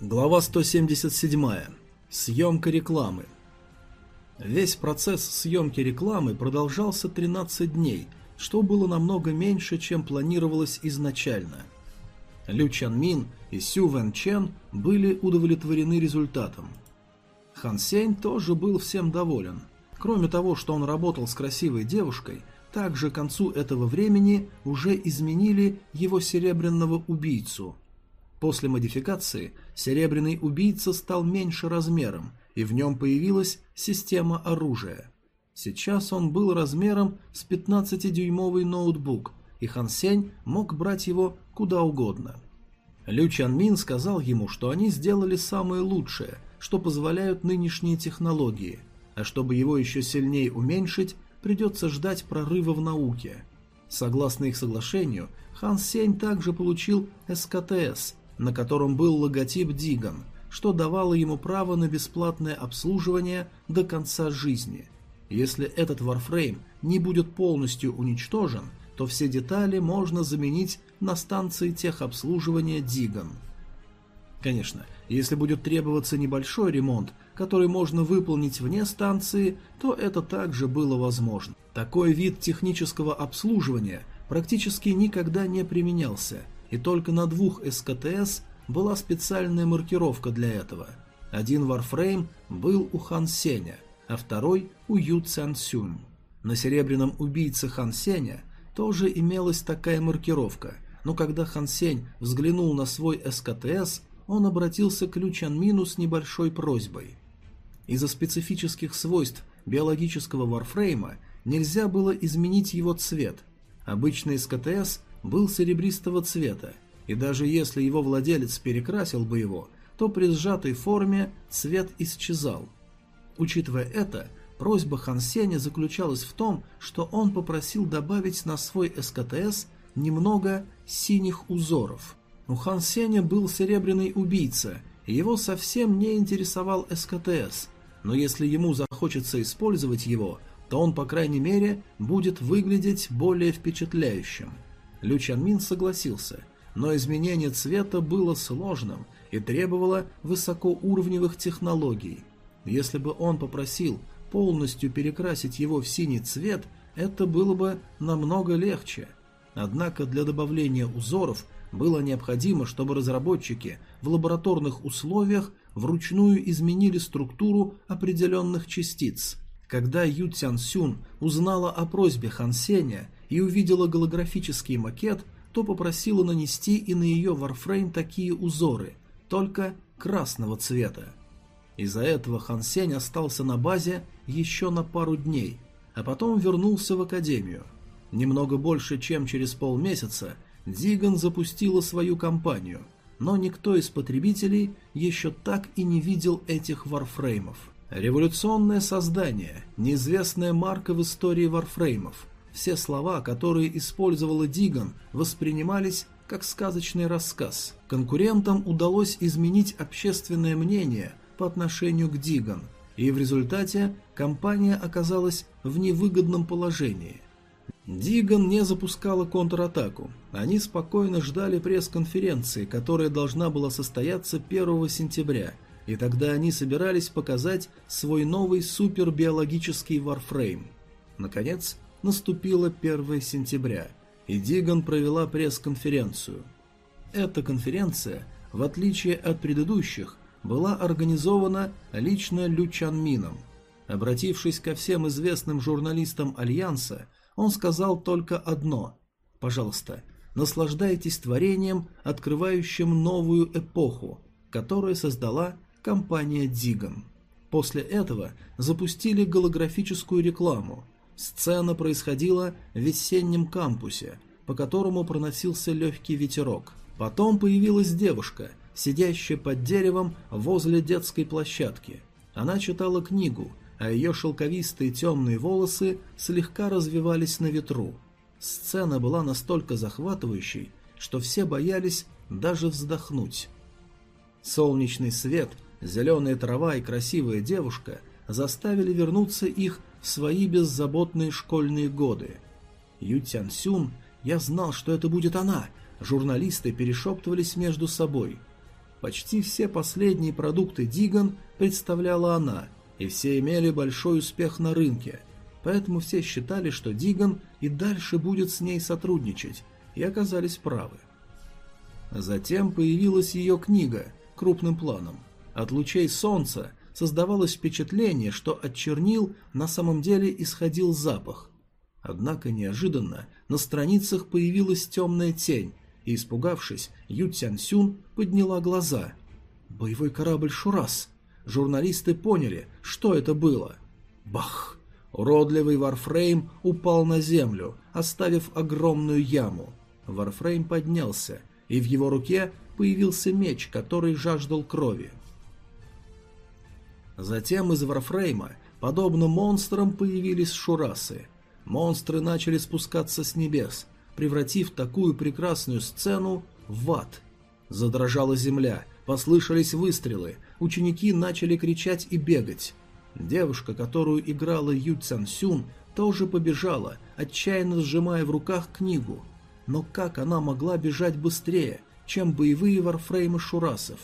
Глава 177. Съемка рекламы. Весь процесс съемки рекламы продолжался 13 дней, что было намного меньше, чем планировалось изначально. Лю Чан Мин и Сю Вэн Чен были удовлетворены результатом. Хан Сень тоже был всем доволен. Кроме того, что он работал с красивой девушкой, также к концу этого времени уже изменили его серебряного убийцу – После модификации серебряный убийца стал меньше размером, и в нем появилась система оружия. Сейчас он был размером с 15-дюймовый ноутбук, и Хан Сень мог брать его куда угодно. Лю Чан Мин сказал ему, что они сделали самое лучшее, что позволяют нынешние технологии, а чтобы его еще сильнее уменьшить, придется ждать прорыва в науке. Согласно их соглашению, Хан Сень также получил СКТС – на котором был логотип Диган, что давало ему право на бесплатное обслуживание до конца жизни. Если этот Warframe не будет полностью уничтожен, то все детали можно заменить на станции техобслуживания Диган. Конечно, если будет требоваться небольшой ремонт, который можно выполнить вне станции, то это также было возможно. Такой вид технического обслуживания практически никогда не применялся – и только на двух СКТС была специальная маркировка для этого. Один Warframe был у Хан Сеня, а второй у Ю Цян Сюнь. На серебряном убийце Хан Сеня тоже имелась такая маркировка, но когда Хан Сень взглянул на свой СКТС, он обратился к Лю Чан Мину с небольшой просьбой. Из-за специфических свойств биологического варфрейма нельзя было изменить его цвет. Обычный СКТС был серебристого цвета, и даже если его владелец перекрасил бы его, то при сжатой форме цвет исчезал. Учитывая это, просьба Хан Сеня заключалась в том, что он попросил добавить на свой СКТС немного синих узоров. У Хан Сеня был серебряный убийца, его совсем не интересовал СКТС, но если ему захочется использовать его, то он, по крайней мере, будет выглядеть более впечатляющим. Лю Чанмин согласился, но изменение цвета было сложным и требовало высокоуровневых технологий. Если бы он попросил полностью перекрасить его в синий цвет, это было бы намного легче. Однако для добавления узоров было необходимо, чтобы разработчики в лабораторных условиях вручную изменили структуру определенных частиц. Когда Ю Цян Сюн узнала о просьбе Хан Сеня и увидела голографический макет, то попросила нанести и на ее Warframe такие узоры, только красного цвета. Из-за этого Хан Сень остался на базе еще на пару дней, а потом вернулся в Академию. Немного больше, чем через полмесяца, Диган запустила свою кампанию, но никто из потребителей еще так и не видел этих варфреймов. Революционное создание, неизвестная марка в истории варфреймов – все слова, которые использовала Диган, воспринимались как сказочный рассказ. Конкурентам удалось изменить общественное мнение по отношению к Диган, и в результате компания оказалась в невыгодном положении. Диган не запускала контратаку. Они спокойно ждали пресс-конференции, которая должна была состояться 1 сентября, и тогда они собирались показать свой новый супербиологический варфрейм. Наконец, наступило 1 сентября, и Диган провела пресс-конференцию. Эта конференция, в отличие от предыдущих, была организована лично Лю Чанмином. Обратившись ко всем известным журналистам Альянса, он сказал только одно «Пожалуйста, наслаждайтесь творением, открывающим новую эпоху, которую создала компания Диган». После этого запустили голографическую рекламу, Сцена происходила в весеннем кампусе, по которому проносился легкий ветерок. Потом появилась девушка, сидящая под деревом возле детской площадки. Она читала книгу, а ее шелковистые темные волосы слегка развивались на ветру. Сцена была настолько захватывающей, что все боялись даже вздохнуть. Солнечный свет, зеленая трава и красивая девушка заставили вернуться их свои беззаботные школьные годы. Ю Тян Сюн, я знал, что это будет она. Журналисты перешептывались между собой. Почти все последние продукты Диган представляла она, и все имели большой успех на рынке, поэтому все считали, что Диган и дальше будет с ней сотрудничать, и оказались правы. Затем появилась ее книга крупным планом. От лучей солнца создавалось впечатление, что от чернил на самом деле исходил запах. Однако неожиданно на страницах появилась темная тень, и, испугавшись, Ю Цянсюн подняла глаза. «Боевой корабль «Шурас». Журналисты поняли, что это было. Бах! Уродливый Варфрейм упал на землю, оставив огромную яму. Варфрейм поднялся, и в его руке появился меч, который жаждал крови. Затем из Варфрейма, подобно монстрам, появились шурасы. Монстры начали спускаться с небес, превратив такую прекрасную сцену в ад. Задрожала земля, послышались выстрелы, ученики начали кричать и бегать. Девушка, которую играла Ю Цян Сюн, тоже побежала, отчаянно сжимая в руках книгу. Но как она могла бежать быстрее, чем боевые варфреймы шурасов?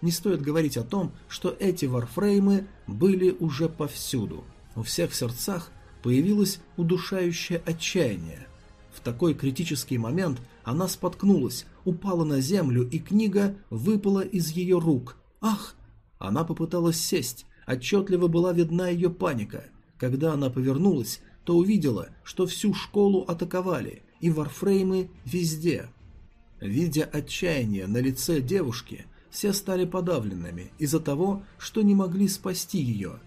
Не стоит говорить о том, что эти варфреймы были уже повсюду. У всех сердцах появилось удушающее отчаяние. В такой критический момент она споткнулась, упала на землю, и книга выпала из ее рук. Ах! Она попыталась сесть, отчетливо была видна ее паника. Когда она повернулась, то увидела, что всю школу атаковали, и варфреймы везде. Видя отчаяние на лице девушки, все стали подавленными из-за того, что не могли спасти ее.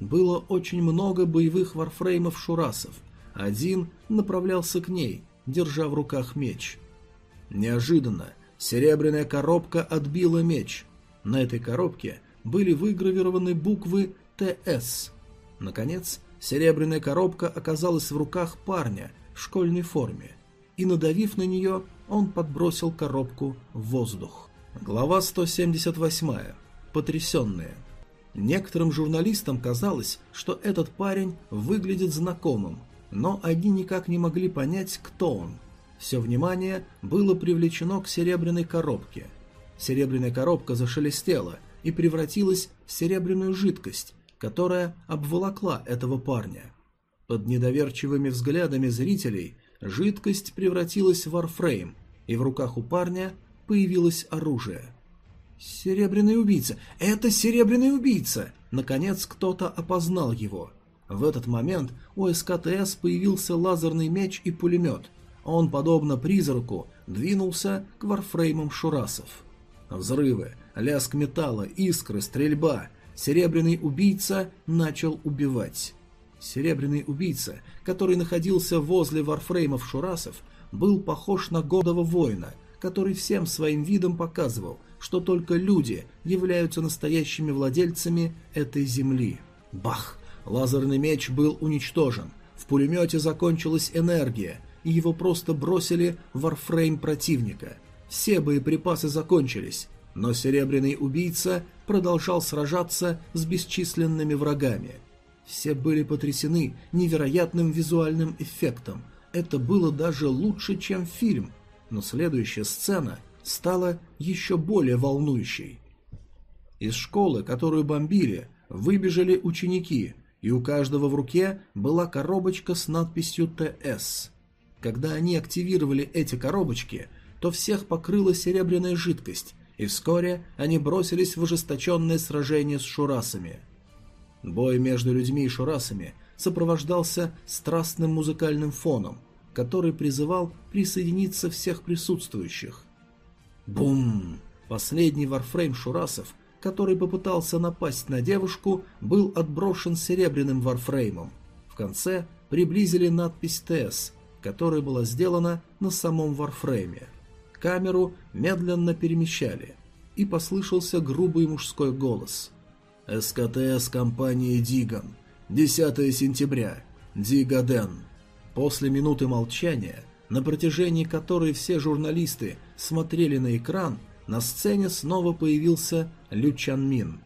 Было очень много боевых варфреймов шурасов. Один направлялся к ней, держа в руках меч. Неожиданно серебряная коробка отбила меч. На этой коробке были выгравированы буквы «ТС». Наконец, серебряная коробка оказалась в руках парня в школьной форме, и, надавив на нее, он подбросил коробку в воздух. Глава 178. Потрясенные. Некоторым журналистам казалось, что этот парень выглядит знакомым, но они никак не могли понять, кто он. Все внимание было привлечено к серебряной коробке. Серебряная коробка зашелестела – и превратилась в серебряную жидкость, которая обволокла этого парня. Под недоверчивыми взглядами зрителей жидкость превратилась в варфрейм, и в руках у парня появилось оружие. «Серебряный убийца! Это серебряный убийца!» Наконец кто-то опознал его. В этот момент у СКТС появился лазерный меч и пулемет. Он, подобно призраку, двинулся к варфреймам шурасов. Взрывы, лязг металла, искры, стрельба. Серебряный убийца начал убивать. Серебряный убийца, который находился возле варфреймов шурасов, был похож на гордого воина, который всем своим видом показывал, что только люди являются настоящими владельцами этой земли. Бах! Лазерный меч был уничтожен. В пулемете закончилась энергия, и его просто бросили в варфрейм противника. Все боеприпасы закончились. Но Серебряный Убийца продолжал сражаться с бесчисленными врагами. Все были потрясены невероятным визуальным эффектом. Это было даже лучше, чем фильм. Но следующая сцена стала еще более волнующей. Из школы, которую бомбили, выбежали ученики, и у каждого в руке была коробочка с надписью «ТС». Когда они активировали эти коробочки, то всех покрыла серебряная жидкость, и вскоре они бросились в ожесточенное сражение с шурасами. Бой между людьми и шурасами сопровождался страстным музыкальным фоном, который призывал присоединиться всех присутствующих. Бум! Последний варфрейм шурасов, который попытался напасть на девушку, был отброшен серебряным варфреймом. В конце приблизили надпись «ТС», которая была сделана на самом варфрейме. Камеру медленно перемещали, и послышался грубый мужской голос. «СКТС компании Диган. 10 сентября. Дигаден». После минуты молчания, на протяжении которой все журналисты смотрели на экран, на сцене снова появился Лю Чан Мин.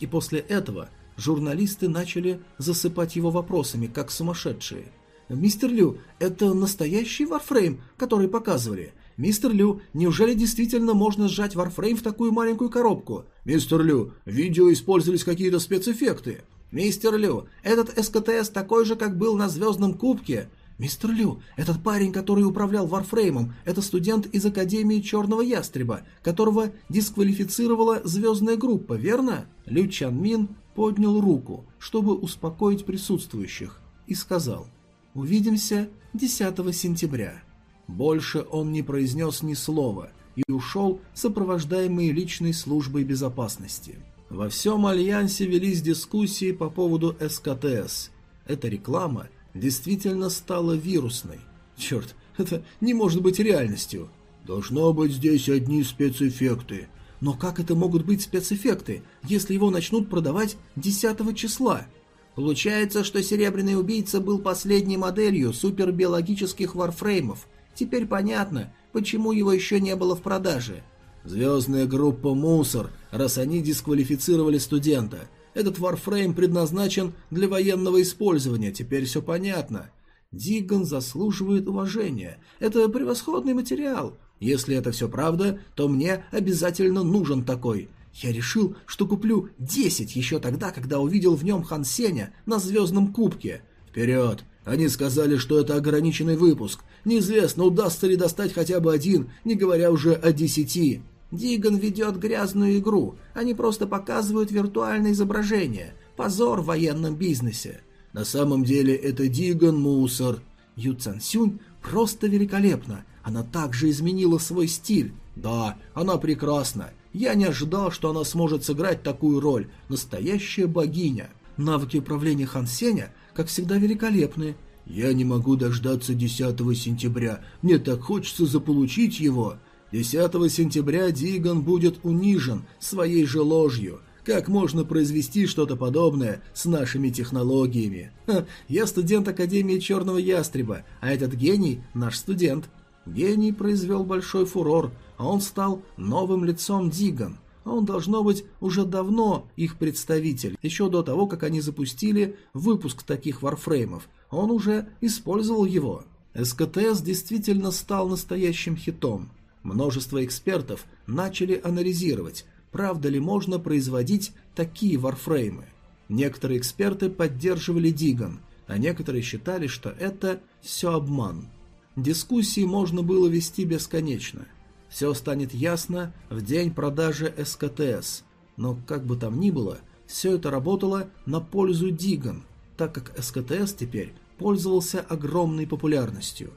И после этого журналисты начали засыпать его вопросами, как сумасшедшие. «Мистер Лю, это настоящий Варфрейм, который показывали? Мистер Лю, неужели действительно можно сжать Warframe в такую маленькую коробку? Мистер Лю, в видео использовались какие-то спецэффекты. Мистер Лю, этот СКТС такой же, как был на Звездном Кубке. «Мистер Лю, этот парень, который управлял Варфреймом, это студент из Академии Черного Ястреба, которого дисквалифицировала звездная группа, верно?» Лю Чан Мин поднял руку, чтобы успокоить присутствующих, и сказал «Увидимся 10 сентября». Больше он не произнес ни слова и ушел, сопровождаемый личной службой безопасности. Во всем Альянсе велись дискуссии по поводу СКТС. Эта реклама действительно стала вирусной. Черт, это не может быть реальностью. Должно быть здесь одни спецэффекты. Но как это могут быть спецэффекты, если его начнут продавать 10 числа? Получается, что Серебряный Убийца был последней моделью супербиологических варфреймов. Теперь понятно, почему его еще не было в продаже. Звездная группа «Мусор», раз они дисквалифицировали студента. Этот варфрейм предназначен для военного использования, теперь все понятно. Дигган заслуживает уважения. Это превосходный материал. Если это все правда, то мне обязательно нужен такой. Я решил, что куплю 10 еще тогда, когда увидел в нем Хан Сеня на Звездном Кубке. Вперед! Они сказали, что это ограниченный выпуск. Неизвестно, удастся ли достать хотя бы один, не говоря уже о десяти. Диган ведет грязную игру, они просто показывают виртуальное изображение. Позор в военном бизнесе. На самом деле это Диган мусор. Ю Цан Сюнь просто великолепна. Она также изменила свой стиль. Да, она прекрасна. Я не ожидал, что она сможет сыграть такую роль. Настоящая богиня. Навыки управления Хан Сеня, как всегда, великолепны. Я не могу дождаться 10 сентября. Мне так хочется заполучить его. 10 сентября Диган будет унижен своей же ложью. Как можно произвести что-то подобное с нашими технологиями? Ха, я студент Академии Черного Ястреба, а этот гений – наш студент. Гений произвел большой фурор, а он стал новым лицом Диган. Он, должно быть, уже давно их представитель, еще до того, как они запустили выпуск таких варфреймов. Он уже использовал его. СКТС действительно стал настоящим хитом – Множество экспертов начали анализировать, правда ли можно производить такие варфреймы. Некоторые эксперты поддерживали Диган, а некоторые считали, что это все обман. Дискуссии можно было вести бесконечно. Все станет ясно в день продажи СКТС, но как бы там ни было, все это работало на пользу Диган, так как СКТС теперь пользовался огромной популярностью.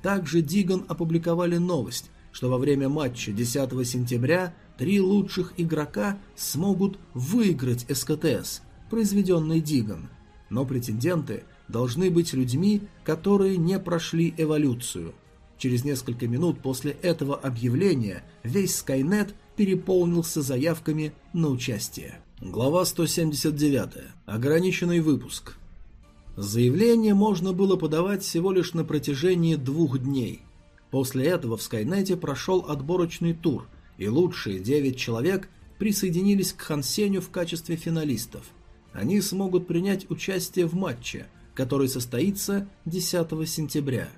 Также Диган опубликовали новость, что во время матча 10 сентября три лучших игрока смогут выиграть СКТС, произведенный Диган. Но претенденты должны быть людьми, которые не прошли эволюцию. Через несколько минут после этого объявления весь Скайнет переполнился заявками на участие. Глава 179. Ограниченный выпуск. Заявление можно было подавать всего лишь на протяжении двух дней – После этого в Скайнете прошел отборочный тур, и лучшие 9 человек присоединились к Хансеню в качестве финалистов. Они смогут принять участие в матче, который состоится 10 сентября.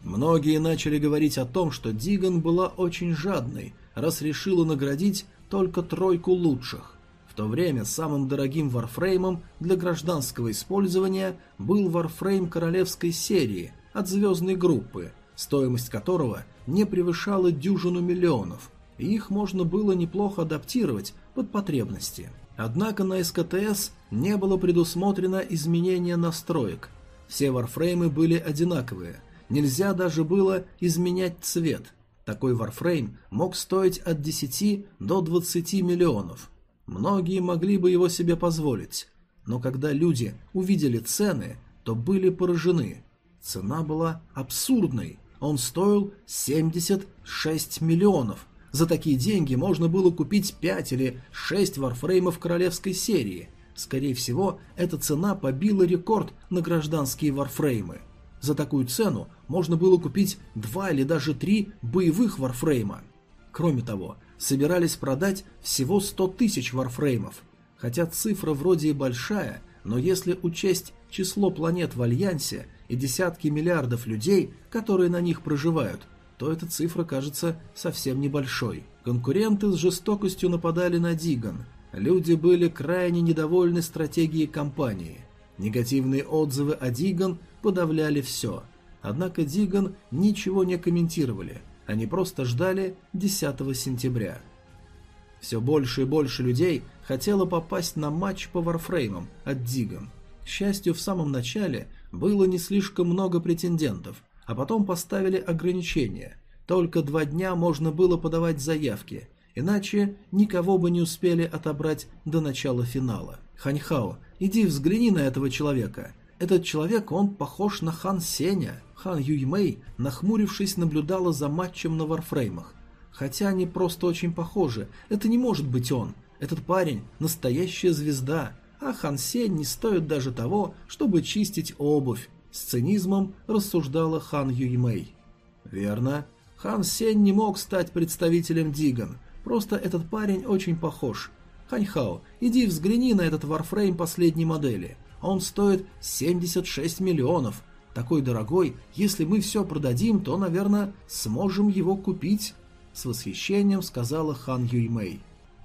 Многие начали говорить о том, что Диган была очень жадной, раз решила наградить только тройку лучших. В то время самым дорогим варфреймом для гражданского использования был варфрейм королевской серии от звездной группы – стоимость которого не превышала дюжину миллионов, и их можно было неплохо адаптировать под потребности. Однако на СКТС не было предусмотрено изменение настроек. Все варфреймы были одинаковые, нельзя даже было изменять цвет. Такой варфрейм мог стоить от 10 до 20 миллионов. Многие могли бы его себе позволить, но когда люди увидели цены, то были поражены. Цена была абсурдной, он стоил 76 миллионов. За такие деньги можно было купить 5 или 6 варфреймов королевской серии. Скорее всего, эта цена побила рекорд на гражданские варфреймы. За такую цену можно было купить 2 или даже 3 боевых варфрейма. Кроме того, собирались продать всего 100 тысяч варфреймов. Хотя цифра вроде и большая, но если учесть число планет в Альянсе и десятки миллиардов людей, которые на них проживают, то эта цифра кажется совсем небольшой. Конкуренты с жестокостью нападали на Диган. Люди были крайне недовольны стратегией компании. Негативные отзывы о Диган подавляли все. Однако Диган ничего не комментировали, они просто ждали 10 сентября. Все больше и больше людей хотело попасть на матч по варфреймам от Диган. К счастью, в самом начале было не слишком много претендентов, а потом поставили ограничения. Только два дня можно было подавать заявки, иначе никого бы не успели отобрать до начала финала. Ханьхао, иди взгляни на этого человека. Этот человек, он похож на Хан Сеня. Хан Юймэй, нахмурившись, наблюдала за матчем на варфреймах. Хотя они просто очень похожи, это не может быть он. Этот парень – настоящая звезда, а Хан Сень не стоит даже того, чтобы чистить обувь. С цинизмом рассуждала Хан Юймэй. Верно. Хан Сень не мог стать представителем Диган, просто этот парень очень похож. Ханьхао, иди взгляни на этот варфрейм последней модели. Он стоит 76 миллионов. Такой дорогой, если мы все продадим, то, наверное, сможем его купить. С восхищением сказала Хан Юймэй.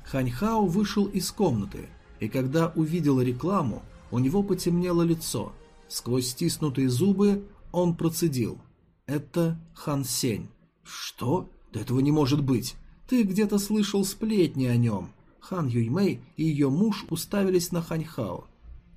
Ханьхао вышел из комнаты, и когда увидел рекламу, у него потемнело лицо. Сквозь стиснутые зубы он процедил. «Это Хан Сень». «Что? Да этого не может быть! Ты где-то слышал сплетни о нем!» Хан Юймэй и ее муж уставились на Ханьхао.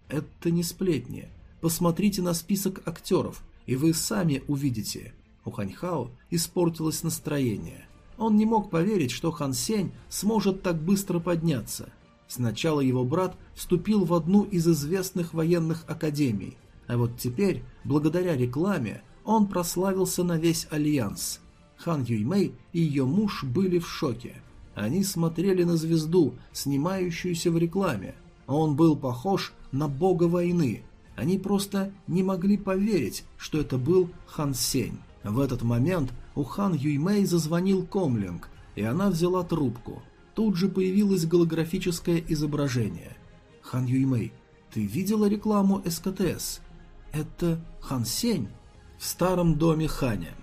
«Это не сплетни. Посмотрите на список актеров, и вы сами увидите». У Ханьхао испортилось настроение. Он не мог поверить, что Хан Сень сможет так быстро подняться. Сначала его брат вступил в одну из известных военных академий, а вот теперь, благодаря рекламе, он прославился на весь Альянс. Хан Юймэй и ее муж были в шоке. Они смотрели на звезду, снимающуюся в рекламе. Он был похож на бога войны. Они просто не могли поверить, что это был Хан Сень. В этот момент у Хан Юймэй зазвонил комлинк, и она взяла трубку. Тут же появилось голографическое изображение. «Хан Юймэй, ты видела рекламу СКТС? Это Хан Сень?» В старом доме Ханя.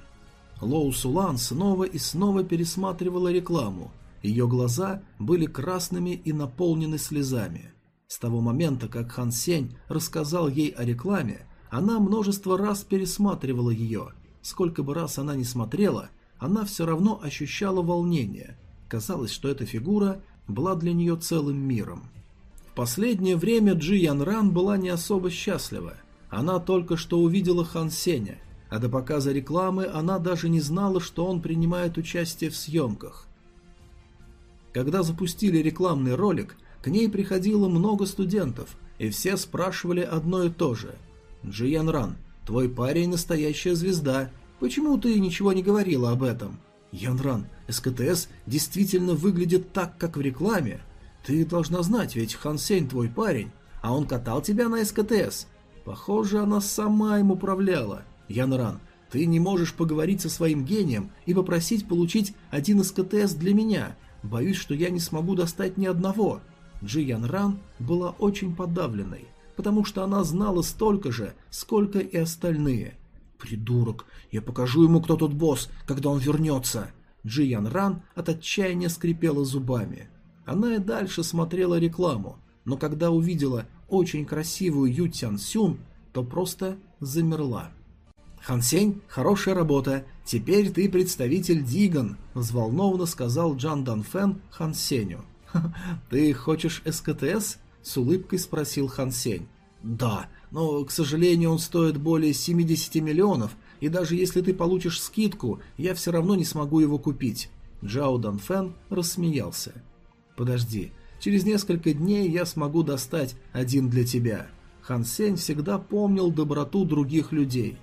Лоу Сулан снова и снова пересматривала рекламу. Ее глаза были красными и наполнены слезами. С того момента, как Хан Сень рассказал ей о рекламе, она множество раз пересматривала ее – Сколько бы раз она ни смотрела, она все равно ощущала волнение. Казалось, что эта фигура была для нее целым миром. В последнее время Джи Ян Ран была не особо счастлива. Она только что увидела Хан Сеня, а до показа рекламы она даже не знала, что он принимает участие в съемках. Когда запустили рекламный ролик, к ней приходило много студентов, и все спрашивали одно и то же. «Джи Ян Ран, Твой парень настоящая звезда. Почему ты ничего не говорила об этом? Янран, СКТС действительно выглядит так, как в рекламе. Ты должна знать, ведь Хан Сень твой парень, а он катал тебя на СКТС. Похоже, она сама им управляла. Янран, ты не можешь поговорить со своим гением и попросить получить один СКТС для меня. Боюсь, что я не смогу достать ни одного. Джи Янран была очень подавленной потому что она знала столько же, сколько и остальные. «Придурок! Я покажу ему, кто тут босс, когда он вернется!» Джи Ян Ран от отчаяния скрипела зубами. Она и дальше смотрела рекламу, но когда увидела очень красивую Ю Тян Сюн, то просто замерла. «Хан Сень, хорошая работа. Теперь ты представитель Диган», – взволнованно сказал Джан Дан Фэн Хан Сеню. «Ты хочешь СКТС?» С улыбкой спросил Хан Сень. Да, но, к сожалению, он стоит более 70 миллионов, и даже если ты получишь скидку, я все равно не смогу его купить. Джао Дан Фэн рассмеялся. Подожди, через несколько дней я смогу достать один для тебя. Хан Сень всегда помнил доброту других людей.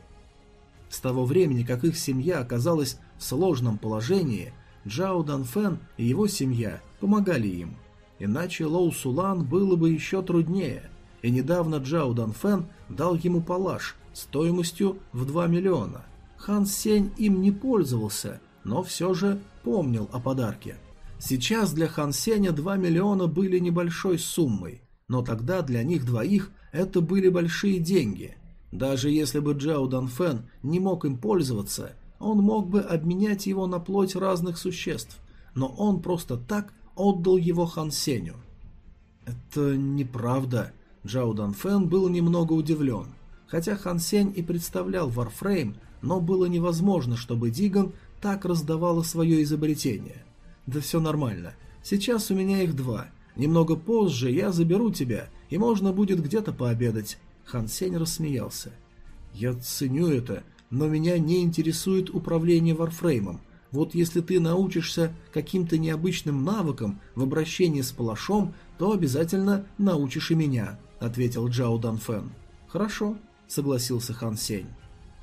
С того времени, как их семья оказалась в сложном положении, Джао Дан Фэн и его семья помогали им – Иначе Лоу Сулан было бы еще труднее. И недавно Джао Дан Фэн дал ему палаш стоимостью в 2 миллиона. Хан Сень им не пользовался, но все же помнил о подарке. Сейчас для Хан Сеня 2 миллиона были небольшой суммой, но тогда для них двоих это были большие деньги. Даже если бы Джао Дан Фэн не мог им пользоваться, он мог бы обменять его на плоть разных существ, но он просто так отдал его Хан Сеню. Это неправда. Джао Дан Фэн был немного удивлен. Хотя Хан Сень и представлял Warframe, но было невозможно, чтобы Диган так раздавала свое изобретение. Да все нормально. Сейчас у меня их два. Немного позже я заберу тебя, и можно будет где-то пообедать. Хан Сень рассмеялся. Я ценю это, но меня не интересует управление варфреймом. Вот если ты научишься каким-то необычным навыкам в обращении с палашом, то обязательно научишь и меня», — ответил Джао Данфен. «Хорошо», — согласился Хан Сень.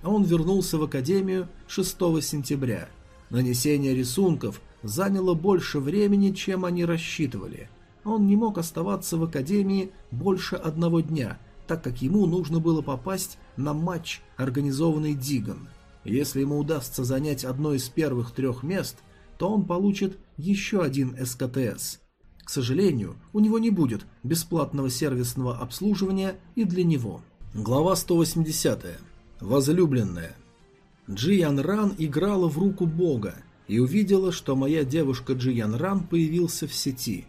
Он вернулся в академию 6 сентября. Нанесение рисунков заняло больше времени, чем они рассчитывали. Он не мог оставаться в академии больше одного дня, так как ему нужно было попасть на матч, организованный Диган. Если ему удастся занять одно из первых трех мест, то он получит еще один СКТС. К сожалению, у него не будет бесплатного сервисного обслуживания и для него. Глава 180. Возлюбленная. Джи Ян Ран играла в руку бога и увидела, что моя девушка Джи Ян Ран появился в сети.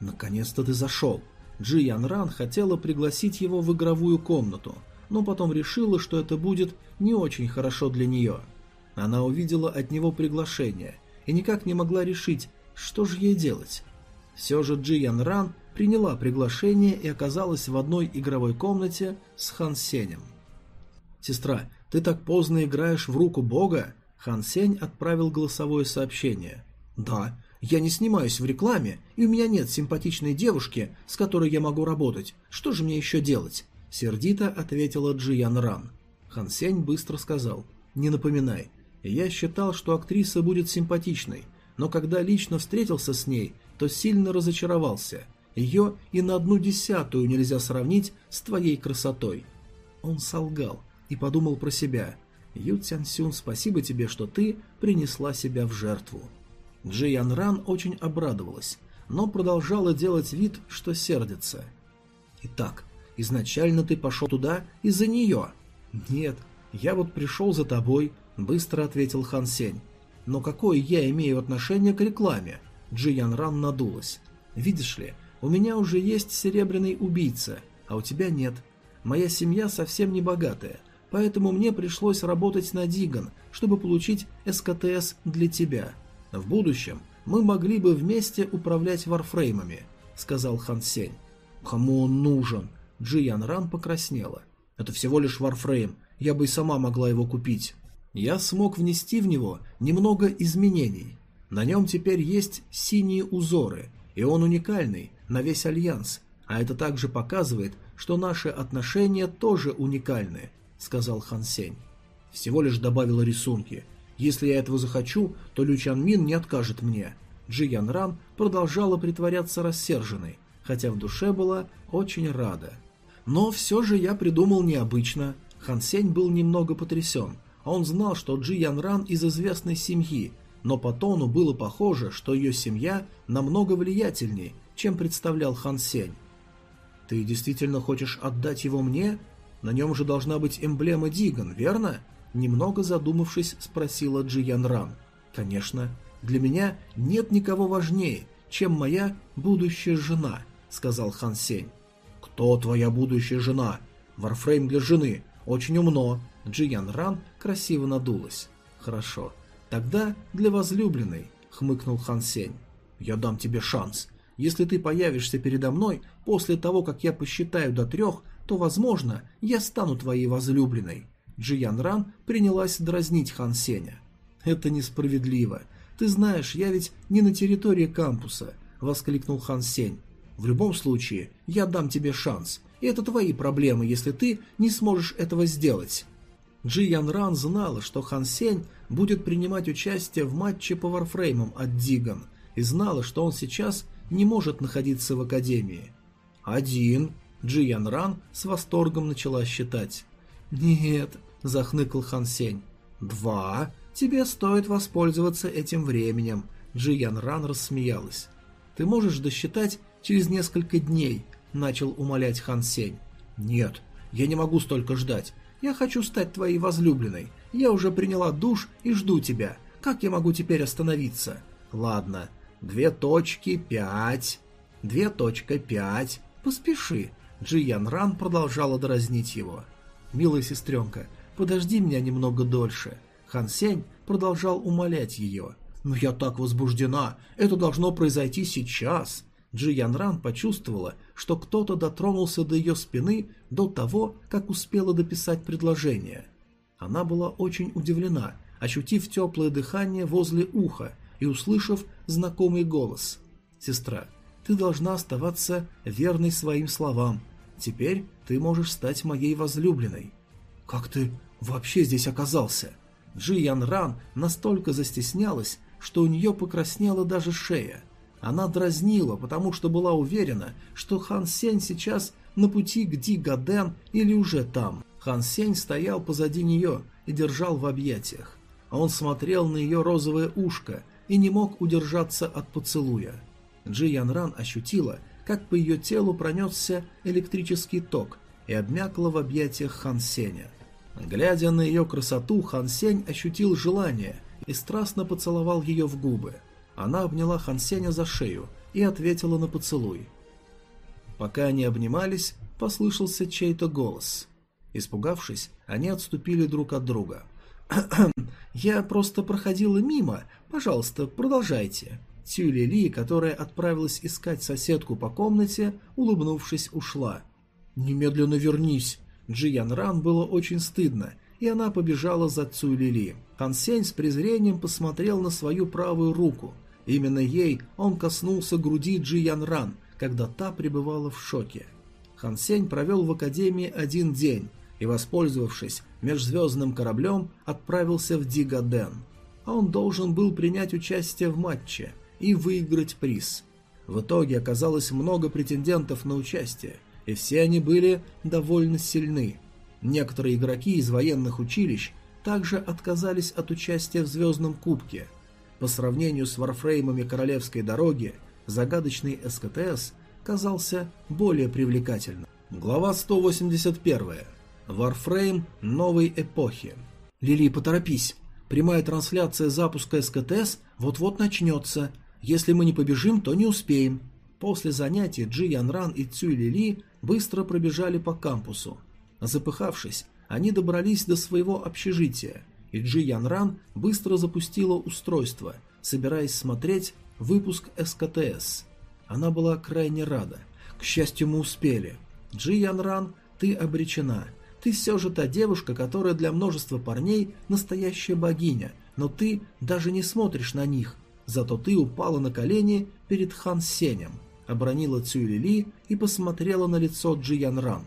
«Наконец-то ты зашел!» Джи Ян Ран хотела пригласить его в игровую комнату, но потом решила, что это будет не очень хорошо для нее. Она увидела от него приглашение и никак не могла решить, что же ей делать. Все же Джи Ян Ран приняла приглашение и оказалась в одной игровой комнате с Хан Сенем. «Сестра, ты так поздно играешь в руку Бога?» Хан Сень отправил голосовое сообщение. «Да, я не снимаюсь в рекламе, и у меня нет симпатичной девушки, с которой я могу работать. Что же мне еще делать?» Сердито ответила Джи Ян Ран. Хан Сень быстро сказал. «Не напоминай. Я считал, что актриса будет симпатичной, но когда лично встретился с ней, то сильно разочаровался. Ее и на одну десятую нельзя сравнить с твоей красотой. Он солгал и подумал про себя. Ю Цянсюн, спасибо тебе, что ты принесла себя в жертву. Джи Ян Ран очень обрадовалась, но продолжала делать вид, что сердится. «Итак, изначально ты пошел туда из-за нее?» «Нет, я вот пришел за тобой», — быстро ответил Хан Сень. «Но какое я имею отношение к рекламе?» Джи Ян Ран надулась. «Видишь ли, у меня уже есть серебряный убийца, а у тебя нет. Моя семья совсем не богатая, поэтому мне пришлось работать на Диган, чтобы получить СКТС для тебя. В будущем мы могли бы вместе управлять варфреймами», — сказал Хан Сень. «Кому он нужен?» Джи Ян Ран покраснела. «Это всего лишь варфрейм, я бы и сама могла его купить. Я смог внести в него немного изменений. На нем теперь есть синие узоры, и он уникальный на весь Альянс, а это также показывает, что наши отношения тоже уникальны», — сказал Хан Сень. «Всего лишь добавила рисунки. Если я этого захочу, то Лю Чан Мин не откажет мне». Джи Ян Ран продолжала притворяться рассерженной, хотя в душе была очень рада. Но все же я придумал необычно. Хан Сень был немного потрясен. Он знал, что Джи Ян Ран из известной семьи, но по тону было похоже, что ее семья намного влиятельнее, чем представлял Хан Сень. «Ты действительно хочешь отдать его мне? На нем же должна быть эмблема Диган, верно?» Немного задумавшись, спросила Джи Ян Ран. «Конечно. Для меня нет никого важнее, чем моя будущая жена», — сказал Хан Сень. «Кто твоя будущая жена? Варфрейм для жены. Очень умно». Джи Ян Ран красиво надулась. «Хорошо. «Тогда для возлюбленной», — хмыкнул Хан Сень. «Я дам тебе шанс. Если ты появишься передо мной после того, как я посчитаю до трех, то, возможно, я стану твоей возлюбленной». Джиян Ран принялась дразнить Хан Сеня. «Это несправедливо. Ты знаешь, я ведь не на территории кампуса», — воскликнул Хан Сень. «В любом случае, я дам тебе шанс, и это твои проблемы, если ты не сможешь этого сделать». Джи Ян Ран знала, что Хан Сень будет принимать участие в матче по варфреймам от Диган, и знала, что он сейчас не может находиться в Академии. «Один!» Джи Ян Ран с восторгом начала считать. «Нет», — захныкал Хан Сень. «Два. Тебе стоит воспользоваться этим временем», — Джи Ян Ран рассмеялась. «Ты можешь досчитать через несколько дней», — начал умолять Хан Сень. «Нет, я не могу столько ждать. Я хочу стать твоей возлюбленной. Я уже приняла душ и жду тебя. Как я могу теперь остановиться? Ладно. Две точки, пять. Две точка, пять. Поспеши. Джи Ян Ран продолжала дразнить его. «Милая сестренка, подожди меня немного дольше». Хан Сень продолжал умолять ее. «Но я так возбуждена! Это должно произойти сейчас!» Джи Ян Ран почувствовала, что кто-то дотронулся до ее спины до того, как успела дописать предложение. Она была очень удивлена, ощутив теплое дыхание возле уха и услышав знакомый голос. «Сестра, ты должна оставаться верной своим словам. Теперь ты можешь стать моей возлюбленной». «Как ты вообще здесь оказался?» Джи Ян Ран настолько застеснялась, что у нее покраснела даже шея. Она дразнила, потому что была уверена, что Хан Сень сейчас на пути к Ди Гаден или уже там. Хан Сень стоял позади нее и держал в объятиях. А он смотрел на ее розовое ушко и не мог удержаться от поцелуя. Джи Ян Ран ощутила, как по ее телу пронесся электрический ток и обмякла в объятиях Хан Сеня. Глядя на ее красоту, Хан Сень ощутил желание и страстно поцеловал ее в губы. Она обняла Хан Сеня за шею и ответила на поцелуй. Пока они обнимались, послышался чей-то голос. Испугавшись, они отступили друг от друга. «Я просто проходила мимо. Пожалуйста, продолжайте». Тюли Ли, которая отправилась искать соседку по комнате, улыбнувшись, ушла. «Немедленно вернись!» Джиян Ран было очень стыдно, и она побежала за Цуй Ли. Хан Сень с презрением посмотрел на свою правую руку. Именно ей он коснулся груди Джиян Ран, когда та пребывала в шоке. Хан Сень провел в Академии один день и, воспользовавшись межзвездным кораблем, отправился в Дигаден. А он должен был принять участие в матче и выиграть приз. В итоге оказалось много претендентов на участие, и все они были довольно сильны. Некоторые игроки из военных училищ также отказались от участия в Звездном Кубке. По сравнению с варфреймами Королевской дороги, загадочный СКТС казался более привлекательным. Глава 181. Варфрейм новой эпохи. Лили, поторопись. Прямая трансляция запуска СКТС вот-вот начнется. Если мы не побежим, то не успеем. После занятий Джи Ян Ран и Цюй Лили быстро пробежали по кампусу. Запыхавшись, они добрались до своего общежития, и Джи Ян Ран быстро запустила устройство, собираясь смотреть выпуск СКТС. Она была крайне рада. К счастью, мы успели. Джи Ян Ран, ты обречена. Ты все же та девушка, которая для множества парней настоящая богиня, но ты даже не смотришь на них. Зато ты упала на колени перед Хан Сенем обронила Цюлили и посмотрела на лицо Джиян Ран.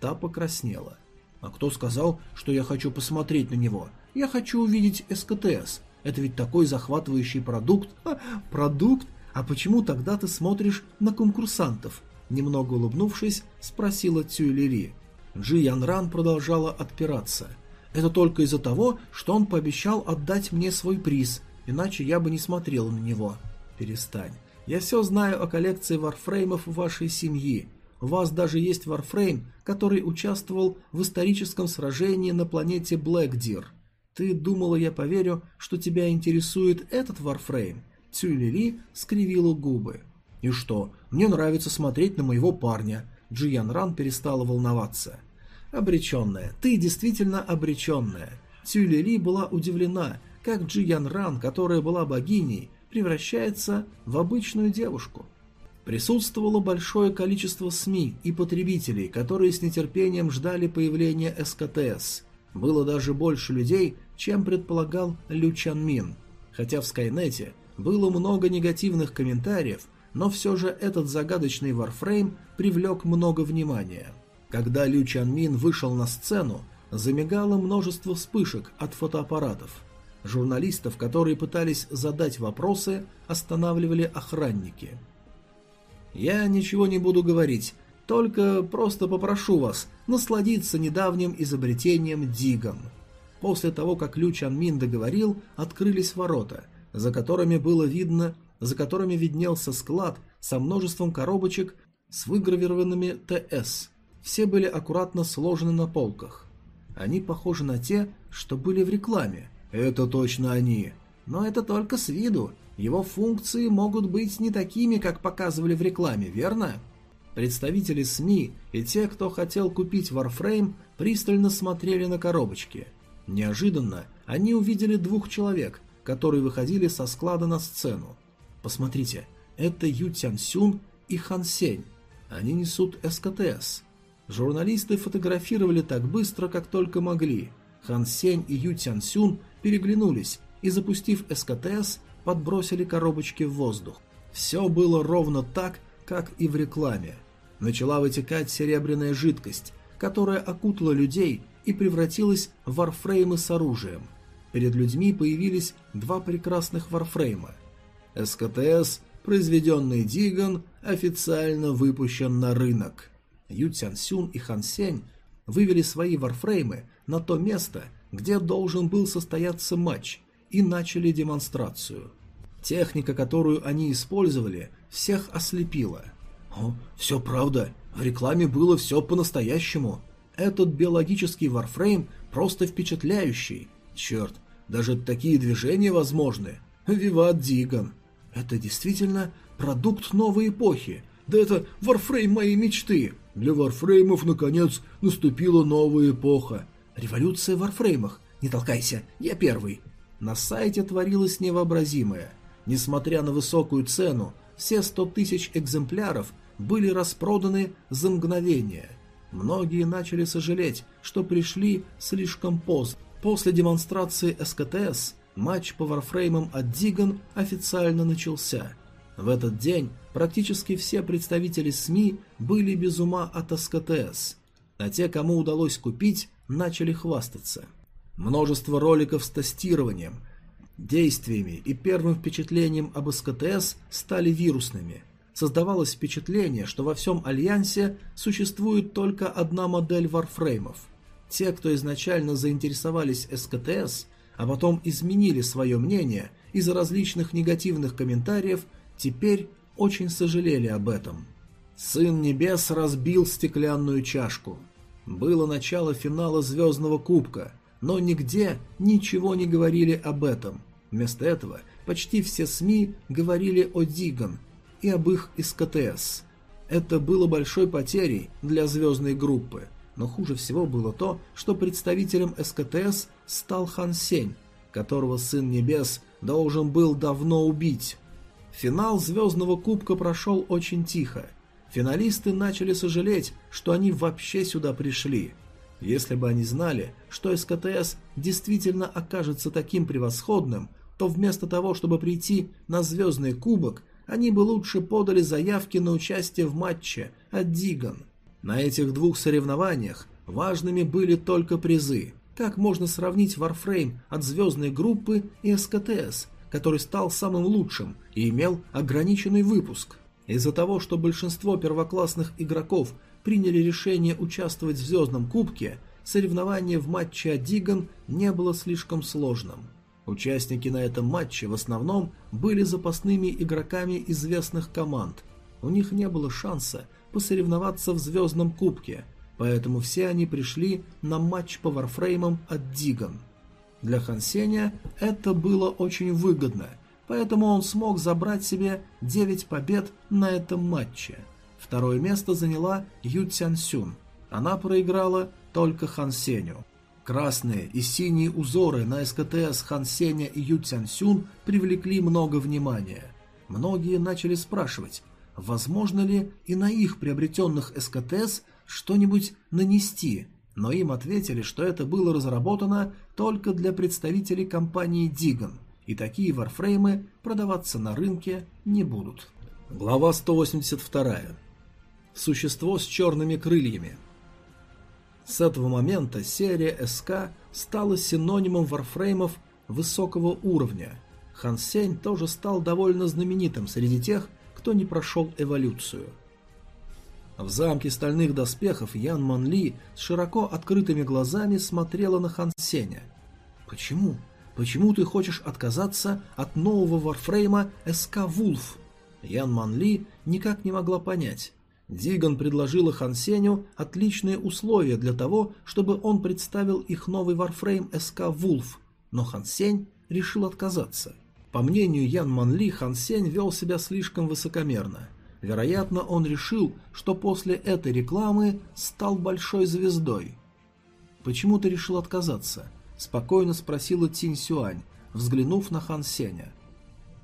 Та покраснела. «А кто сказал, что я хочу посмотреть на него? Я хочу увидеть СКТС. Это ведь такой захватывающий продукт». А, «Продукт? А почему тогда ты смотришь на конкурсантов?» Немного улыбнувшись, спросила Цюлили. Джи Ян Ран продолжала отпираться. «Это только из-за того, что он пообещал отдать мне свой приз, иначе я бы не смотрела на него». «Перестань. Я все знаю о коллекции варфреймов вашей семьи. У вас даже есть варфрейм, который участвовал в историческом сражении на планете Блэкдир. Ты думала, я поверю, что тебя интересует этот варфрейм? Цюлили скривила губы. И что, мне нравится смотреть на моего парня. Джиян Ран перестала волноваться. Обреченная, ты действительно обреченная. Цюлили была удивлена, как Джиян Ран, которая была богиней, превращается в обычную девушку. Присутствовало большое количество СМИ и потребителей, которые с нетерпением ждали появления СКТС. Было даже больше людей, чем предполагал Лю Чан Мин. Хотя в Скайнете было много негативных комментариев, но все же этот загадочный варфрейм привлек много внимания. Когда Лю Чан Мин вышел на сцену, замигало множество вспышек от фотоаппаратов – Журналистов, которые пытались задать вопросы, останавливали охранники. «Я ничего не буду говорить, только просто попрошу вас насладиться недавним изобретением Дигом». После того, как Лю Чанмин договорил, открылись ворота, за которыми было видно, за которыми виднелся склад со множеством коробочек с выгравированными ТС. Все были аккуратно сложены на полках. Они похожи на те, что были в рекламе. Это точно они. Но это только с виду. Его функции могут быть не такими, как показывали в рекламе, верно? Представители СМИ и те, кто хотел купить Warframe, пристально смотрели на коробочки. Неожиданно они увидели двух человек, которые выходили со склада на сцену. Посмотрите, это Ю Тян Сюн и Хан Сень. Они несут СКТС. Журналисты фотографировали так быстро, как только могли. Хан Сень и Ю Тян Сюн переглянулись и, запустив СКТС, подбросили коробочки в воздух. Все было ровно так, как и в рекламе. Начала вытекать серебряная жидкость, которая окутала людей и превратилась в варфреймы с оружием. Перед людьми появились два прекрасных варфрейма. СКТС, произведенный Диган, официально выпущен на рынок. Ю Цян Сюн и Хан Сень вывели свои варфреймы на то место, где должен был состояться матч, и начали демонстрацию. Техника, которую они использовали, всех ослепила. О, все правда, в рекламе было все по-настоящему. Этот биологический варфрейм просто впечатляющий. Черт, даже такие движения возможны. Виват Диган. Это действительно продукт новой эпохи. Да это варфрейм моей мечты. Для варфреймов, наконец, наступила новая эпоха. Революция в варфреймах. Не толкайся, я первый. На сайте творилось невообразимое. Несмотря на высокую цену, все 100 тысяч экземпляров были распроданы за мгновение. Многие начали сожалеть, что пришли слишком поздно. После демонстрации СКТС матч по варфреймам от Диган официально начался. В этот день практически все представители СМИ были без ума от СКТС, а те, кому удалось купить, начали хвастаться. Множество роликов с тестированием, действиями и первым впечатлением об СКТС стали вирусными. Создавалось впечатление, что во всем Альянсе существует только одна модель варфреймов. Те, кто изначально заинтересовались СКТС, а потом изменили свое мнение из-за различных негативных комментариев, теперь очень сожалели об этом. Сын Небес разбил стеклянную чашку. Было начало финала Звездного Кубка, но нигде ничего не говорили об этом. Вместо этого почти все СМИ говорили о Диган и об их СКТС. Это было большой потерей для звездной группы, но хуже всего было то, что представителем СКТС стал Хан Сень, которого Сын Небес должен был давно убить. Финал Звездного Кубка прошел очень тихо. Финалисты начали сожалеть, что они вообще сюда пришли. Если бы они знали, что СКТС действительно окажется таким превосходным, то вместо того, чтобы прийти на Звездный Кубок, они бы лучше подали заявки на участие в матче от Диган. На этих двух соревнованиях важными были только призы. Как можно сравнить Warframe от звездной группы и СКТС, который стал самым лучшим и имел ограниченный выпуск? Из-за того, что большинство первоклассных игроков приняли решение участвовать в Звездном Кубке, соревнование в матче от Диган не было слишком сложным. Участники на этом матче в основном были запасными игроками известных команд. У них не было шанса посоревноваться в Звездном Кубке, поэтому все они пришли на матч по варфреймам от Диган. Для Хансеня это было очень выгодно, поэтому он смог забрать себе 9 побед на этом матче. Второе место заняла Ю Цянсюн. Она проиграла только Хансеню. Красные и синие узоры на СКТС Хан Сеня и Ю Цянсюн привлекли много внимания. Многие начали спрашивать, возможно ли и на их приобретенных СКТС что-нибудь нанести, но им ответили, что это было разработано только для представителей компании Диган, и такие варфреймы продаваться на рынке не будут. Глава 182. Существо с черными крыльями. С этого момента серия СК стала синонимом варфреймов высокого уровня. Хан Сень тоже стал довольно знаменитым среди тех, кто не прошел эволюцию. В замке стальных доспехов Ян Ман Ли с широко открытыми глазами смотрела на Хан Сеня. «Почему? Почему ты хочешь отказаться от нового варфрейма СК Вулф?» Ян Ман Ли никак не могла понять. Диган предложила Хан Сеню отличные условия для того, чтобы он представил их новый варфрейм СК «Вулф», но Хан Сень решил отказаться. По мнению Ян Манли, Хан Сень вел себя слишком высокомерно. Вероятно, он решил, что после этой рекламы стал большой звездой. «Почему ты решил отказаться?» – спокойно спросила Тинь Сюань, взглянув на Хан Сеня.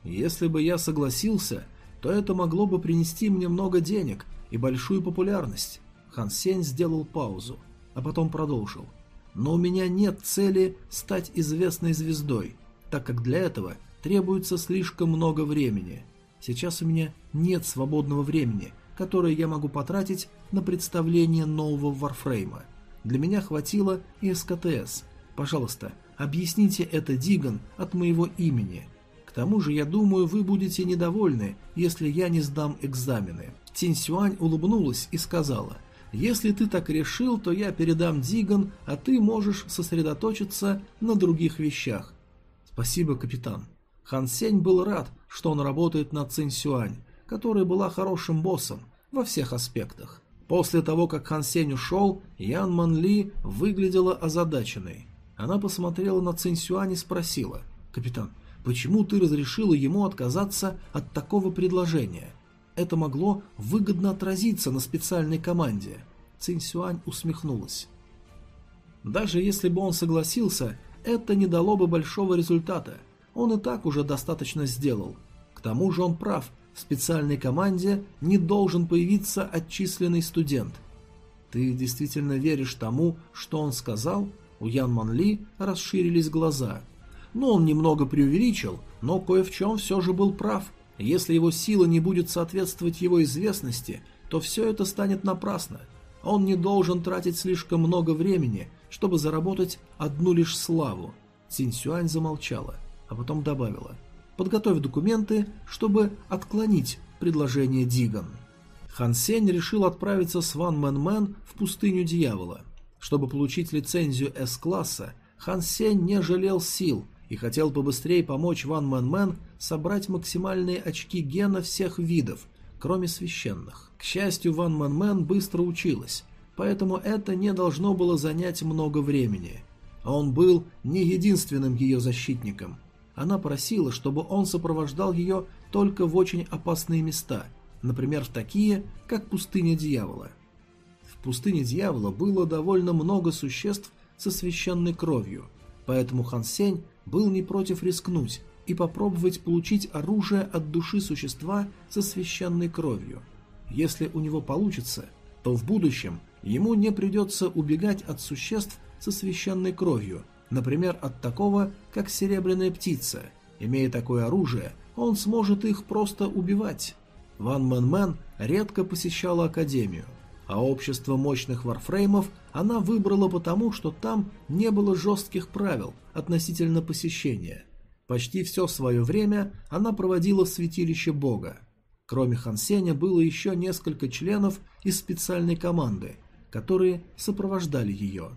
«Если бы я согласился, то это могло бы принести мне много денег и большую популярность». Хан Сень сделал паузу, а потом продолжил. «Но у меня нет цели стать известной звездой, так как для этого требуется слишком много времени. Сейчас у меня нет свободного времени, которое я могу потратить на представление нового варфрейма. Для меня хватило и СКТС. Пожалуйста, объясните это Диган от моего имени. К тому же, я думаю, вы будете недовольны, если я не сдам экзамены. Тинь Сюань улыбнулась и сказала, «Если ты так решил, то я передам Диган, а ты можешь сосредоточиться на других вещах». «Спасибо, капитан». Хан Сень был рад, что он работает на Цинь Сюань, которая была хорошим боссом во всех аспектах. После того, как Хан Сень ушел, Ян Ман Ли выглядела озадаченной. Она посмотрела на Цинь Сюань и спросила, «Капитан, почему ты разрешила ему отказаться от такого предложения? Это могло выгодно отразиться на специальной команде». Цинь Сюань усмехнулась. Даже если бы он согласился, это не дало бы большого результата – он и так уже достаточно сделал. К тому же он прав, в специальной команде не должен появиться отчисленный студент. Ты действительно веришь тому, что он сказал? У Ян Ман Ли расширились глаза. Ну, он немного преувеличил, но кое в чем все же был прав. Если его сила не будет соответствовать его известности, то все это станет напрасно. Он не должен тратить слишком много времени, чтобы заработать одну лишь славу. Синь замолчала а потом добавила «Подготовь документы, чтобы отклонить предложение Диган». Хан Сень решил отправиться с Ван Мэн Мэн в пустыню дьявола. Чтобы получить лицензию С-класса, Хан Сень не жалел сил и хотел побыстрее помочь Ван Мэн Мэн собрать максимальные очки гена всех видов, кроме священных. К счастью, Ван Мэн Мэн быстро училась, поэтому это не должно было занять много времени. Он был не единственным ее защитником. Она просила, чтобы он сопровождал ее только в очень опасные места, например, в такие, как пустыня дьявола. В пустыне дьявола было довольно много существ со священной кровью, поэтому Хан Сень был не против рискнуть и попробовать получить оружие от души существа со священной кровью. Если у него получится, то в будущем ему не придется убегать от существ со священной кровью – Например, от такого, как серебряная птица. Имея такое оружие, он сможет их просто убивать. Ван Мэн Мэн редко посещала Академию, а общество мощных варфреймов она выбрала потому, что там не было жестких правил относительно посещения. Почти все свое время она проводила в святилище Бога. Кроме Хан Сеня было еще несколько членов из специальной команды, которые сопровождали ее.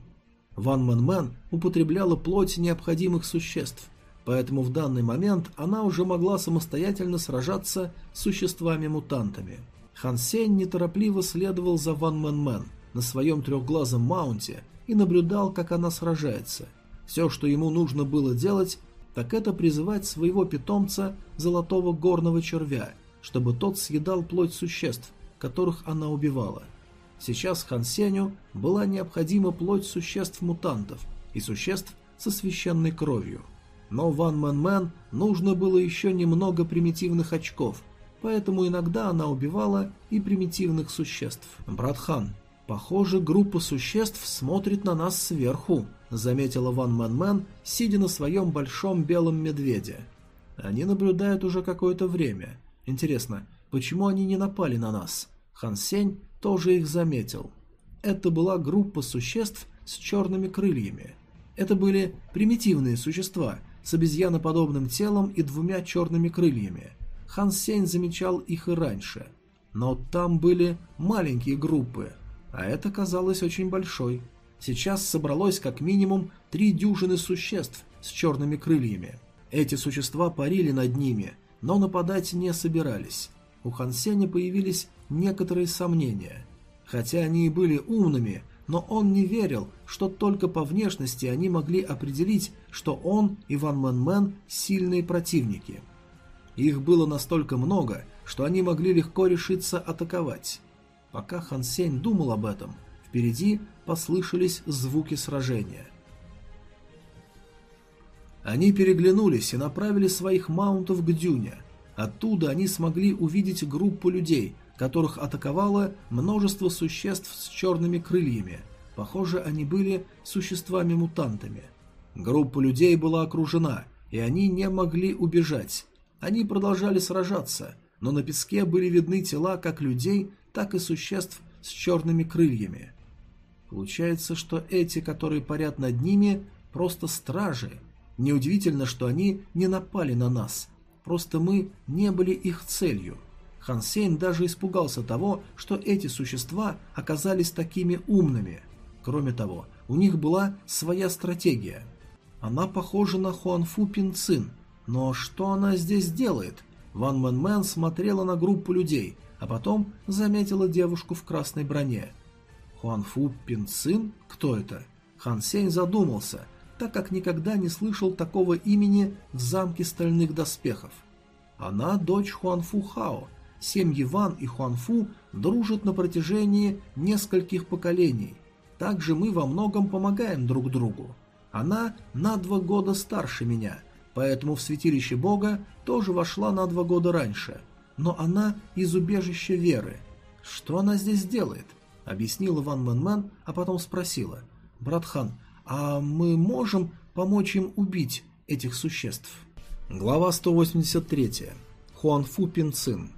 Ван Мэн Мэн употребляла плоть необходимых существ, поэтому в данный момент она уже могла самостоятельно сражаться с существами-мутантами. Хан Сень неторопливо следовал за Ван Мэн Мэн на своем трехглазом маунте и наблюдал, как она сражается. Все, что ему нужно было делать, так это призывать своего питомца золотого горного червя, чтобы тот съедал плоть существ, которых она убивала – Сейчас Хан Сеню была необходима плоть существ-мутантов и существ со священной кровью. Но Ван Мэн Мэн нужно было еще немного примитивных очков, поэтому иногда она убивала и примитивных существ. «Брат Хан, похоже, группа существ смотрит на нас сверху», заметила Ван Мэн Мэн, сидя на своем большом белом медведе. «Они наблюдают уже какое-то время. Интересно, почему они не напали на нас?» Хан Сень тоже их заметил. Это была группа существ с черными крыльями. Это были примитивные существа с обезьяноподобным телом и двумя черными крыльями. Хан Сень замечал их и раньше. Но там были маленькие группы, а это казалось очень большой. Сейчас собралось как минимум три дюжины существ с черными крыльями. Эти существа парили над ними, но нападать не собирались. У Хан Сеня появились некоторые сомнения. Хотя они и были умными, но он не верил, что только по внешности они могли определить, что он и Ван Мэн Мэн сильные противники. Их было настолько много, что они могли легко решиться атаковать. Пока Хан Сень думал об этом, впереди послышались звуки сражения. Они переглянулись и направили своих маунтов к дюне. Оттуда они смогли увидеть группу людей, которых атаковало множество существ с черными крыльями. Похоже, они были существами-мутантами. Группа людей была окружена, и они не могли убежать. Они продолжали сражаться, но на песке были видны тела как людей, так и существ с черными крыльями. Получается, что эти, которые парят над ними, просто стражи. Неудивительно, что они не напали на нас. Просто мы не были их целью. Хан Сень даже испугался того, что эти существа оказались такими умными. Кроме того, у них была своя стратегия. Она похожа на Хуанфу Пинцин, но что она здесь делает? Ван Мэн Мэн смотрела на группу людей, а потом заметила девушку в красной броне. Хуанфу Пинцин? Кто это? Хан Сень задумался, так как никогда не слышал такого имени в замке стальных доспехов. Она дочь Хуанфу Хао. Семьи Ван и Хуанфу дружат на протяжении нескольких поколений. Также мы во многом помогаем друг другу. Она на два года старше меня, поэтому в святилище Бога тоже вошла на два года раньше. Но она из убежища Веры. Что она здесь делает? Объяснила Ван Мэн Мэн, а потом спросила. Брат Хан, а мы можем помочь им убить этих существ? Глава 183. Хуанфу Пинцин.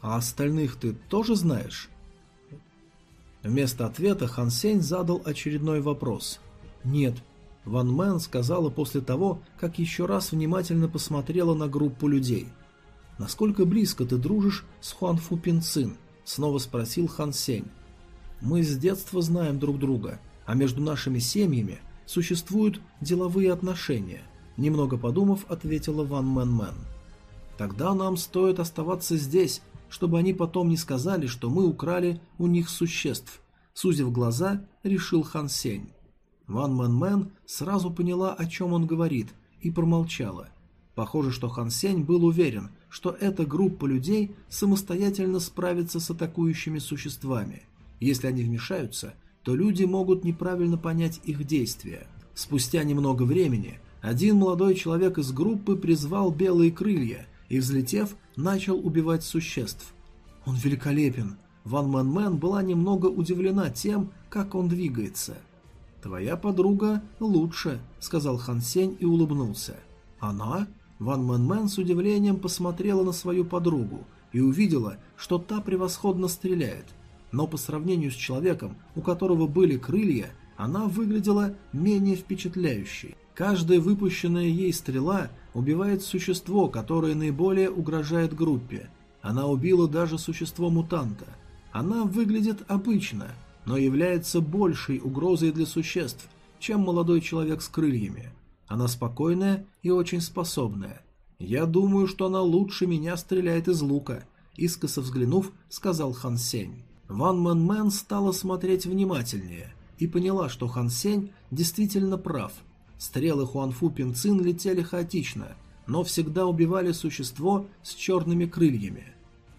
А остальных ты тоже знаешь? Вместо ответа Хан Сень задал очередной вопрос. «Нет». Ван Мэн сказала после того, как еще раз внимательно посмотрела на группу людей. «Насколько близко ты дружишь с Хуан Фу Пин Цин?» – снова спросил Хан Сень. «Мы с детства знаем друг друга, а между нашими семьями существуют деловые отношения», – немного подумав, ответила Ван Мэн Мэн. «Тогда нам стоит оставаться здесь чтобы они потом не сказали, что мы украли у них существ. Сузив глаза, решил Хан Сень. Ван Мэн Мэн сразу поняла, о чем он говорит, и промолчала. Похоже, что Хан Сень был уверен, что эта группа людей самостоятельно справится с атакующими существами. Если они вмешаются, то люди могут неправильно понять их действия. Спустя немного времени один молодой человек из группы призвал белые крылья и, взлетев, начал убивать существ. Он великолепен. Ван Мэн Мэн была немного удивлена тем, как он двигается. «Твоя подруга лучше», — сказал Хан Сень и улыбнулся. «Она?» Ван Мэн Мэн с удивлением посмотрела на свою подругу и увидела, что та превосходно стреляет. Но по сравнению с человеком, у которого были крылья, она выглядела менее впечатляющей. Каждая выпущенная ей стрела убивает существо, которое наиболее угрожает группе. Она убила даже существо-мутанта. Она выглядит обычно, но является большей угрозой для существ, чем молодой человек с крыльями. Она спокойная и очень способная. Я думаю, что она лучше меня стреляет из лука, искоса взглянув, сказал Хан Сень. Ван Мэн Мэн стала смотреть внимательнее и поняла, что Хан Сень действительно прав – Стрелы Хуанфу Пинцин летели хаотично, но всегда убивали существо с черными крыльями.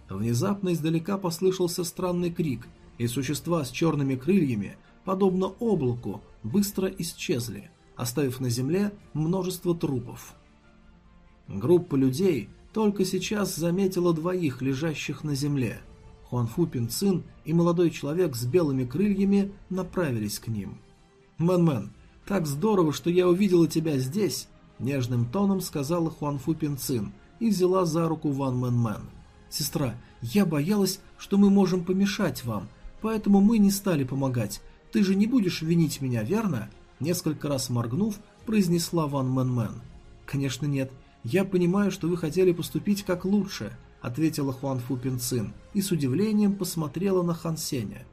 Внезапно издалека послышался странный крик, и существа с черными крыльями, подобно облаку, быстро исчезли, оставив на земле множество трупов. Группа людей только сейчас заметила двоих, лежащих на земле. Хуанфу Пинцин и молодой человек с белыми крыльями направились к ним. «Мэн-мэн, «Так здорово, что я увидела тебя здесь», – нежным тоном сказала Хуанфу Пинцин и взяла за руку Ван Мэн Мэн. «Сестра, я боялась, что мы можем помешать вам, поэтому мы не стали помогать. Ты же не будешь винить меня, верно?» Несколько раз моргнув, произнесла Ван Мэн Мэн. «Конечно нет. Я понимаю, что вы хотели поступить как лучше», – ответила Хуанфу Пинцин и с удивлением посмотрела на Хан Сеня.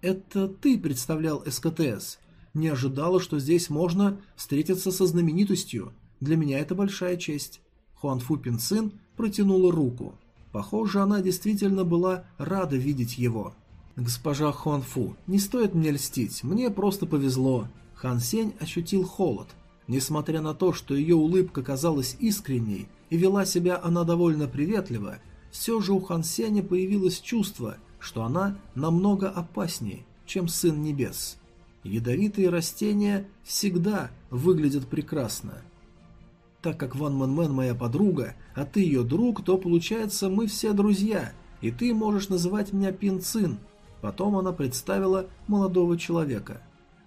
«Это ты представлял СКТС?» Не ожидала, что здесь можно встретиться со знаменитостью. Для меня это большая честь. Хуан Фу Пин Цин протянула руку. Похоже, она действительно была рада видеть его. «Госпожа Хуанфу, не стоит мне льстить, мне просто повезло». Хан Сень ощутил холод. Несмотря на то, что ее улыбка казалась искренней и вела себя она довольно приветливо, все же у Хан Сеня появилось чувство, что она намного опаснее, чем Сын Небес. Ядовитые растения всегда выглядят прекрасно. Так как Ван Мэн Мэн моя подруга, а ты ее друг, то получается мы все друзья, и ты можешь называть меня Пин Цин. Потом она представила молодого человека.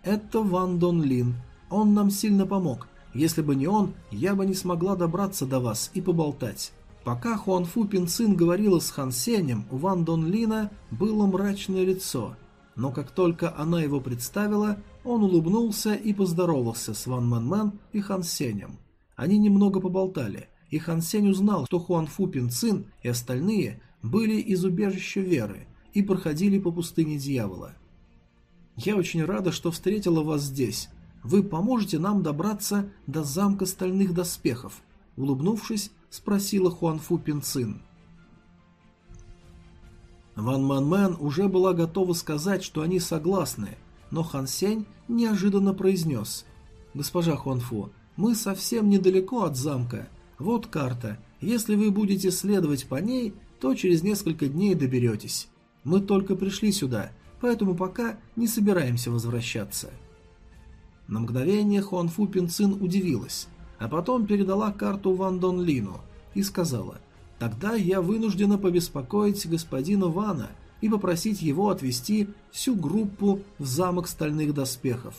Это Ван Дон Лин. Он нам сильно помог. Если бы не он, я бы не смогла добраться до вас и поболтать. Пока Хуанфу Пин Цин говорила с Хан Сенем, у Ван Дон Лина было мрачное лицо – но как только она его представила, он улыбнулся и поздоровался с Ван Мэн Мэн и Хан Сенем. Они немного поболтали, и Хан Сень узнал, что Хуан Фу Пин Цин и остальные были из убежища Веры и проходили по пустыне дьявола. «Я очень рада, что встретила вас здесь. Вы поможете нам добраться до замка стальных доспехов?» Улыбнувшись, спросила Хуан Фу Пин Цин. Ван Мэн Мэн уже была готова сказать, что они согласны, но Хан Сень неожиданно произнес. «Госпожа Хуанфу, мы совсем недалеко от замка. Вот карта. Если вы будете следовать по ней, то через несколько дней доберетесь. Мы только пришли сюда, поэтому пока не собираемся возвращаться». На мгновение Хуанфу Пинцин удивилась, а потом передала карту Ван Дон Лину и сказала – Тогда я вынуждена побеспокоить господина Вана и попросить его отвезти всю группу в замок стальных доспехов.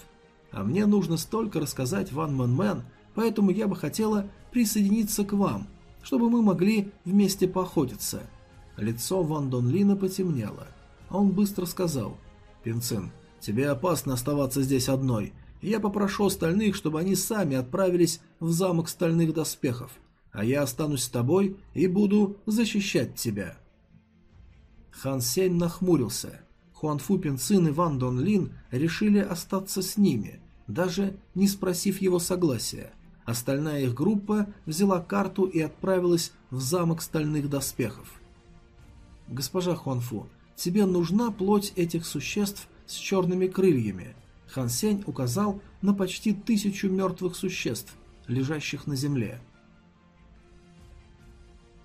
А мне нужно столько рассказать Ван Мэн Мэн, поэтому я бы хотела присоединиться к вам, чтобы мы могли вместе поохотиться». Лицо Ван Дон Лина потемнело. Он быстро сказал, «Пинцин, тебе опасно оставаться здесь одной. Я попрошу остальных, чтобы они сами отправились в замок стальных доспехов а я останусь с тобой и буду защищать тебя». Хан Сень нахмурился. Хуанфу Пинцин и Ван Дон Лин решили остаться с ними, даже не спросив его согласия. Остальная их группа взяла карту и отправилась в замок стальных доспехов. «Госпожа Хуанфу, тебе нужна плоть этих существ с черными крыльями?» Хан Сень указал на почти тысячу мертвых существ, лежащих на земле.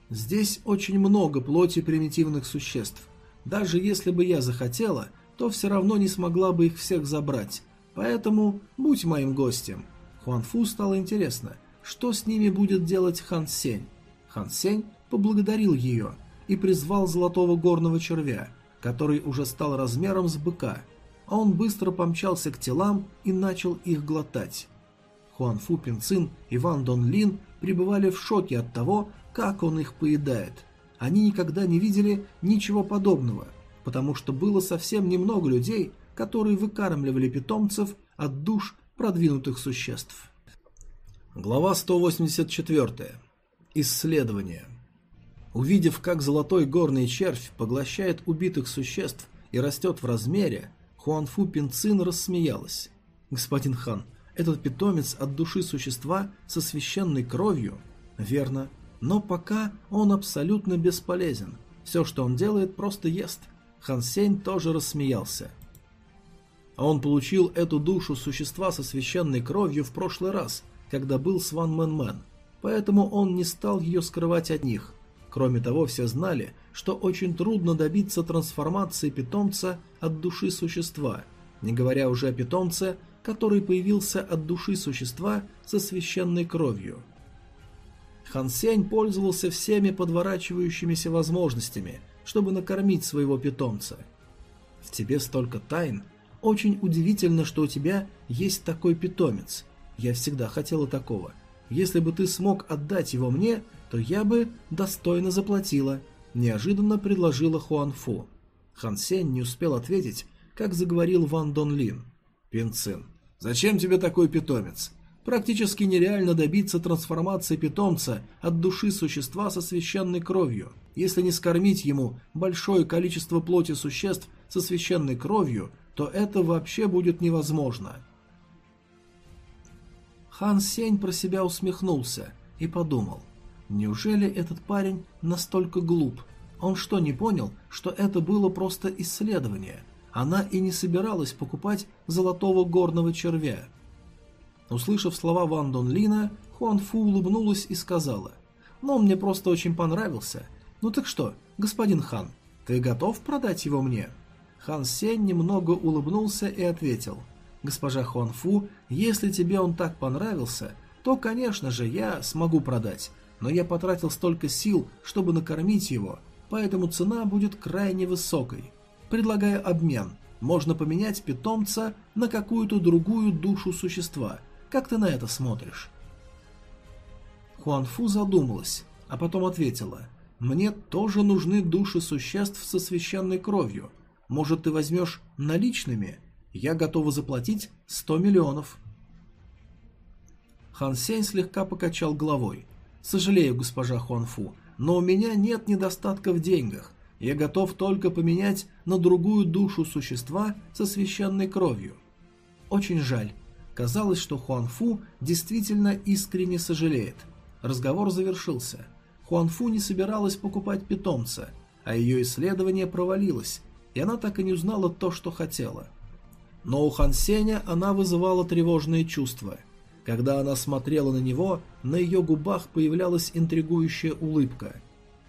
Здесь очень много плоти примитивных существ. Даже если бы я захотела, то все равно не смогла бы их всех забрать. Поэтому будь моим гостем. Хуан Фу стало интересно, что с ними будет делать Хан Сень. Хан Сень поблагодарил ее и призвал золотого горного червя, который уже стал размером с быка. А он быстро помчался к телам и начал их глотать. Хуан Фу Пин Цин и Ван Дон Лин пребывали в шоке от того, как он их поедает. Они никогда не видели ничего подобного, потому что было совсем немного людей, которые выкармливали питомцев от душ продвинутых существ. Глава 184. Исследование. Увидев, как золотой горный червь поглощает убитых существ и растет в размере, Хуанфу Пинцин рассмеялась. «Господин Хан, этот питомец от души существа со священной кровью?» «Верно. Но пока он абсолютно бесполезен. Все, что он делает, просто ест. Хан Сень тоже рассмеялся. Он получил эту душу существа со священной кровью в прошлый раз, когда был с Ван Мэн Мэн, поэтому он не стал ее скрывать от них. Кроме того, все знали, что очень трудно добиться трансформации питомца от души существа, не говоря уже о питомце, который появился от души существа со священной кровью – Хан Сень пользовался всеми подворачивающимися возможностями, чтобы накормить своего питомца. В тебе столько тайн. Очень удивительно, что у тебя есть такой питомец. Я всегда хотела такого. Если бы ты смог отдать его мне, то я бы достойно заплатила. Неожиданно предложила Хуан Фу. Хан Сень не успел ответить, как заговорил Ван Дон Лин. Пинцин, зачем тебе такой питомец? Практически нереально добиться трансформации питомца от души существа со священной кровью. Если не скормить ему большое количество плоти существ со священной кровью, то это вообще будет невозможно. Хан Сень про себя усмехнулся и подумал. Неужели этот парень настолько глуп? Он что, не понял, что это было просто исследование? Она и не собиралась покупать золотого горного червя. Услышав слова Ван Дон Лина, Хуан Фу улыбнулась и сказала, «Но он мне просто очень понравился. Ну так что, господин Хан, ты готов продать его мне?» Хан Сень немного улыбнулся и ответил, «Госпожа Хуан Фу, если тебе он так понравился, то, конечно же, я смогу продать, но я потратил столько сил, чтобы накормить его, поэтому цена будет крайне высокой. Предлагаю обмен. Можно поменять питомца на какую-то другую душу существа. Как ты на это смотришь?» Хуанфу задумалась, а потом ответила. «Мне тоже нужны души существ со священной кровью. Может, ты возьмешь наличными? Я готова заплатить 100 миллионов». Хан Сень слегка покачал головой. «Сожалею, госпожа Хуанфу, но у меня нет недостатка в деньгах. Я готов только поменять на другую душу существа со священной кровью». Очень жаль. Казалось, что Хуанфу действительно искренне сожалеет. Разговор завершился. Хуанфу не собиралась покупать питомца, а ее исследование провалилось, и она так и не узнала то, что хотела. Но у Хан Сеня она вызывала тревожные чувства – когда она смотрела на него, на ее губах появлялась интригующая улыбка.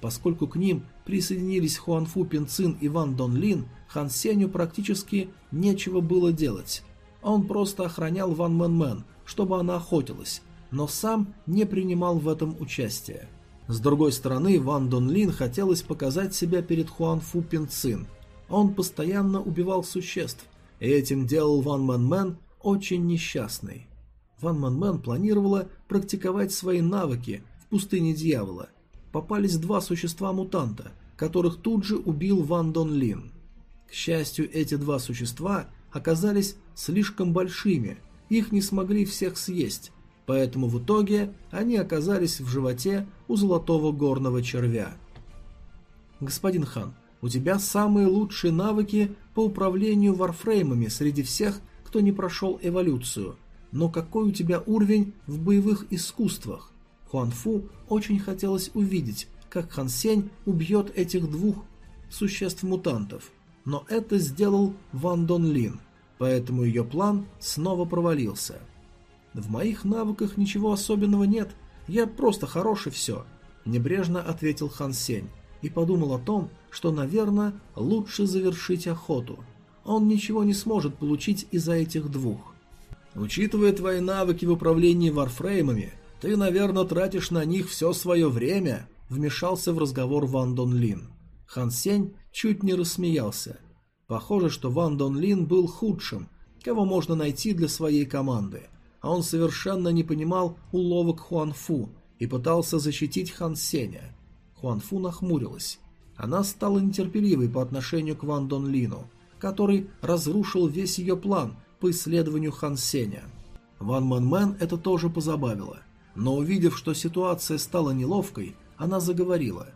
Поскольку к ним присоединились Хуанфу Пинцин и Ван Дон Лин, Хан Сеню практически нечего было делать. Он просто охранял Ван Мэн Мэн, чтобы она охотилась, но сам не принимал в этом участие. С другой стороны, Ван Дон Лину хотелось показать себя перед Хуан Фу Пинцин. Он постоянно убивал существ, и этим делал Ван Мэн Мэн очень несчастной. Ван Мэн Мэн планировала практиковать свои навыки в пустыне дьявола. Попались два существа-мутанта, которых тут же убил Ван Дон Лин. К счастью, эти два существа оказались слишком большими, их не смогли всех съесть, поэтому в итоге они оказались в животе у золотого горного червя. «Господин Хан, у тебя самые лучшие навыки по управлению варфреймами среди всех, кто не прошел эволюцию», но какой у тебя уровень в боевых искусствах? Хуан Фу очень хотелось увидеть, как Хан Сень убьет этих двух существ-мутантов, но это сделал Ван Дон Лин, поэтому ее план снова провалился. В моих навыках ничего особенного нет, я просто хороший все, небрежно ответил Хан Сень и подумал о том, что, наверное, лучше завершить охоту. Он ничего не сможет получить из-за этих двух. Учитывая твои навыки в управлении варфреймами, ты, наверное, тратишь на них все свое время», — вмешался в разговор Ван Дон Лин. Хан Сень чуть не рассмеялся. Похоже, что Ван Дон Лин был худшим, кого можно найти для своей команды, а он совершенно не понимал уловок Хуан Фу и пытался защитить Хан Сеня. Хуан Фу нахмурилась. Она стала нетерпеливой по отношению к Ван Дон Лину, который разрушил весь ее план — по исследованию Хан Сеня. Ван Мэн Мэн это тоже позабавило, но увидев, что ситуация стала неловкой, она заговорила.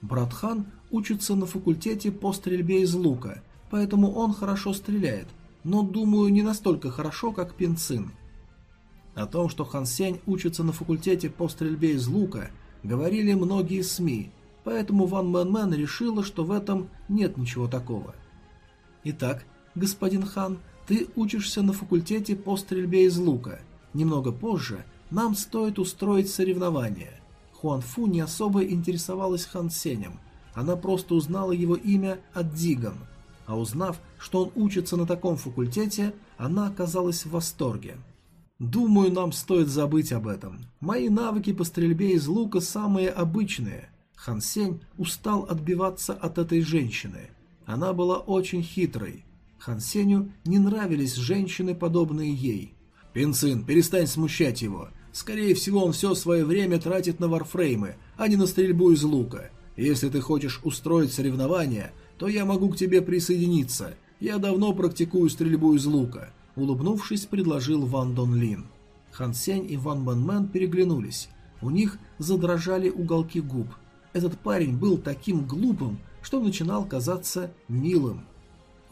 «Брат Хан учится на факультете по стрельбе из лука, поэтому он хорошо стреляет, но, думаю, не настолько хорошо, как Пин Цин». О том, что Хан Сень учится на факультете по стрельбе из лука, говорили многие СМИ, поэтому Ван Мэн Мэн решила, что в этом нет ничего такого. «Итак, господин Хан, ты учишься на факультете по стрельбе из лука. Немного позже нам стоит устроить соревнование. Хуан Фу не особо интересовалась Хан Сенем. Она просто узнала его имя от Диган. А узнав, что он учится на таком факультете, она оказалась в восторге. Думаю, нам стоит забыть об этом. Мои навыки по стрельбе из лука самые обычные. Хан Сень устал отбиваться от этой женщины. Она была очень хитрой. Хан Сеню не нравились женщины, подобные ей. «Пинцин, перестань смущать его. Скорее всего, он все свое время тратит на варфреймы, а не на стрельбу из лука. Если ты хочешь устроить соревнования, то я могу к тебе присоединиться. Я давно практикую стрельбу из лука», — улыбнувшись, предложил Ван Дон Лин. Хан Сень и Ван Мэн Мэн переглянулись. У них задрожали уголки губ. Этот парень был таким глупым, что начинал казаться милым.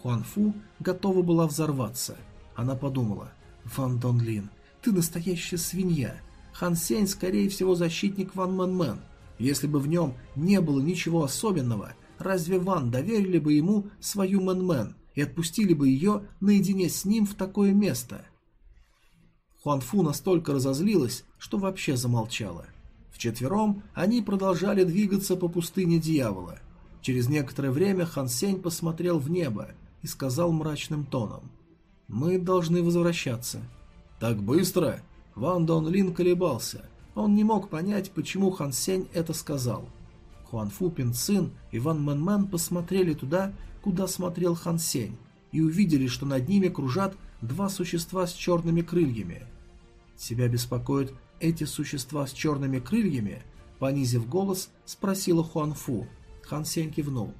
Хуанфу готова была взорваться. Она подумала, «Ван Дон Лин, ты настоящая свинья. Хан Сень, скорее всего, защитник Ван Мэн Мэн. Если бы в нем не было ничего особенного, разве Ван доверили бы ему свою Мэн Мэн и отпустили бы ее наедине с ним в такое место? Хуан Фу настолько разозлилась, что вообще замолчала. Вчетвером они продолжали двигаться по пустыне дьявола. Через некоторое время Хан Сень посмотрел в небо и сказал мрачным тоном. «Мы должны возвращаться». «Так быстро?» Ван Дон Лин колебался. Он не мог понять, почему Хан Сень это сказал. Хуан Фу Пин Цин и Ван Мэн Мэн посмотрели туда, куда смотрел Хан Сень, и увидели, что над ними кружат два существа с черными крыльями. «Тебя беспокоят эти существа с черными крыльями?» Понизив голос, спросила Хуан Фу. Хан Сень кивнул.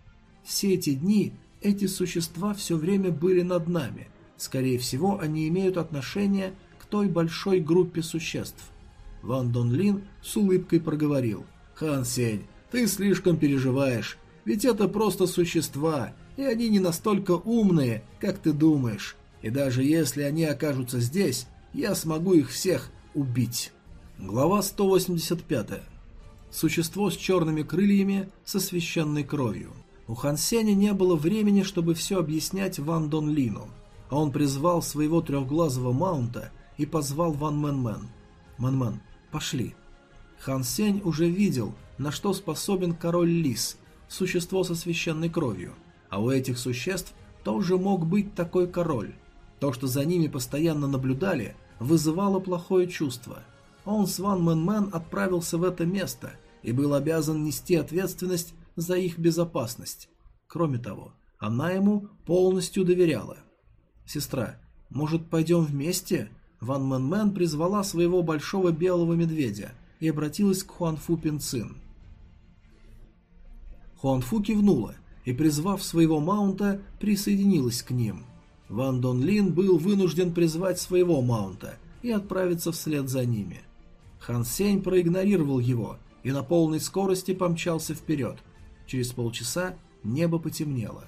«Все эти дни эти существа все время были над нами. Скорее всего, они имеют отношение к той большой группе существ». Ван Дон Лин с улыбкой проговорил. «Хан Сень, ты слишком переживаешь, ведь это просто существа, и они не настолько умные, как ты думаешь. И даже если они окажутся здесь, я смогу их всех убить. Глава 185. Существо с черными крыльями со священной кровью. У Хан Сеня не было времени, чтобы все объяснять Ван Дон Лину. А он призвал своего трехглазого маунта и позвал Ван Мэн Мэн. Мэн Мэн, пошли. Хан Сень уже видел, на что способен король Лис, существо со священной кровью. А у этих существ тоже мог быть такой король. То, что за ними постоянно наблюдали, вызывало плохое чувство. Он с Ван Мэн Мэн отправился в это место и был обязан нести ответственность за их безопасность. Кроме того, она ему полностью доверяла. «Сестра, может, пойдем вместе?» Ван Мэн Мэн призвала своего большого белого медведя и обратилась к Хуан Фу Пин Цин. Хуан Фу кивнула и, призвав своего маунта, присоединилась к ним. Ван Дон Лин был вынужден призвать своего маунта и отправиться вслед за ними. Хан Сень проигнорировал его и на полной скорости помчался вперед. Через полчаса небо потемнело.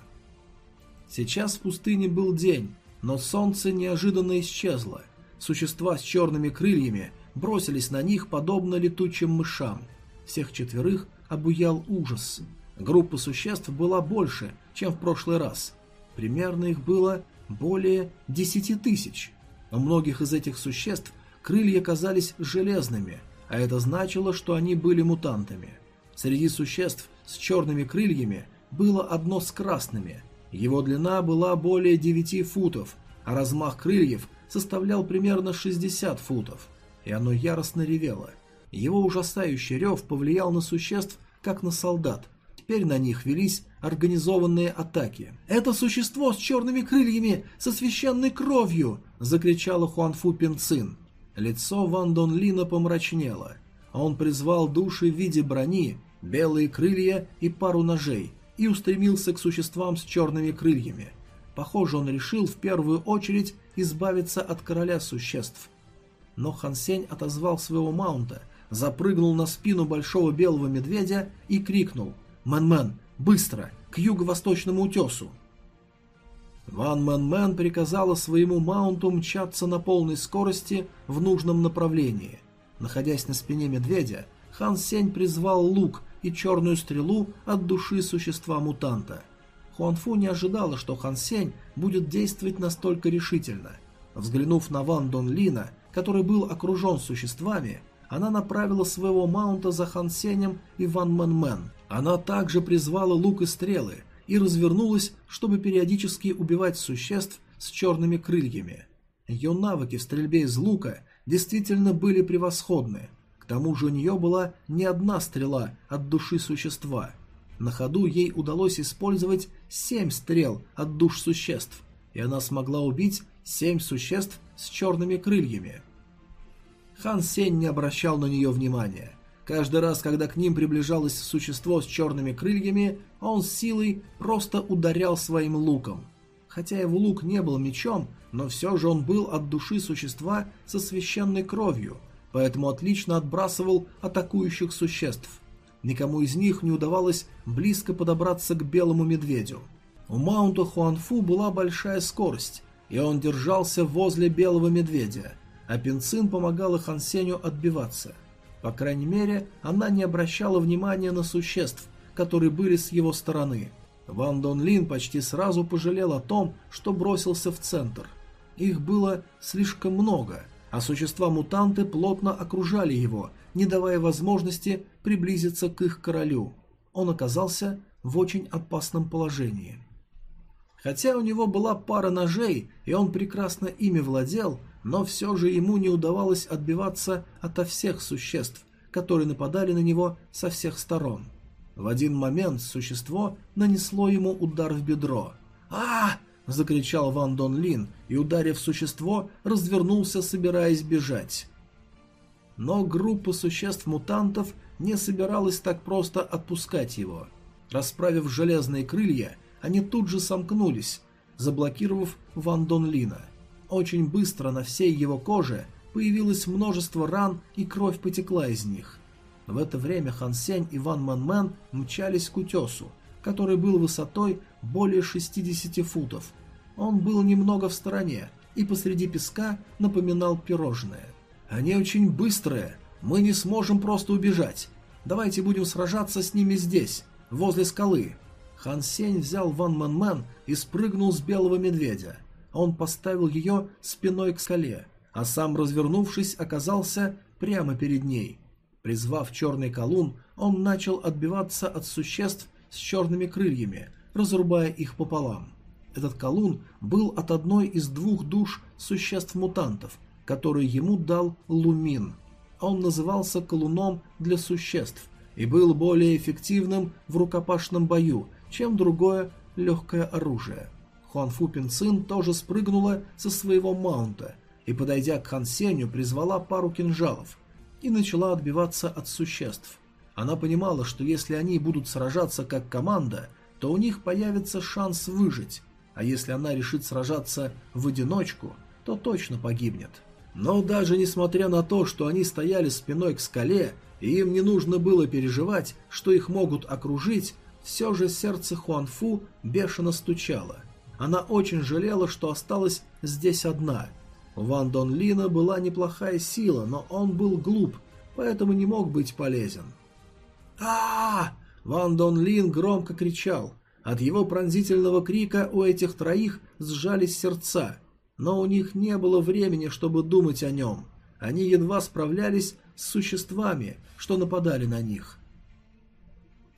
Сейчас в пустыне был день, но солнце неожиданно исчезло. Существа с черными крыльями бросились на них, подобно летучим мышам. Всех четверых обуял ужас. Группа существ была больше, чем в прошлый раз. Примерно их было более 10 тысяч. У многих из этих существ крылья казались железными, а это значило, что они были мутантами. Среди существ с черными крыльями было одно с красными. Его длина была более 9 футов, а размах крыльев составлял примерно 60 футов, и оно яростно ревело. Его ужасающий рев повлиял на существ, как на солдат, Теперь на них велись организованные атаки. «Это существо с черными крыльями, со священной кровью!» – закричала Хуанфу Пинцин. Лицо Ван Дон Лина помрачнело. Он призвал души в виде брони, белые крылья и пару ножей и устремился к существам с черными крыльями. Похоже, он решил в первую очередь избавиться от короля существ. Но Хан Сень отозвал своего маунта, запрыгнул на спину большого белого медведя и крикнул Мэн-Мэн, быстро, к юго-восточному утесу!» Ван Мэн-Мэн приказала своему маунту мчаться на полной скорости в нужном направлении. Находясь на спине медведя, Хан Сень призвал лук и черную стрелу от души существа-мутанта. Хуанфу не ожидала, что Хан Сень будет действовать настолько решительно. Взглянув на Ван Дон Лина, который был окружен существами, она направила своего маунта за Хан Сенем и Ван Мэн Мэн. Она также призвала лук и стрелы и развернулась, чтобы периодически убивать существ с черными крыльями. Ее навыки в стрельбе из лука действительно были превосходны. Тому же у нее была не одна стрела от души существа. На ходу ей удалось использовать семь стрел от душ существ, и она смогла убить семь существ с черными крыльями. Хан Сень не обращал на нее внимания. Каждый раз, когда к ним приближалось существо с черными крыльями, он силой просто ударял своим луком. Хотя его лук не был мечом, но все же он был от души существа со священной кровью, поэтому отлично отбрасывал атакующих существ. Никому из них не удавалось близко подобраться к белому медведю. У маунта Хуанфу была большая скорость, и он держался возле белого медведя – а Пинцин помогала Хан Сеню отбиваться. По крайней мере, она не обращала внимания на существ, которые были с его стороны. Ван Дон Лин почти сразу пожалел о том, что бросился в центр. Их было слишком много, а существа-мутанты плотно окружали его, не давая возможности приблизиться к их королю. Он оказался в очень опасном положении. Хотя у него была пара ножей, и он прекрасно ими владел, но все же ему не удавалось отбиваться ото всех существ, которые нападали на него со всех сторон. В один момент существо нанесло ему удар в бедро. а, закричал Ван Дон Лин и, ударив существо, развернулся, собираясь бежать. Но группа существ-мутантов не собиралась так просто отпускать его. Расправив железные крылья, они тут же сомкнулись, заблокировав Ван Дон Лина. Очень быстро на всей его коже появилось множество ран и кровь потекла из них. В это время Хан Сень и Ван Мэн Мэн мчались к утесу, который был высотой более 60 футов. Он был немного в стороне и посреди песка напоминал пирожное. «Они очень быстрые, мы не сможем просто убежать. Давайте будем сражаться с ними здесь, возле скалы. Хан Сень взял Ван Мэн Мэн и спрыгнул с белого медведя. Он поставил ее спиной к скале, а сам, развернувшись, оказался прямо перед ней. Призвав черный колун, он начал отбиваться от существ с черными крыльями, разрубая их пополам. Этот колун был от одной из двух душ существ-мутантов, которые ему дал Лумин. Он назывался колуном для существ и был более эффективным в рукопашном бою, чем другое легкое оружие. Хуанфу Пинцин тоже спрыгнула со своего маунта и, подойдя к Хан Сенью, призвала пару кинжалов и начала отбиваться от существ. Она понимала, что если они будут сражаться как команда, то у них появится шанс выжить, а если она решит сражаться в одиночку, то точно погибнет. Но даже несмотря на то, что они стояли спиной к скале, и им не нужно было переживать, что их могут окружить, все же сердце Хуанфу бешено стучало. Она очень жалела, что осталась здесь одна. У Ван Дон Лина была неплохая сила, но он был глуп, поэтому не мог быть полезен. А, Ван Дон Лин громко кричал. От его пронзительного крика у этих троих сжались сердца, но у них не было времени, чтобы думать о нем. Они едва справлялись с существами, что нападали на них.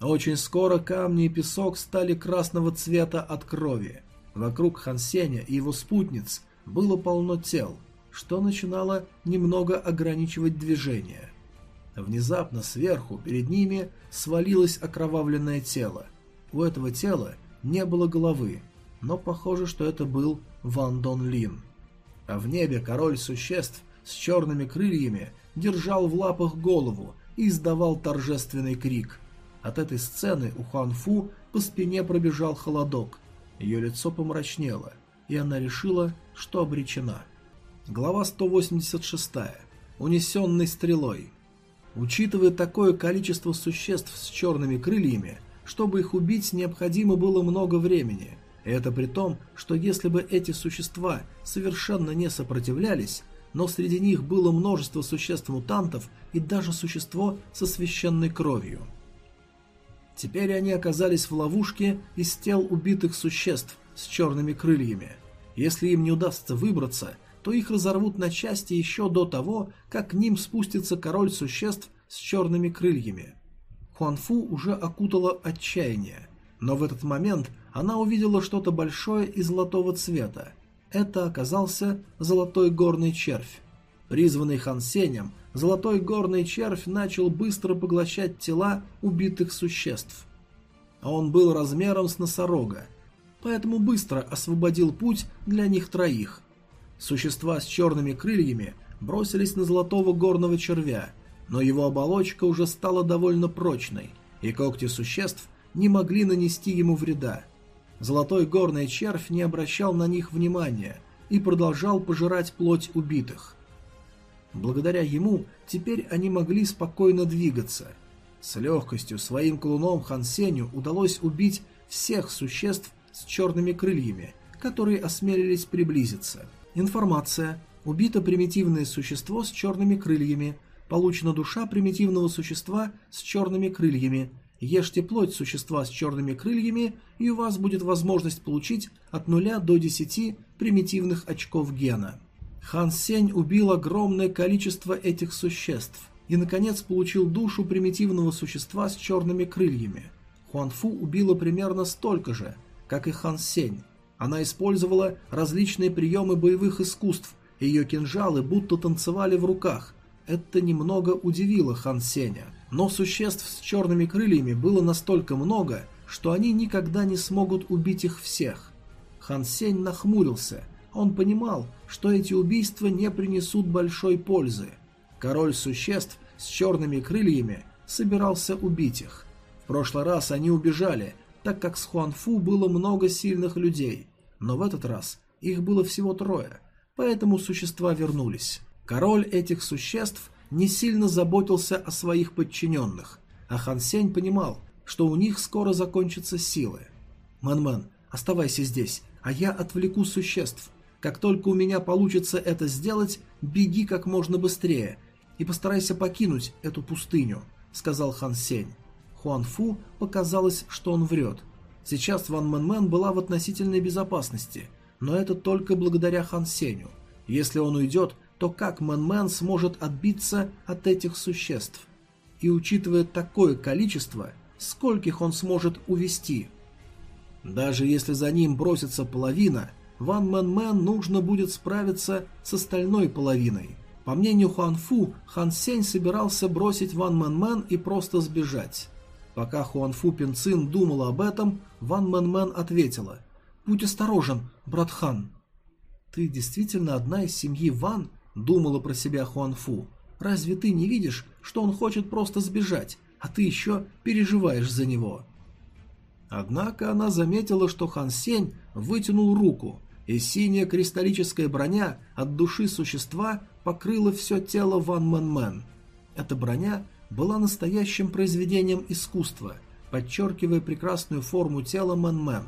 Очень скоро камни и песок стали красного цвета от крови. Вокруг Хансеня и его спутниц было полно тел, что начинало немного ограничивать движение. Внезапно сверху перед ними свалилось окровавленное тело. У этого тела не было головы, но похоже, что это был Ван Дон Лин. А в небе король существ с черными крыльями держал в лапах голову и издавал торжественный крик – от этой сцены у Хуан Фу по спине пробежал холодок. Ее лицо помрачнело, и она решила, что обречена. Глава 186. Унесенный стрелой. Учитывая такое количество существ с черными крыльями, чтобы их убить необходимо было много времени. Это при том, что если бы эти существа совершенно не сопротивлялись, но среди них было множество существ-мутантов и даже существо со священной кровью – Теперь они оказались в ловушке из тел убитых существ с черными крыльями. Если им не удастся выбраться, то их разорвут на части еще до того, как к ним спустится король существ с черными крыльями. Хуанфу уже окутала отчаяние, но в этот момент она увидела что-то большое и золотого цвета. Это оказался золотой горный червь. Призванный Хан Сенем, золотой горный червь начал быстро поглощать тела убитых существ. А он был размером с носорога, поэтому быстро освободил путь для них троих. Существа с черными крыльями бросились на золотого горного червя, но его оболочка уже стала довольно прочной, и когти существ не могли нанести ему вреда. Золотой горный червь не обращал на них внимания и продолжал пожирать плоть убитых. Благодаря ему теперь они могли спокойно двигаться. С легкостью своим клуном Хан Сеню удалось убить всех существ с черными крыльями, которые осмелились приблизиться. Информация. Убито примитивное существо с черными крыльями. Получена душа примитивного существа с черными крыльями. Ешьте плоть существа с черными крыльями, и у вас будет возможность получить от 0 до 10 примитивных очков гена. Хан Сень убил огромное количество этих существ и, наконец, получил душу примитивного существа с черными крыльями. Хуан Фу убила примерно столько же, как и Хан Сень. Она использовала различные приемы боевых искусств, и ее кинжалы будто танцевали в руках. Это немного удивило Хан Сеня. Но существ с черными крыльями было настолько много, что они никогда не смогут убить их всех. Хан Сень нахмурился. Он понимал, что эти убийства не принесут большой пользы. Король существ с черными крыльями собирался убить их. В прошлый раз они убежали, так как с Хуанфу было много сильных людей, но в этот раз их было всего трое, поэтому существа вернулись. Король этих существ не сильно заботился о своих подчиненных, а Хан Сень понимал, что у них скоро закончатся силы. «Мэн-мэн, оставайся здесь, а я отвлеку существ. Как только у меня получится это сделать, беги как можно быстрее и постарайся покинуть эту пустыню», — сказал Хан Сень. Хуан Фу показалось, что он врет. Сейчас Ван Мэн Мэн была в относительной безопасности, но это только благодаря Хан Сеню. Если он уйдет, то как Мэн Мэн сможет отбиться от этих существ? И учитывая такое количество, скольких он сможет увести? Даже если за ним бросится половина, Ван Мэн Мэн нужно будет справиться с остальной половиной. По мнению Хуан Фу, Хан Сень собирался бросить Ван Мэн Мэн и просто сбежать. Пока Хуанфу Пинцин думала об этом, Ван Мэн Мэн ответила. «Будь осторожен, брат Хан». «Ты действительно одна из семьи Ван?» – думала про себя Хуанфу. «Разве ты не видишь, что он хочет просто сбежать, а ты еще переживаешь за него?» Однако она заметила, что Хан Сень вытянул руку, и синяя кристаллическая броня от души существа покрыла все тело Ван Мэн Мэн. Эта броня была настоящим произведением искусства, подчеркивая прекрасную форму тела Мэн-Мэн.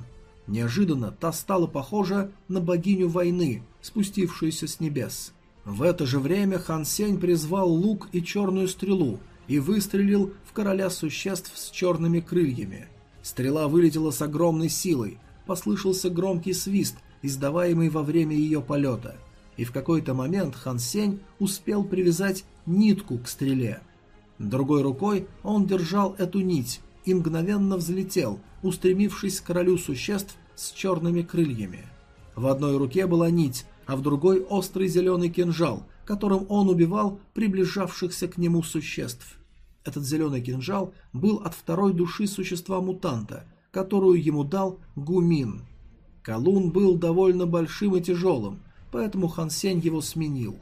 Неожиданно та стала похожа на богиню войны, спустившуюся с небес. В это же время Хан Сень призвал лук и черную стрелу и выстрелил в короля существ с черными крыльями. Стрела вылетела с огромной силой, послышался громкий свист, издаваемый во время ее полета. И в какой-то момент Хан Сень успел привязать нитку к стреле – Другой рукой он держал эту нить и мгновенно взлетел, устремившись к королю существ с черными крыльями. В одной руке была нить, а в другой острый зеленый кинжал, которым он убивал приближавшихся к нему существ. Этот зеленый кинжал был от второй души существа-мутанта, которую ему дал Гумин. Колун был довольно большим и тяжелым, поэтому Хан Сень его сменил.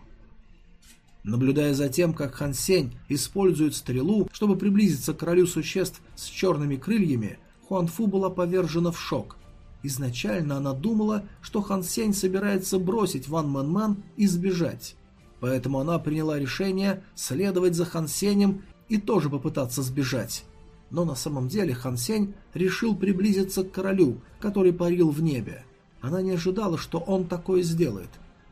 Наблюдая за тем, как Хан Сень использует стрелу, чтобы приблизиться к королю существ с черными крыльями, Хуан Фу была повержена в шок. Изначально она думала, что Хан Сень собирается бросить Ван Ман Ман и сбежать. Поэтому она приняла решение следовать за Хан Сенем и тоже попытаться сбежать. Но на самом деле Хан Сень решил приблизиться к королю, который парил в небе. Она не ожидала, что он такое сделает.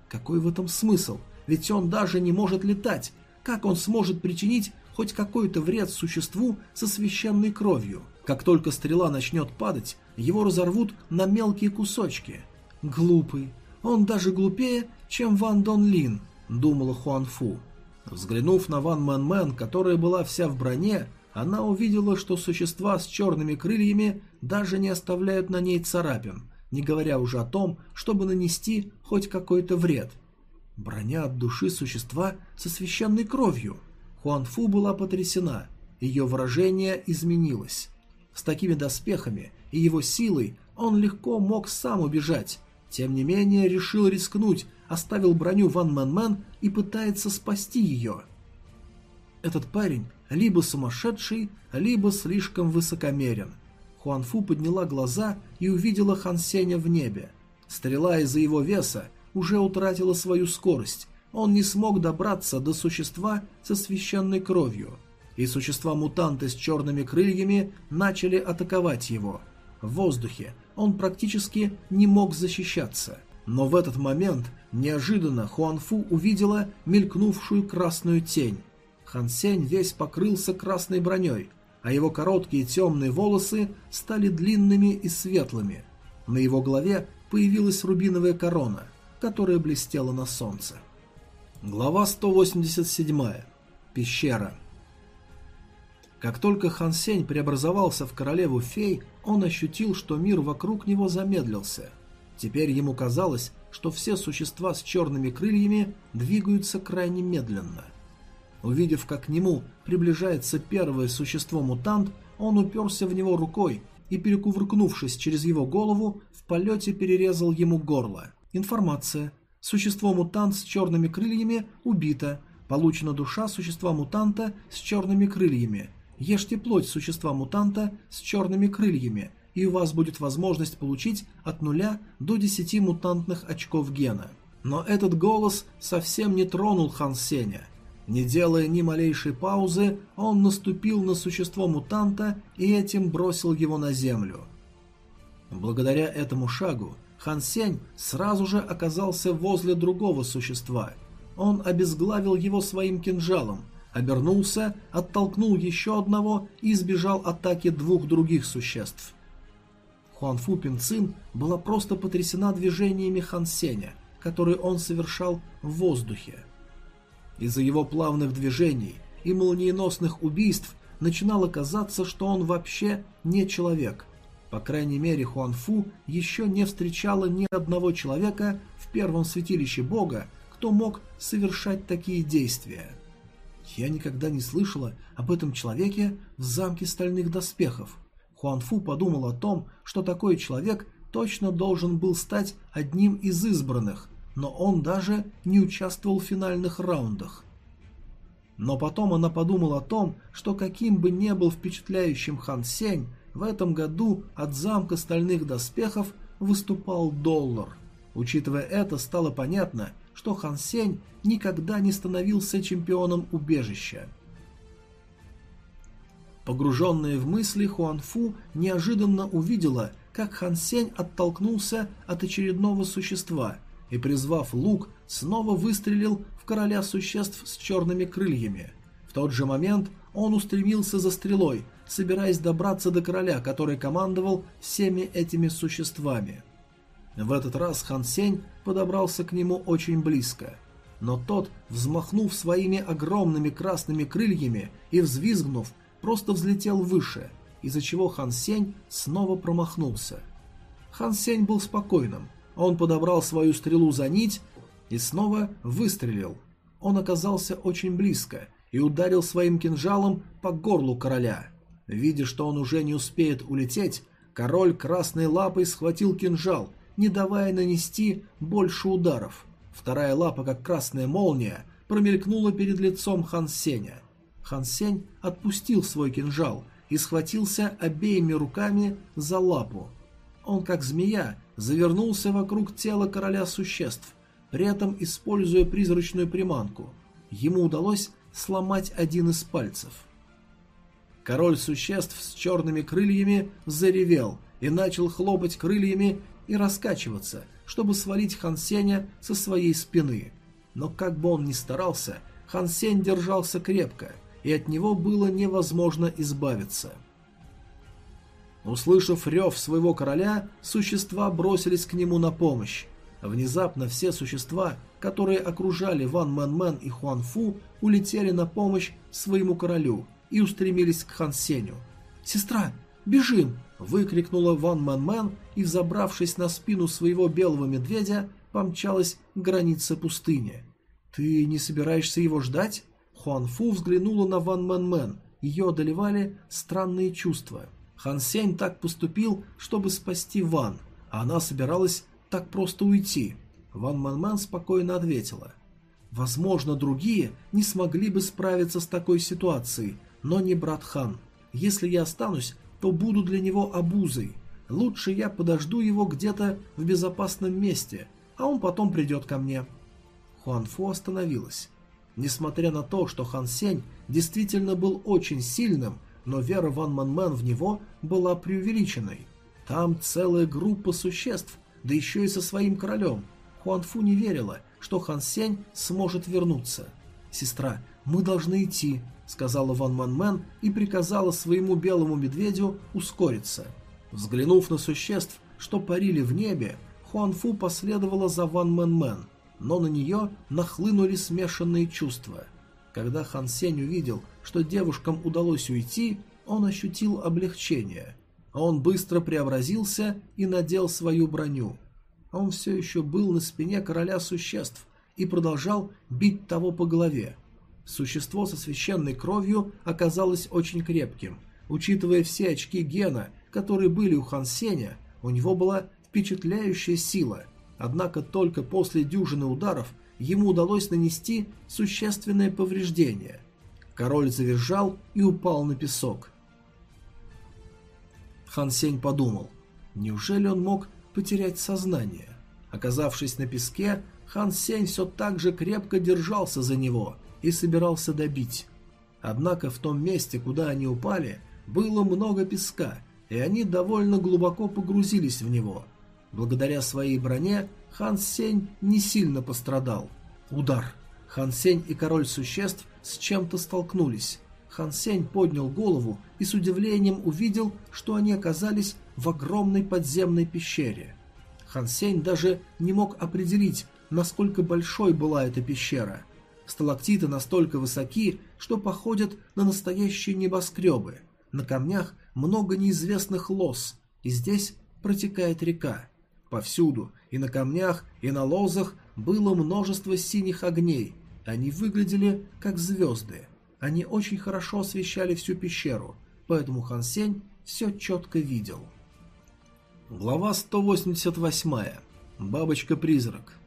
Какой в этом смысл? Ведь он даже не может летать. Как он сможет причинить хоть какой-то вред существу со священной кровью? Как только стрела начнет падать, его разорвут на мелкие кусочки. Глупый. Он даже глупее, чем Ван Дон Лин, думала Хуан Фу. Взглянув на Ван Мэн Мэн, которая была вся в броне, она увидела, что существа с черными крыльями даже не оставляют на ней царапин, не говоря уже о том, чтобы нанести хоть какой-то вред. Броня от души существа со священной кровью. Хуанфу была потрясена, ее выражение изменилось. С такими доспехами и его силой он легко мог сам убежать. Тем не менее, решил рискнуть, оставил броню Ван Мэн Мэн и пытается спасти ее. Этот парень либо сумасшедший, либо слишком высокомерен. Хуанфу подняла глаза и увидела Хан Сеня в небе. Стрела из-за его веса уже утратила свою скорость, он не смог добраться до существа со священной кровью, и существа-мутанты с черными крыльями начали атаковать его. В воздухе он практически не мог защищаться. Но в этот момент неожиданно Хуанфу увидела мелькнувшую красную тень. Хан Сень весь покрылся красной броней, а его короткие темные волосы стали длинными и светлыми. На его голове появилась рубиновая корона, которая блестела на солнце. Глава 187. Пещера. Как только Хан Сень преобразовался в королеву фей, он ощутил, что мир вокруг него замедлился. Теперь ему казалось, что все существа с черными крыльями двигаются крайне медленно. Увидев, как к нему приближается первое существо-мутант, он уперся в него рукой и, перекувыркнувшись через его голову, в полете перерезал ему горло. Информация. Существо-мутант с черными крыльями убито. Получена душа существа-мутанта с черными крыльями. Ешьте плоть существа-мутанта с черными крыльями, и у вас будет возможность получить от 0 до 10 мутантных очков гена. Но этот голос совсем не тронул Хан Сеня. Не делая ни малейшей паузы, он наступил на существо мутанта и этим бросил его на землю. Благодаря этому шагу Хан Сень сразу же оказался возле другого существа. Он обезглавил его своим кинжалом, обернулся, оттолкнул еще одного и избежал атаки двух других существ. Хуанфу Пинцин была просто потрясена движениями Хан Сеня, которые он совершал в воздухе. Из-за его плавных движений и молниеносных убийств начинало казаться, что он вообще не человек. По крайней мере, Хуанфу еще не встречала ни одного человека в первом святилище бога, кто мог совершать такие действия. Я никогда не слышала об этом человеке в замке стальных доспехов. Хуанфу подумал о том, что такой человек точно должен был стать одним из избранных, но он даже не участвовал в финальных раундах. Но потом она подумала о том, что каким бы ни был впечатляющим Хан Сень, в этом году от замка стальных доспехов выступал доллар. Учитывая это, стало понятно, что Хан Сень никогда не становился чемпионом убежища. Погруженная в мысли, Хуан Фу неожиданно увидела, как Хан Сень оттолкнулся от очередного существа – и, призвав лук, снова выстрелил в короля существ с черными крыльями. В тот же момент он устремился за стрелой, собираясь добраться до короля, который командовал всеми этими существами. В этот раз Хан Сень подобрался к нему очень близко. Но тот, взмахнув своими огромными красными крыльями и взвизгнув, просто взлетел выше, из-за чего Хан Сень снова промахнулся. Хан Сень был спокойным, он подобрал свою стрелу за нить и снова выстрелил. Он оказался очень близко и ударил своим кинжалом по горлу короля. Видя, что он уже не успеет улететь, король красной лапой схватил кинжал, не давая нанести больше ударов. Вторая лапа, как красная молния, промелькнула перед лицом Хан Сеня. Хан Сень отпустил свой кинжал и схватился обеими руками за лапу. Он, как змея, завернулся вокруг тела короля существ, при этом используя призрачную приманку. Ему удалось сломать один из пальцев. Король существ с черными крыльями заревел и начал хлопать крыльями и раскачиваться, чтобы свалить Хан Сеня со своей спины. Но как бы он ни старался, Хан Сень держался крепко, и от него было невозможно избавиться. Услышав рев своего короля, существа бросились к нему на помощь. Внезапно все существа, которые окружали Ван Мэн Мэн и Хуан Фу, улетели на помощь своему королю и устремились к Хан Сеню. «Сестра, бежим!» – выкрикнула Ван Мэн Мэн и, взобравшись на спину своего белого медведя, помчалась к границе пустыни. «Ты не собираешься его ждать?» Хуан Фу взглянула на Ван Мэн Мэн. Ее одолевали странные чувства – Хан Сень так поступил, чтобы спасти Ван, а она собиралась так просто уйти. Ван Манман спокойно ответила. Возможно, другие не смогли бы справиться с такой ситуацией, но не брат Хан. Если я останусь, то буду для него обузой. Лучше я подожду его где-то в безопасном месте, а он потом придет ко мне. Хуан Фу остановилась. Несмотря на то, что Хан Сень действительно был очень сильным, но вера Ван Ман Мэн в него была преувеличенной. Там целая группа существ, да еще и со своим королем. Хуанфу не верила, что Хан Сень сможет вернуться. «Сестра, мы должны идти», — сказала Ван Ман Мэн и приказала своему белому медведю ускориться. Взглянув на существ, что парили в небе, Хуанфу последовала за Ван Мэн Мэн, но на нее нахлынули смешанные чувства. Когда Хан Сень увидел, что девушкам удалось уйти, он ощутил облегчение. Он быстро преобразился и надел свою броню. Он все еще был на спине короля существ и продолжал бить того по голове. Существо со священной кровью оказалось очень крепким. Учитывая все очки гена, которые были у Хан Сеня, у него была впечатляющая сила. Однако только после дюжины ударов ему удалось нанести существенное повреждение. Король завизжал и упал на песок. Хан Сень подумал, неужели он мог потерять сознание? Оказавшись на песке, Хан Сень все так же крепко держался за него и собирался добить. Однако в том месте, куда они упали, было много песка, и они довольно глубоко погрузились в него. Благодаря своей броне Хан Сень не сильно пострадал. Удар. Хан Сень и король существ с чем-то столкнулись. Хан Сень поднял голову и с удивлением увидел, что они оказались в огромной подземной пещере. Хан Сень даже не мог определить, насколько большой была эта пещера. Сталактиты настолько высоки, что походят на настоящие небоскребы. На камнях много неизвестных лос, и здесь протекает река. Повсюду, и на камнях, и на лозах, было множество синих огней. Они выглядели как звезды. Они очень хорошо освещали всю пещеру, поэтому Хан Сень все четко видел. Глава 188. Бабочка-призрак.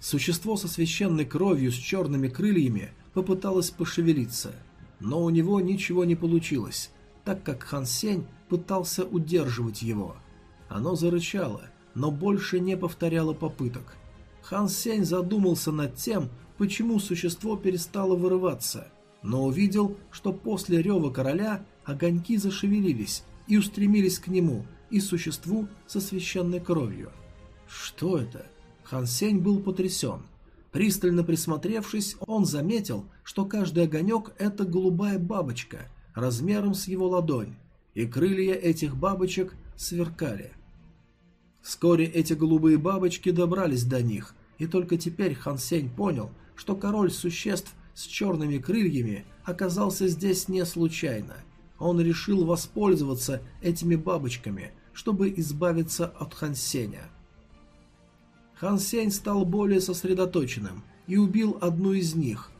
Существо со священной кровью с черными крыльями попыталось пошевелиться, но у него ничего не получилось, так как Хан Сень пытался удерживать его. Оно зарычало, но больше не повторяло попыток. Хан Сень задумался над тем, почему существо перестало вырываться – но увидел, что после рева короля огоньки зашевелились и устремились к нему и существу со священной кровью. Что это? Хан Сень был потрясен. Пристально присмотревшись, он заметил, что каждый огонек – это голубая бабочка, размером с его ладонь, и крылья этих бабочек сверкали. Вскоре эти голубые бабочки добрались до них, и только теперь Хан Сень понял, что король существ – с черными крыльями оказался здесь не случайно. Он решил воспользоваться этими бабочками, чтобы избавиться от Хансеня. Хансень стал более сосредоточенным и убил одну из них,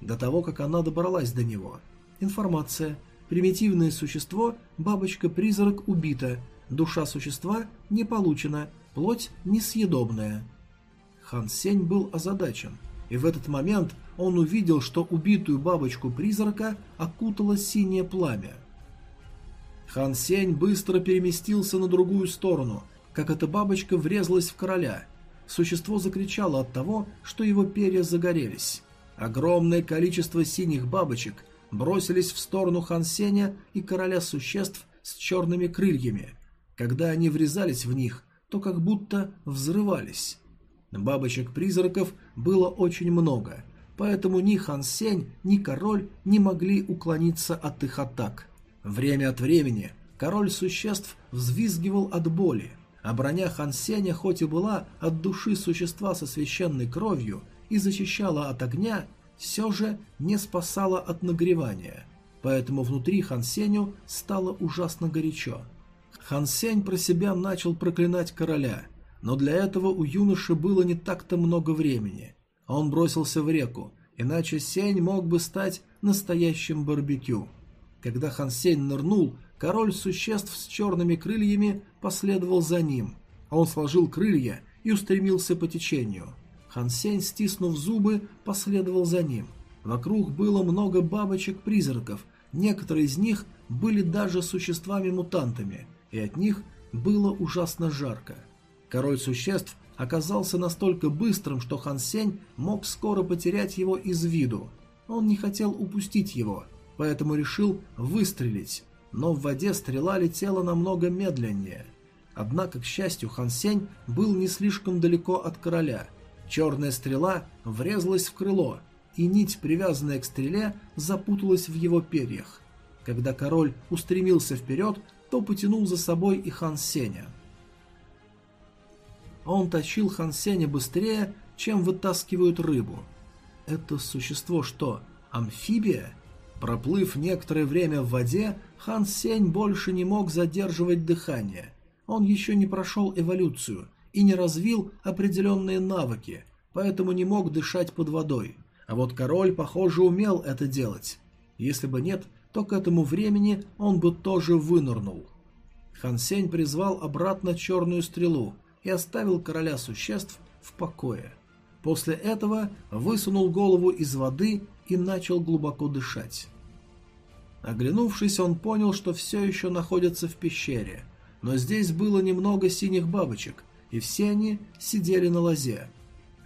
до того, как она добралась до него. Информация. Примитивное существо, бабочка-призрак убита, душа существа не получена, плоть несъедобная. Хан Сень был озадачен, и в этот момент он увидел, что убитую бабочку-призрака окутало синее пламя. Хан Сень быстро переместился на другую сторону, как эта бабочка врезалась в короля. Существо закричало от того, что его перья загорелись. Огромное количество синих бабочек бросились в сторону Хан Сеня и короля существ с черными крыльями. Когда они врезались в них, то как будто взрывались. Бабочек-призраков было очень много, поэтому ни Хан Сень, ни король не могли уклониться от их атак. Время от времени король существ взвизгивал от боли, а броня Хан Сеня хоть и была от души существа со священной кровью и защищала от огня, все же не спасала от нагревания, поэтому внутри Хан Сеню стало ужасно горячо. Хан Сень про себя начал проклинать короля, но для этого у юноши было не так-то много времени – он бросился в реку, иначе Сень мог бы стать настоящим барбекю. Когда Хан Сень нырнул, король существ с черными крыльями последовал за ним. Он сложил крылья и устремился по течению. Хан Сень, стиснув зубы, последовал за ним. Вокруг было много бабочек-призраков, некоторые из них были даже существами-мутантами, и от них было ужасно жарко. Король существ оказался настолько быстрым, что Хан Сень мог скоро потерять его из виду. Он не хотел упустить его, поэтому решил выстрелить, но в воде стрела летела намного медленнее. Однако, к счастью, Хан Сень был не слишком далеко от короля. Черная стрела врезалась в крыло, и нить, привязанная к стреле, запуталась в его перьях. Когда король устремился вперед, то потянул за собой и Хан Сеня. Он тащил Хан Сеня быстрее, чем вытаскивают рыбу. Это существо что, амфибия? Проплыв некоторое время в воде, Хан Сень больше не мог задерживать дыхание. Он еще не прошел эволюцию и не развил определенные навыки, поэтому не мог дышать под водой. А вот король, похоже, умел это делать. Если бы нет, то к этому времени он бы тоже вынырнул. Хан Сень призвал обратно черную стрелу и оставил короля существ в покое. После этого высунул голову из воды и начал глубоко дышать. Оглянувшись, он понял, что все еще находится в пещере, но здесь было немного синих бабочек, и все они сидели на лозе.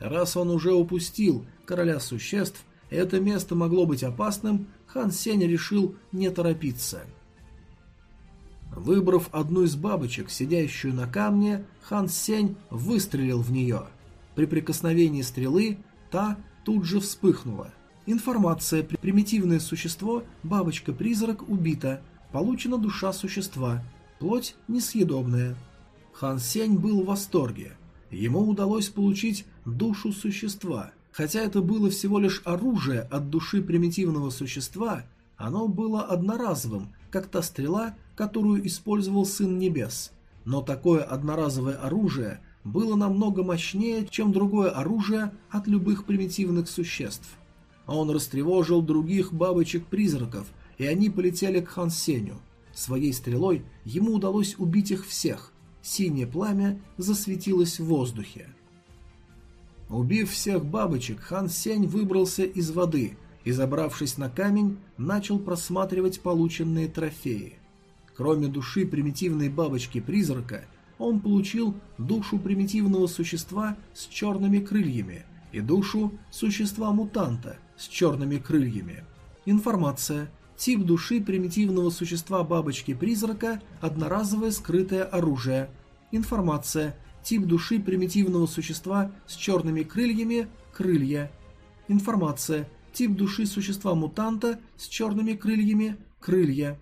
Раз он уже упустил короля существ, и это место могло быть опасным, Хан Сень решил не торопиться. Выбрав одну из бабочек, сидящую на камне, Хан Сень выстрелил в нее. При прикосновении стрелы та тут же вспыхнула. Информация. Примитивное существо, бабочка-призрак, убита. Получена душа существа. Плоть несъедобная. Хан Сень был в восторге. Ему удалось получить душу существа. Хотя это было всего лишь оружие от души примитивного существа, оно было одноразовым, как та стрела, которую использовал Сын Небес. Но такое одноразовое оружие было намного мощнее, чем другое оружие от любых примитивных существ он растревожил других бабочек-призраков, и они полетели к Хан Сеню. Своей стрелой ему удалось убить их всех. Синее пламя засветилось в воздухе. Убив всех бабочек, Хан Сень выбрался из воды и, забравшись на камень, начал просматривать полученные трофеи. Кроме души примитивной бабочки-призрака, он получил душу примитивного существа с черными крыльями и душу существа-мутанта с черными крыльями. Информация. Тип души примитивного существа бабочки-призрака – одноразовое скрытое оружие. Информация. Тип души примитивного существа с черными крыльями – крылья. Информация. Тип души существа-мутанта с черными крыльями – крылья.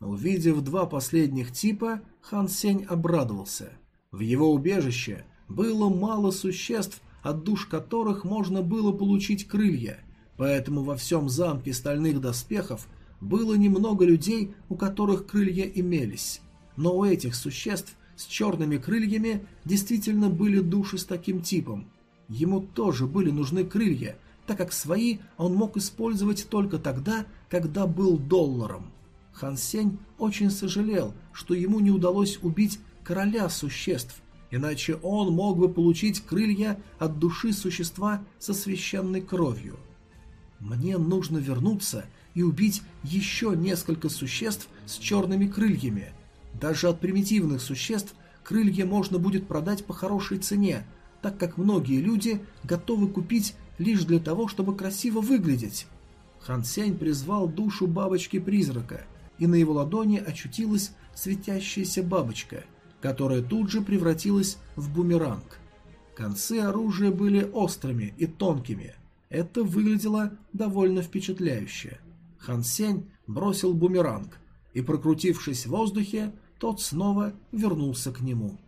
Увидев два последних типа, Хан Сень обрадовался. В его убежище было мало существ, от душ которых можно было получить крылья, поэтому во всем замке стальных доспехов было немного людей, у которых крылья имелись. Но у этих существ с черными крыльями действительно были души с таким типом. Ему тоже были нужны крылья, так как свои он мог использовать только тогда, когда был долларом. Хан Сень очень сожалел, что ему не удалось убить короля существ, иначе он мог бы получить крылья от души существа со священной кровью. Мне нужно вернуться и убить еще несколько существ с черными крыльями. Даже от примитивных существ крылья можно будет продать по хорошей цене, так как многие люди готовы купить лишь для того, чтобы красиво выглядеть. Хан Сень призвал душу бабочки-призрака, и на его ладони очутилась светящаяся бабочка – которая тут же превратилась в бумеранг. Концы оружия были острыми и тонкими. Это выглядело довольно впечатляюще. Хан Сень бросил бумеранг, и, прокрутившись в воздухе, тот снова вернулся к нему.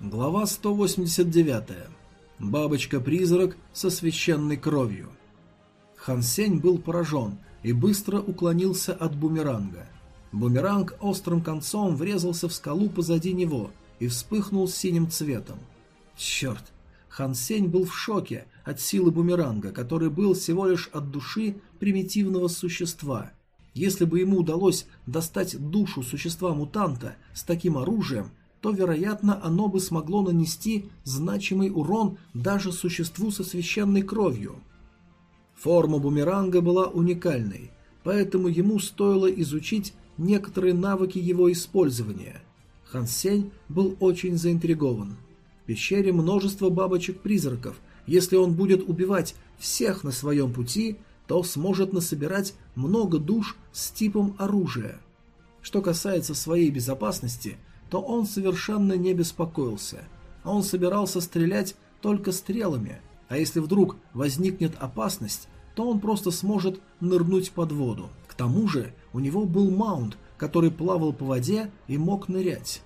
Глава 189. Бабочка-призрак со священной кровью. Хан Сень был поражен и быстро уклонился от бумеранга. Бумеранг острым концом врезался в скалу позади него и вспыхнул синим цветом. Черт! Хан Сень был в шоке от силы бумеранга, который был всего лишь от души примитивного существа. Если бы ему удалось достать душу существа-мутанта с таким оружием, то, вероятно, оно бы смогло нанести значимый урон даже существу со священной кровью. Форма бумеранга была уникальной, поэтому ему стоило изучить некоторые навыки его использования. Хан Сень был очень заинтригован. В пещере множество бабочек-призраков. Если он будет убивать всех на своем пути, то сможет насобирать много душ с типом оружия. Что касается своей безопасности, то он совершенно не беспокоился. Он собирался стрелять только стрелами, а если вдруг возникнет опасность, то он просто сможет нырнуть под воду. К тому же у него был маунт, который плавал по воде и мог нырять.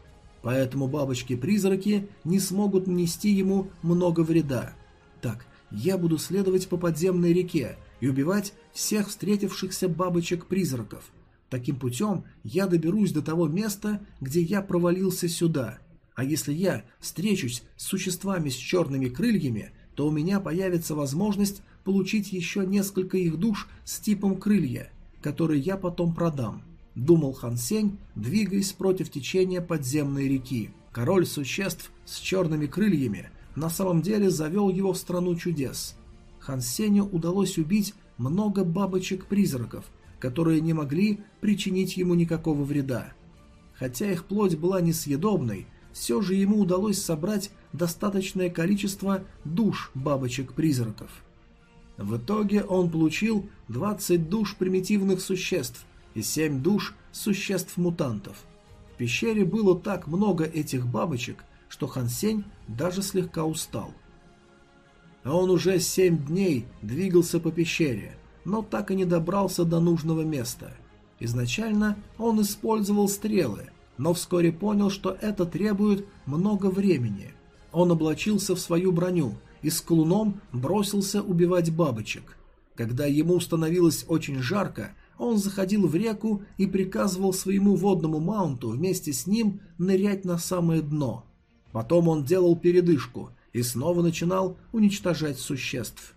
Поэтому бабочки-призраки не смогут нанести ему много вреда. Так, я буду следовать по подземной реке и убивать всех встретившихся бабочек-призраков. Таким путем я доберусь до того места, где я провалился сюда. А если я встречусь с существами с черными крыльями, то у меня появится возможность получить еще несколько их душ с типом крылья, которые я потом продам. Думал Хан Сень, двигаясь против течения подземной реки. Король существ с черными крыльями на самом деле завел его в страну чудес. Хан Сеню удалось убить много бабочек-призраков, которые не могли причинить ему никакого вреда. Хотя их плоть была несъедобной, все же ему удалось собрать достаточное количество душ бабочек-призраков. В итоге он получил 20 душ примитивных существ и 7 душ существ-мутантов. В пещере было так много этих бабочек, что Хан Сень даже слегка устал. А он уже 7 дней двигался по пещере, но так и не добрался до нужного места. Изначально он использовал стрелы, но вскоре понял, что это требует много времени. Он облачился в свою броню и с колуном бросился убивать бабочек. Когда ему становилось очень жарко, он заходил в реку и приказывал своему водному маунту вместе с ним нырять на самое дно. Потом он делал передышку и снова начинал уничтожать существ.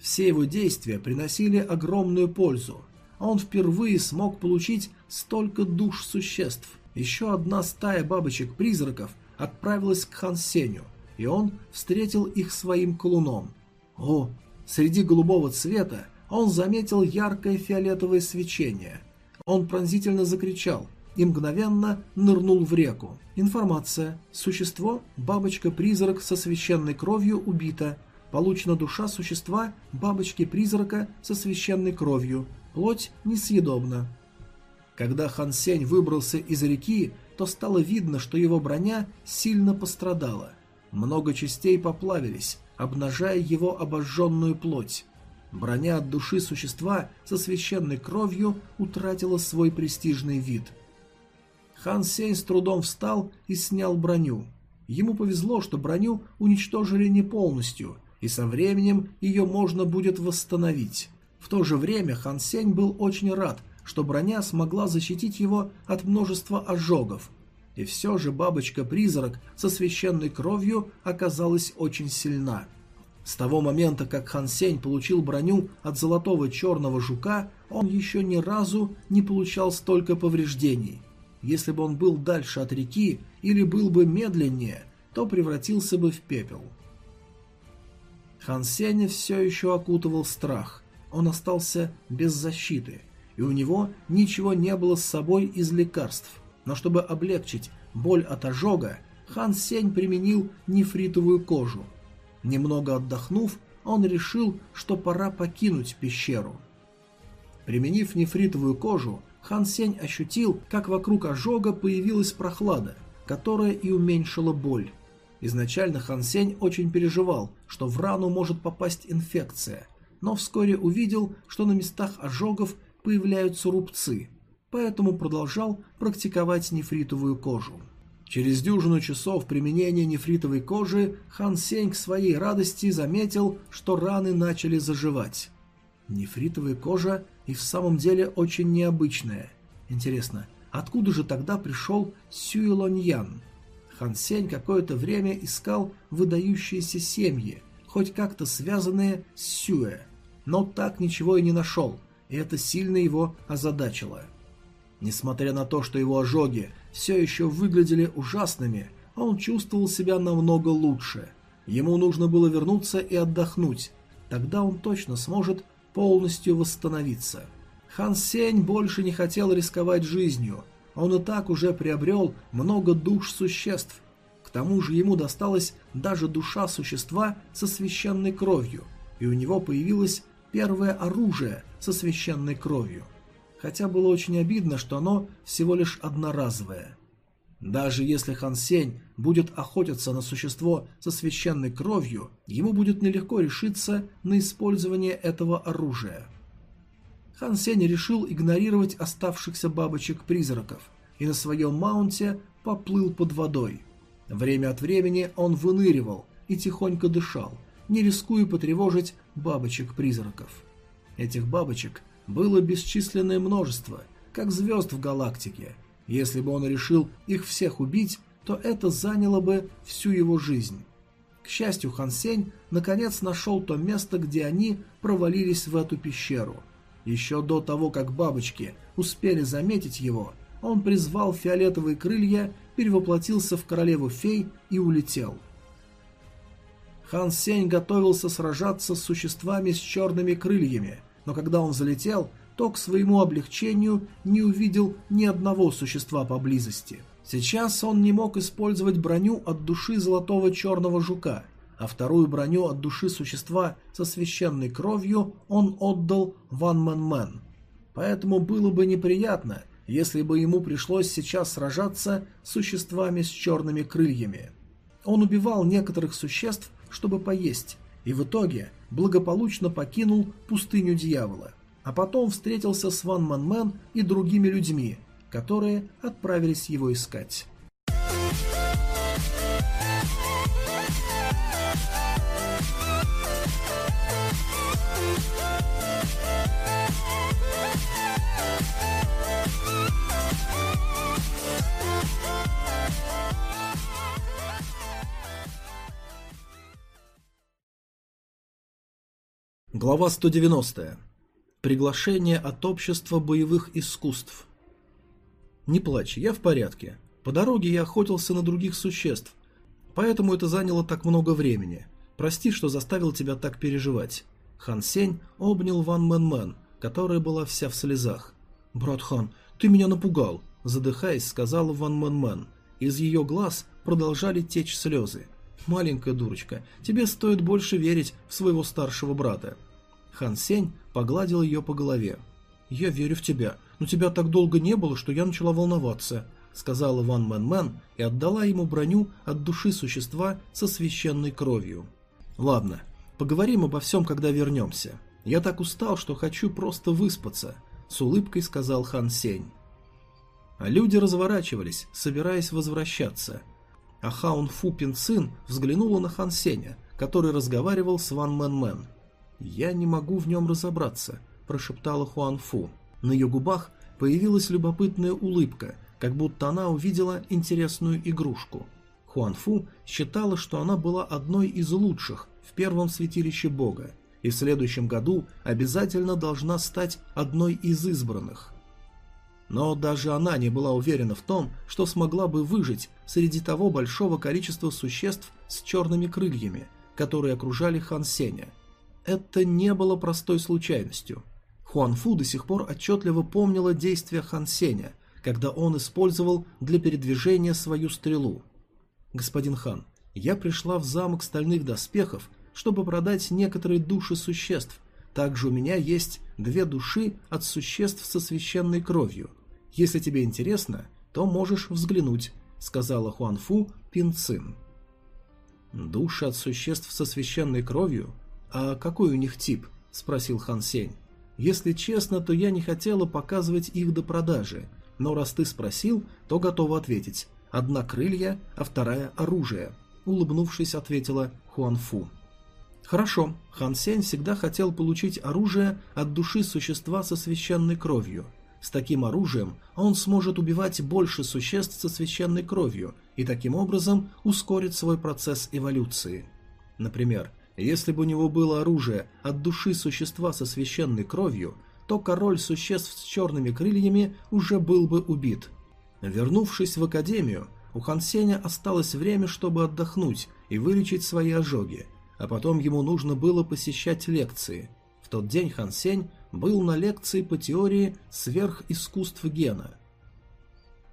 Все его действия приносили огромную пользу, а он впервые смог получить столько душ существ. Еще одна стая бабочек-призраков отправилась к Хан Сеню, и он встретил их своим колуном. О, среди голубого цвета он заметил яркое фиолетовое свечение. Он пронзительно закричал и мгновенно нырнул в реку. Информация. Существо, бабочка-призрак со священной кровью убита. Получена душа существа бабочки-призрака со священной кровью. Плоть несъедобна. Когда Хан Сень выбрался из реки, то стало видно, что его броня сильно пострадала. Много частей поплавились, обнажая его обожженную плоть. Броня от души существа со священной кровью утратила свой престижный вид. Хан Сень с трудом встал и снял броню. Ему повезло, что броню уничтожили не полностью, и со временем ее можно будет восстановить. В то же время Хан Сень был очень рад, что броня смогла защитить его от множества ожогов. И все же бабочка-призрак со священной кровью оказалась очень сильна. С того момента, как Хан Сень получил броню от золотого черного жука, он еще ни разу не получал столько повреждений. Если бы он был дальше от реки или был бы медленнее, то превратился бы в пепел. Хан Сеня все еще окутывал страх. Он остался без защиты, и у него ничего не было с собой из лекарств. Но чтобы облегчить боль от ожога, Хан Сень применил нефритовую кожу. Немного отдохнув, он решил, что пора покинуть пещеру. Применив нефритовую кожу, Хан Сень ощутил, как вокруг ожога появилась прохлада, которая и уменьшила боль. Изначально Хан Сень очень переживал, что в рану может попасть инфекция, но вскоре увидел, что на местах ожогов появляются рубцы, поэтому продолжал практиковать нефритовую кожу. Через дюжину часов применения нефритовой кожи Хан Сень к своей радости заметил, что раны начали заживать. Нефритовая кожа и в самом деле очень необычная. Интересно, откуда же тогда пришел Сюэлоньян? Хан Сень какое-то время искал выдающиеся семьи, хоть как-то связанные с Сюэ, но так ничего и не нашел, и это сильно его озадачило. Несмотря на то, что его ожоги все еще выглядели ужасными, он чувствовал себя намного лучше. Ему нужно было вернуться и отдохнуть, тогда он точно сможет полностью восстановиться. Хан Сень больше не хотел рисковать жизнью, он и так уже приобрел много душ существ. К тому же ему досталась даже душа существа со священной кровью, и у него появилось первое оружие со священной кровью. Хотя было очень обидно, что оно всего лишь одноразовое. Даже если Хан Сень будет охотиться на существо со священной кровью, ему будет нелегко решиться на использование этого оружия. Хан Сень решил игнорировать оставшихся бабочек-призраков и на своем маунте поплыл под водой. Время от времени он выныривал и тихонько дышал, не рискуя потревожить бабочек-призраков. Этих бабочек было бесчисленное множество, как звезд в галактике. Если бы он решил их всех убить, то это заняло бы всю его жизнь. К счастью, Хан Сень наконец нашел то место, где они провалились в эту пещеру. Еще до того, как бабочки успели заметить его, он призвал фиолетовые крылья, перевоплотился в королеву фей и улетел. Хан Сень готовился сражаться с существами с черными крыльями, но когда он залетел, то к своему облегчению не увидел ни одного существа поблизости. Сейчас он не мог использовать броню от души золотого черного жука, а вторую броню от души существа со священной кровью он отдал Ван Мэн Мэн. Поэтому было бы неприятно, если бы ему пришлось сейчас сражаться с существами с черными крыльями. Он убивал некоторых существ, чтобы поесть, и в итоге благополучно покинул пустыню дьявола, а потом встретился с Ван Ман Мэн и другими людьми, которые отправились его искать. Глава 190. Приглашение от общества боевых искусств. Не плачь, я в порядке. По дороге я охотился на других существ, поэтому это заняло так много времени. Прости, что заставил тебя так переживать. Хан Сень обнял Ван Мэн Мэн, которая была вся в слезах. «Брат Хан, ты меня напугал», – задыхаясь, сказала Ван Мэн Мэн. Из ее глаз продолжали течь слезы. «Маленькая дурочка, тебе стоит больше верить в своего старшего брата». Хан Сень погладил ее по голове. «Я верю в тебя, но тебя так долго не было, что я начала волноваться», сказала Ван Мэн Мэн и отдала ему броню от души существа со священной кровью. «Ладно, поговорим обо всем, когда вернемся. Я так устал, что хочу просто выспаться», с улыбкой сказал Хан Сень. А люди разворачивались, собираясь возвращаться – а Хуан Фу Пин Цин взглянула на Хан Сеня, который разговаривал с Ван Мэн Мэн. «Я не могу в нем разобраться», – прошептала Хуан Фу. На ее губах появилась любопытная улыбка, как будто она увидела интересную игрушку. Хуан Фу считала, что она была одной из лучших в первом святилище Бога, и в следующем году обязательно должна стать одной из избранных. Но даже она не была уверена в том, что смогла бы выжить среди того большого количества существ с черными крыльями, которые окружали Хан Сеня. Это не было простой случайностью. Хуан Фу до сих пор отчетливо помнила действия Хан Сеня, когда он использовал для передвижения свою стрелу. «Господин Хан, я пришла в замок стальных доспехов, чтобы продать некоторые души существ, также у меня есть две души от существ со священной кровью. Если тебе интересно, то можешь взглянуть», — сказала Хуанфу Пинцин. «Души от существ со священной кровью? А какой у них тип?» — спросил Хан Сень. «Если честно, то я не хотела показывать их до продажи, но раз ты спросил, то готова ответить. Одна крылья, а вторая оружие», — улыбнувшись, ответила Хуанфу. Хорошо, Хан Сень всегда хотел получить оружие от души существа со священной кровью. С таким оружием он сможет убивать больше существ со священной кровью и таким образом ускорит свой процесс эволюции. Например, если бы у него было оружие от души существа со священной кровью, то король существ с черными крыльями уже был бы убит. Вернувшись в академию, у Хан Сеня осталось время, чтобы отдохнуть и вылечить свои ожоги, а потом ему нужно было посещать лекции. В тот день Хан Сень был на лекции по теории сверхискусств гена.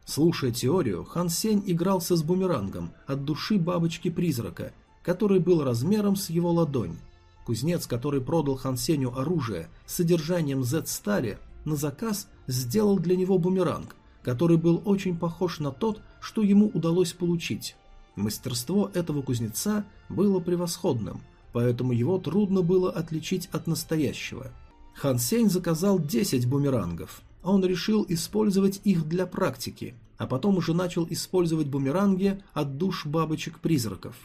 Слушая теорию, Хан Сень игрался с бумерангом от души бабочки-призрака, который был размером с его ладонь. Кузнец, который продал Хан Сенью оружие с содержанием Z-стали, на заказ сделал для него бумеранг, который был очень похож на тот, что ему удалось получить. Мастерство этого кузнеца было превосходным, поэтому его трудно было отличить от настоящего. Хан Сень заказал 10 бумерангов. Он решил использовать их для практики, а потом уже начал использовать бумеранги от душ бабочек-призраков.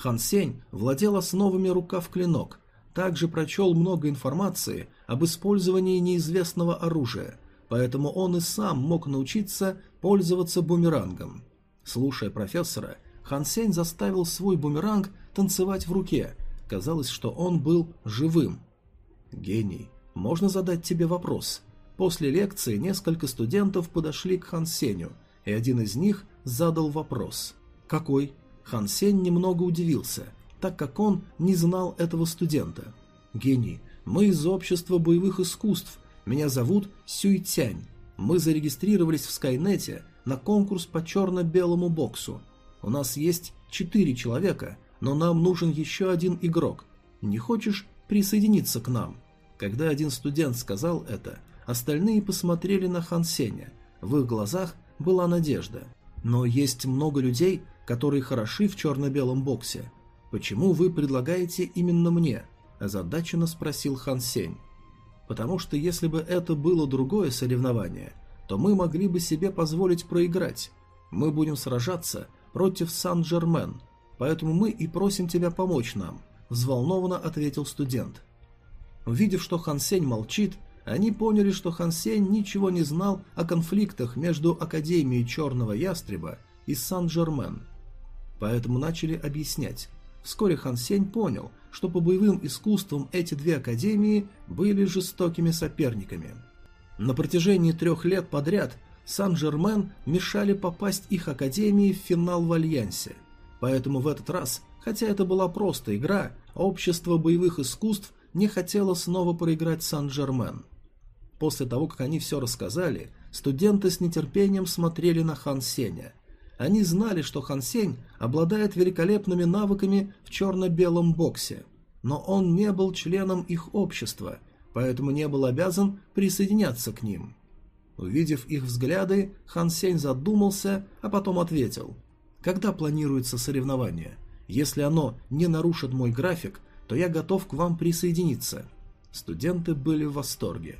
Хан Сень владел основами рукав-клинок, также прочел много информации об использовании неизвестного оружия, поэтому он и сам мог научиться пользоваться бумерангом. Слушая профессора, Хан Сень заставил свой бумеранг танцевать в руке. Казалось, что он был живым. «Гений, можно задать тебе вопрос?» После лекции несколько студентов подошли к Хан Сенью, и один из них задал вопрос. «Какой?» Хан Сень немного удивился, так как он не знал этого студента. «Гений, мы из общества боевых искусств. Меня зовут Сюй Тянь. Мы зарегистрировались в Скайнете на конкурс по черно-белому боксу. У нас есть четыре человека, но нам нужен еще один игрок. Не хочешь присоединиться к нам?» Когда один студент сказал это, остальные посмотрели на Хан Сеня. В их глазах была надежда. Но есть много людей, которые хороши в черно-белом боксе. Почему вы предлагаете именно мне? озадаченно спросил Хан Сень. Потому что если бы это было другое соревнование, то мы могли бы себе позволить проиграть. Мы будем сражаться против Сан-Жермен, поэтому мы и просим тебя помочь нам», – взволнованно ответил студент. Увидев, что Хан Сень молчит, они поняли, что Хан Сень ничего не знал о конфликтах между Академией Черного Ястреба и Сан-Жермен. Поэтому начали объяснять. Вскоре Хан Сень понял, что по боевым искусствам эти две академии были жестокими соперниками – на протяжении трех лет подряд Сан-Жермен мешали попасть их академии в финал в Альянсе. Поэтому в этот раз, хотя это была просто игра, общество боевых искусств не хотело снова проиграть Сан-Жермен. После того, как они все рассказали, студенты с нетерпением смотрели на Хан Сеня. Они знали, что Хан Сень обладает великолепными навыками в черно-белом боксе, но он не был членом их общества – поэтому не был обязан присоединяться к ним. Увидев их взгляды, Хан Сень задумался, а потом ответил. «Когда планируется соревнование? Если оно не нарушит мой график, то я готов к вам присоединиться». Студенты были в восторге.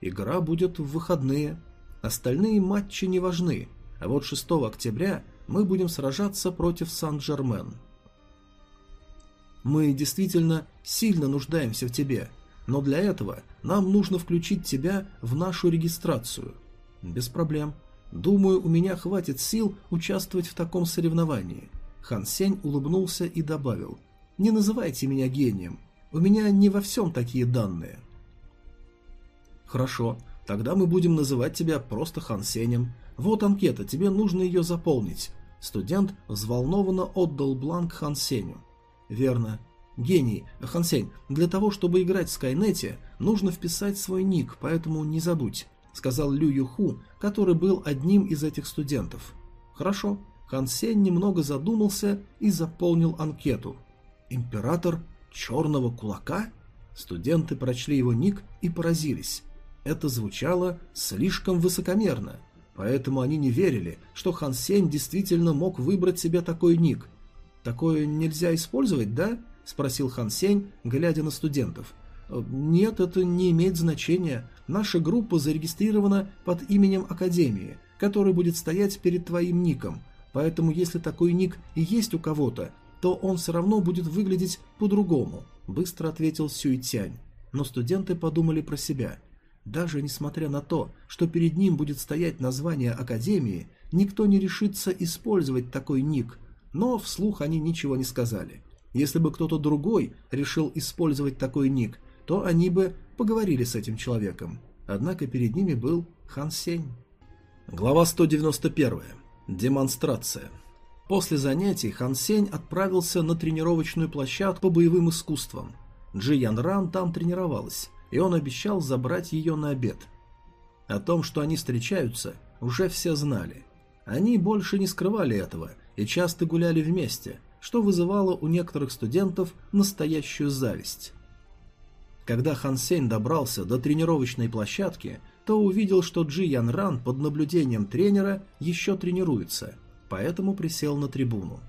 Игра будет в выходные. Остальные матчи не важны, а вот 6 октября мы будем сражаться против Сан-Жермен. Мы действительно сильно нуждаемся в тебе, но для этого нам нужно включить тебя в нашу регистрацию. Без проблем. Думаю, у меня хватит сил участвовать в таком соревновании. Хан Сень улыбнулся и добавил. Не называйте меня гением. У меня не во всем такие данные. Хорошо, тогда мы будем называть тебя просто Хан Сенем. Вот анкета, тебе нужно ее заполнить. Студент взволнованно отдал бланк Хан Сеню. Верно. Гений, Хансень, для того, чтобы играть в Скайнете, нужно вписать свой ник, поэтому не забудь, сказал Лю Юху, который был одним из этих студентов. Хорошо. Хан немного задумался и заполнил анкету. Император Черного Кулака? Студенты прочли его ник и поразились. Это звучало слишком высокомерно, поэтому они не верили, что Хан действительно мог выбрать себе такой ник. Такое нельзя использовать, да? – спросил Хан Сень, глядя на студентов. «Нет, это не имеет значения. Наша группа зарегистрирована под именем Академии, который будет стоять перед твоим ником. Поэтому если такой ник и есть у кого-то, то он все равно будет выглядеть по-другому», – быстро ответил Сюй Тянь. Но студенты подумали про себя. Даже несмотря на то, что перед ним будет стоять название Академии, никто не решится использовать такой ник, но вслух они ничего не сказали – если бы кто-то другой решил использовать такой ник, то они бы поговорили с этим человеком. Однако перед ними был Хан Сень. Глава 191. Демонстрация. После занятий Хан Сень отправился на тренировочную площадку по боевым искусствам. Джи Ян Ран там тренировалась, и он обещал забрать ее на обед. О том, что они встречаются, уже все знали. Они больше не скрывали этого и часто гуляли вместе – что вызывало у некоторых студентов настоящую зависть. Когда Хан Сень добрался до тренировочной площадки, то увидел, что Джи Ян Ран под наблюдением тренера еще тренируется, поэтому присел на трибуну.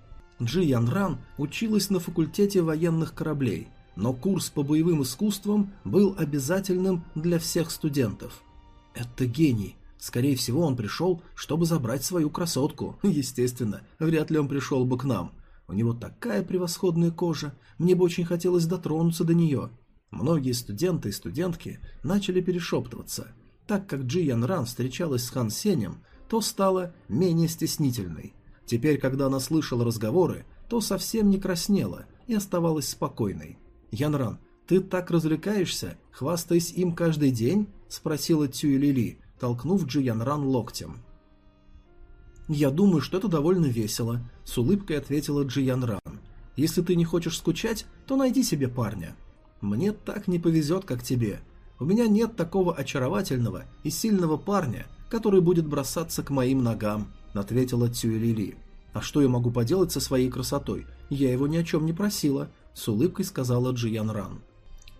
Джи Ян Ран училась на факультете военных кораблей, но курс по боевым искусствам был обязательным для всех студентов. Это гений. Скорее всего, он пришел, чтобы забрать свою красотку. Естественно, вряд ли он пришел бы к нам. У него такая превосходная кожа, мне бы очень хотелось дотронуться до нее. Многие студенты и студентки начали перешептываться. Так как Джи Ян Ран встречалась с Хан Сенем, то стала менее стеснительной. Теперь, когда она слышала разговоры, то совсем не краснела и оставалась спокойной. «Ян Ран, ты так развлекаешься, хвастаясь им каждый день?» – спросила Цюй Лили, толкнув Джи Ян Ран локтем. «Я думаю, что это довольно весело», — с улыбкой ответила Джиян Ран. «Если ты не хочешь скучать, то найди себе парня. Мне так не повезет, как тебе. У меня нет такого очаровательного и сильного парня, который будет бросаться к моим ногам», — ответила Цюэлили. «А что я могу поделать со своей красотой? Я его ни о чем не просила», — с улыбкой сказала Джиян Ран.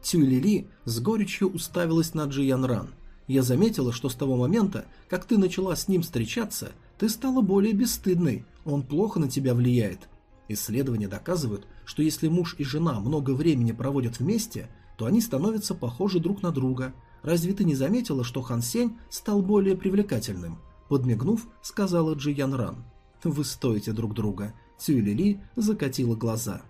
Цюэлили с горечью уставилась на Джиян Ран. «Я заметила, что с того момента, как ты начала с ним встречаться, ты стала более бесстыдной, он плохо на тебя влияет. Исследования доказывают, что если муж и жена много времени проводят вместе, то они становятся похожи друг на друга. Разве ты не заметила, что Хан Сень стал более привлекательным? Подмигнув, сказала Джи Ян Ран. Вы стоите друг друга. Цюй Лили закатила глаза.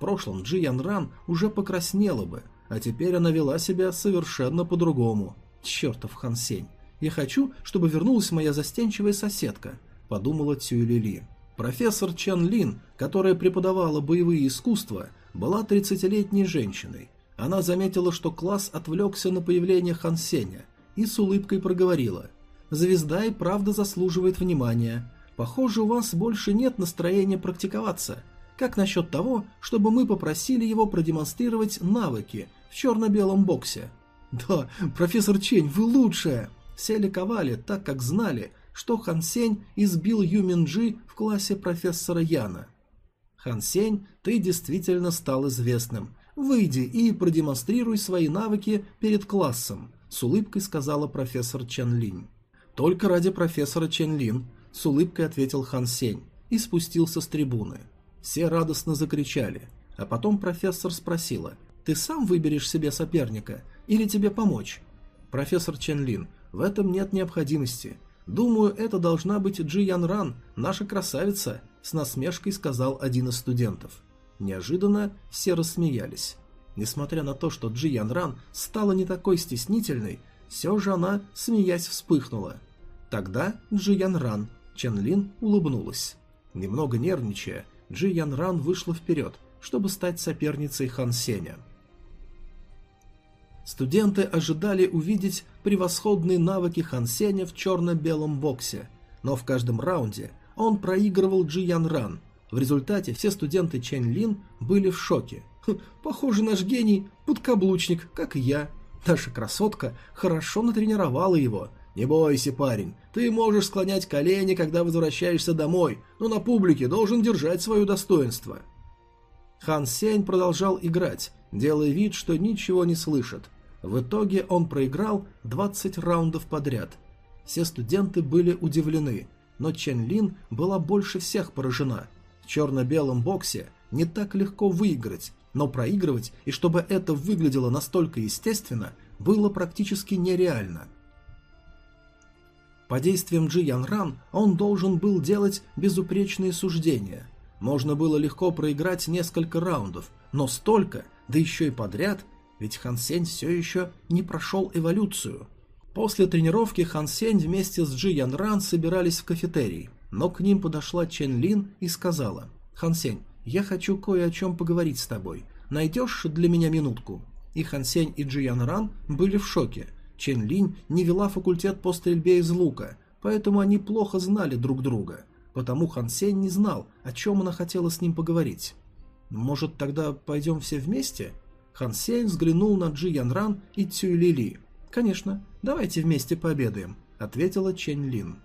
Прошлом Джи Ян Ран уже покраснела бы, а теперь она вела себя совершенно по-другому. Чертов Хан Сень. «Я хочу, чтобы вернулась моя застенчивая соседка», – подумала Цюэлили. Профессор Чан Лин, которая преподавала боевые искусства, была 30-летней женщиной. Она заметила, что класс отвлекся на появление Хан Сеня и с улыбкой проговорила. «Звезда и правда заслуживает внимания. Похоже, у вас больше нет настроения практиковаться. Как насчет того, чтобы мы попросили его продемонстрировать навыки в черно-белом боксе?» «Да, профессор Чень, вы лучшая!» Все ликовали, так как знали, что Хан Сень избил Ю Минджи в классе профессора Яна. «Хан Сень, ты действительно стал известным. Выйди и продемонстрируй свои навыки перед классом», — с улыбкой сказала профессор Чен Линь. «Только ради профессора Чен Лин», — с улыбкой ответил Хан Сень и спустился с трибуны. Все радостно закричали, а потом профессор спросила, «Ты сам выберешь себе соперника или тебе помочь?» «Профессор Чен Лин, в этом нет необходимости. Думаю, это должна быть Джи Ян Ран, наша красавица», – с насмешкой сказал один из студентов. Неожиданно все рассмеялись. Несмотря на то, что Джи Ян Ран стала не такой стеснительной, все же она, смеясь, вспыхнула. Тогда Джи Ян Ран, Чен Лин улыбнулась. Немного нервничая, Джи Ян Ран вышла вперед, чтобы стать соперницей Хан Сеня. Студенты ожидали увидеть превосходные навыки Хан Сеня в черно-белом боксе, но в каждом раунде он проигрывал Джи Ян Ран. В результате все студенты Чэнь Лин были в шоке. «Хм, «Похоже, наш гений – подкаблучник, как и я. Наша красотка хорошо натренировала его. Не бойся, парень, ты можешь склонять колени, когда возвращаешься домой, но на публике должен держать свое достоинство». Хан Сень продолжал играть, делая вид, что ничего не слышит. В итоге он проиграл 20 раундов подряд. Все студенты были удивлены, но Чен Лин была больше всех поражена. В черно-белом боксе не так легко выиграть, но проигрывать, и чтобы это выглядело настолько естественно, было практически нереально. По действиям Джи Ян Ран он должен был делать безупречные суждения. Можно было легко проиграть несколько раундов, но столько, да еще и подряд, ведь Хан Сень все еще не прошел эволюцию. После тренировки Хан Сень вместе с Джи Ян Ран собирались в кафетерий, но к ним подошла Чен Лин и сказала «Хан Сень, я хочу кое о чем поговорить с тобой. Найдешь для меня минутку?» И Хан Сень и Джи Ян Ран были в шоке. Чен Лин не вела факультет по стрельбе из лука, поэтому они плохо знали друг друга. Потому Хан Сень не знал, о чем она хотела с ним поговорить. «Может, тогда пойдем все вместе?» Хан Сень взглянул на Джи Ян Ран и Цюй Лили. «Конечно, давайте вместе пообедаем», — ответила Чэнь Лин.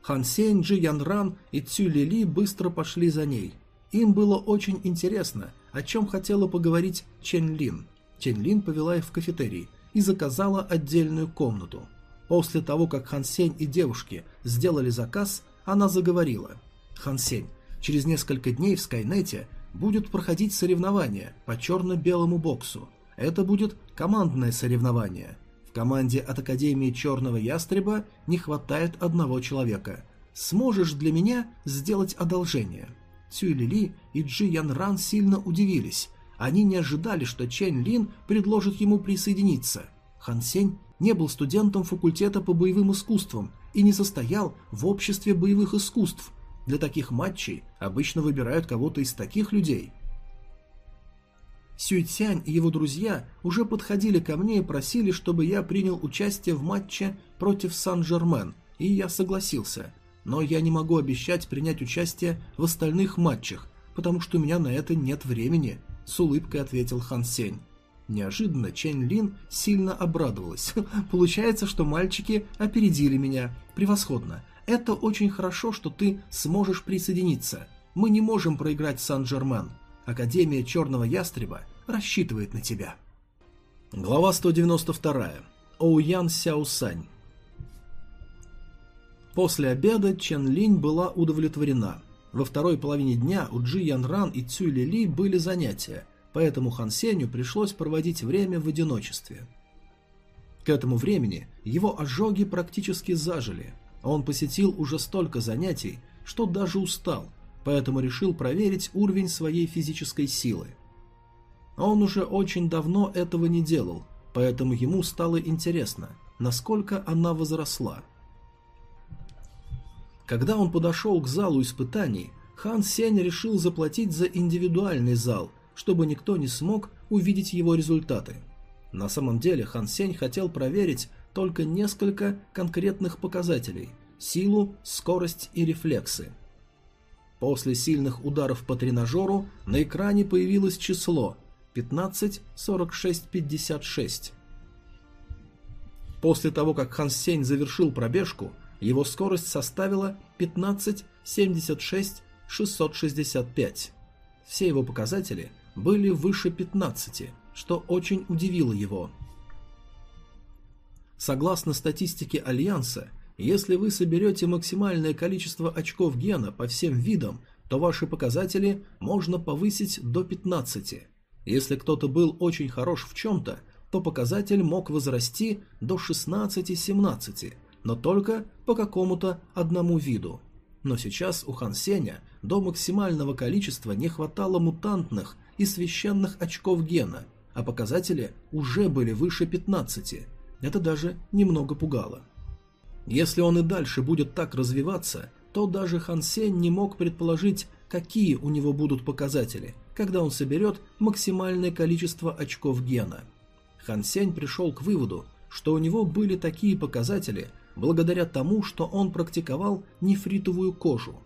Хан Сень, Джи Ян Ран и Цюй Лили быстро пошли за ней. Им было очень интересно, о чем хотела поговорить Чэнь Лин. Чэнь Лин повела их в кафетерий, и заказала отдельную комнату. После того, как Хан Сень и девушки сделали заказ, она заговорила. «Хан Сень, через несколько дней в Скайнете будет проходить соревнование по черно-белому боксу. Это будет командное соревнование. В команде от Академии Черного Ястреба не хватает одного человека. Сможешь для меня сделать одолжение?» Цюй Лили и Джи Ян Ран сильно удивились. Они не ожидали, что Чэнь Лин предложит ему присоединиться. Хан Сень не был студентом факультета по боевым искусствам и не состоял в обществе боевых искусств. Для таких матчей обычно выбирают кого-то из таких людей. Сюй Цянь и его друзья уже подходили ко мне и просили, чтобы я принял участие в матче против Сан-Жермен, и я согласился. Но я не могу обещать принять участие в остальных матчах, потому что у меня на это нет времени», — с улыбкой ответил Хан Сень. Неожиданно Чэнь Лин сильно обрадовалась. «Получается, что мальчики опередили меня. Превосходно. Это очень хорошо, что ты сможешь присоединиться. Мы не можем проиграть Сан-Жермен. Академия Черного Ястреба рассчитывает на тебя». Глава 192. Оуян Сяосань После обеда Чен Линь была удовлетворена. Во второй половине дня у Джи Ян Ран и Цюй Ли Ли были занятия, поэтому Хан Сенью пришлось проводить время в одиночестве. К этому времени его ожоги практически зажили, а он посетил уже столько занятий, что даже устал, поэтому решил проверить уровень своей физической силы. Он уже очень давно этого не делал, поэтому ему стало интересно, насколько она возросла – когда он подошел к залу испытаний, Хан Сень решил заплатить за индивидуальный зал, чтобы никто не смог увидеть его результаты. На самом деле Хан Сень хотел проверить только несколько конкретных показателей – силу, скорость и рефлексы. После сильных ударов по тренажеру на экране появилось число 15 46 56. После того, как Хан Сень завершил пробежку, его скорость составила 15.76.665. Все его показатели были выше 15, что очень удивило его. Согласно статистике Альянса, если вы соберете максимальное количество очков гена по всем видам, то ваши показатели можно повысить до 15. Если кто-то был очень хорош в чем-то, то показатель мог возрасти до 16-17, но только по какому-то одному виду. Но сейчас у Хан Сеня до максимального количества не хватало мутантных и священных очков гена, а показатели уже были выше 15. Это даже немного пугало. Если он и дальше будет так развиваться, то даже Хан Сень не мог предположить, какие у него будут показатели, когда он соберет максимальное количество очков гена. Хан Сень пришел к выводу, что у него были такие показатели, благодаря тому, что он практиковал нефритовую кожу.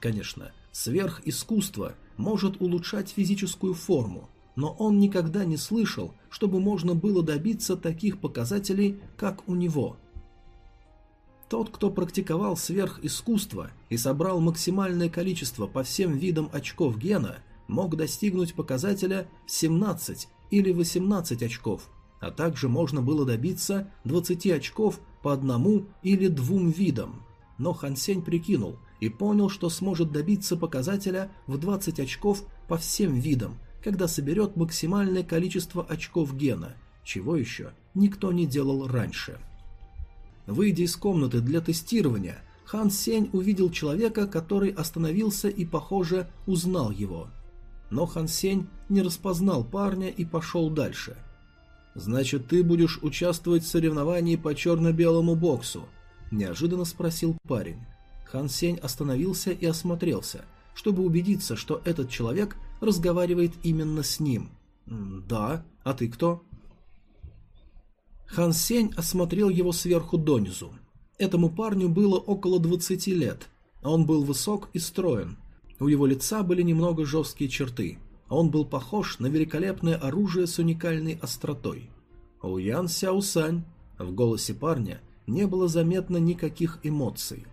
Конечно, сверхискусство может улучшать физическую форму, но он никогда не слышал, чтобы можно было добиться таких показателей, как у него. Тот, кто практиковал сверхискусство и собрал максимальное количество по всем видам очков гена, мог достигнуть показателя 17 или 18 очков, а также можно было добиться 20 очков по одному или двум видам. Но Хан Сень прикинул и понял, что сможет добиться показателя в 20 очков по всем видам, когда соберет максимальное количество очков гена, чего еще никто не делал раньше. Выйдя из комнаты для тестирования, Хан Сень увидел человека, который остановился и, похоже, узнал его. Но Хан Сень не распознал парня и пошел дальше. «Значит, ты будешь участвовать в соревновании по черно-белому боксу?» – неожиданно спросил парень. Хан Сень остановился и осмотрелся, чтобы убедиться, что этот человек разговаривает именно с ним. «Да, а ты кто?» Хан Сень осмотрел его сверху донизу. Этому парню было около 20 лет. Он был высок и строен. У его лица были немного жесткие черты. Он был похож на великолепное оружие с уникальной остротой. Уян Сяосань. В голосе парня не было заметно никаких эмоций.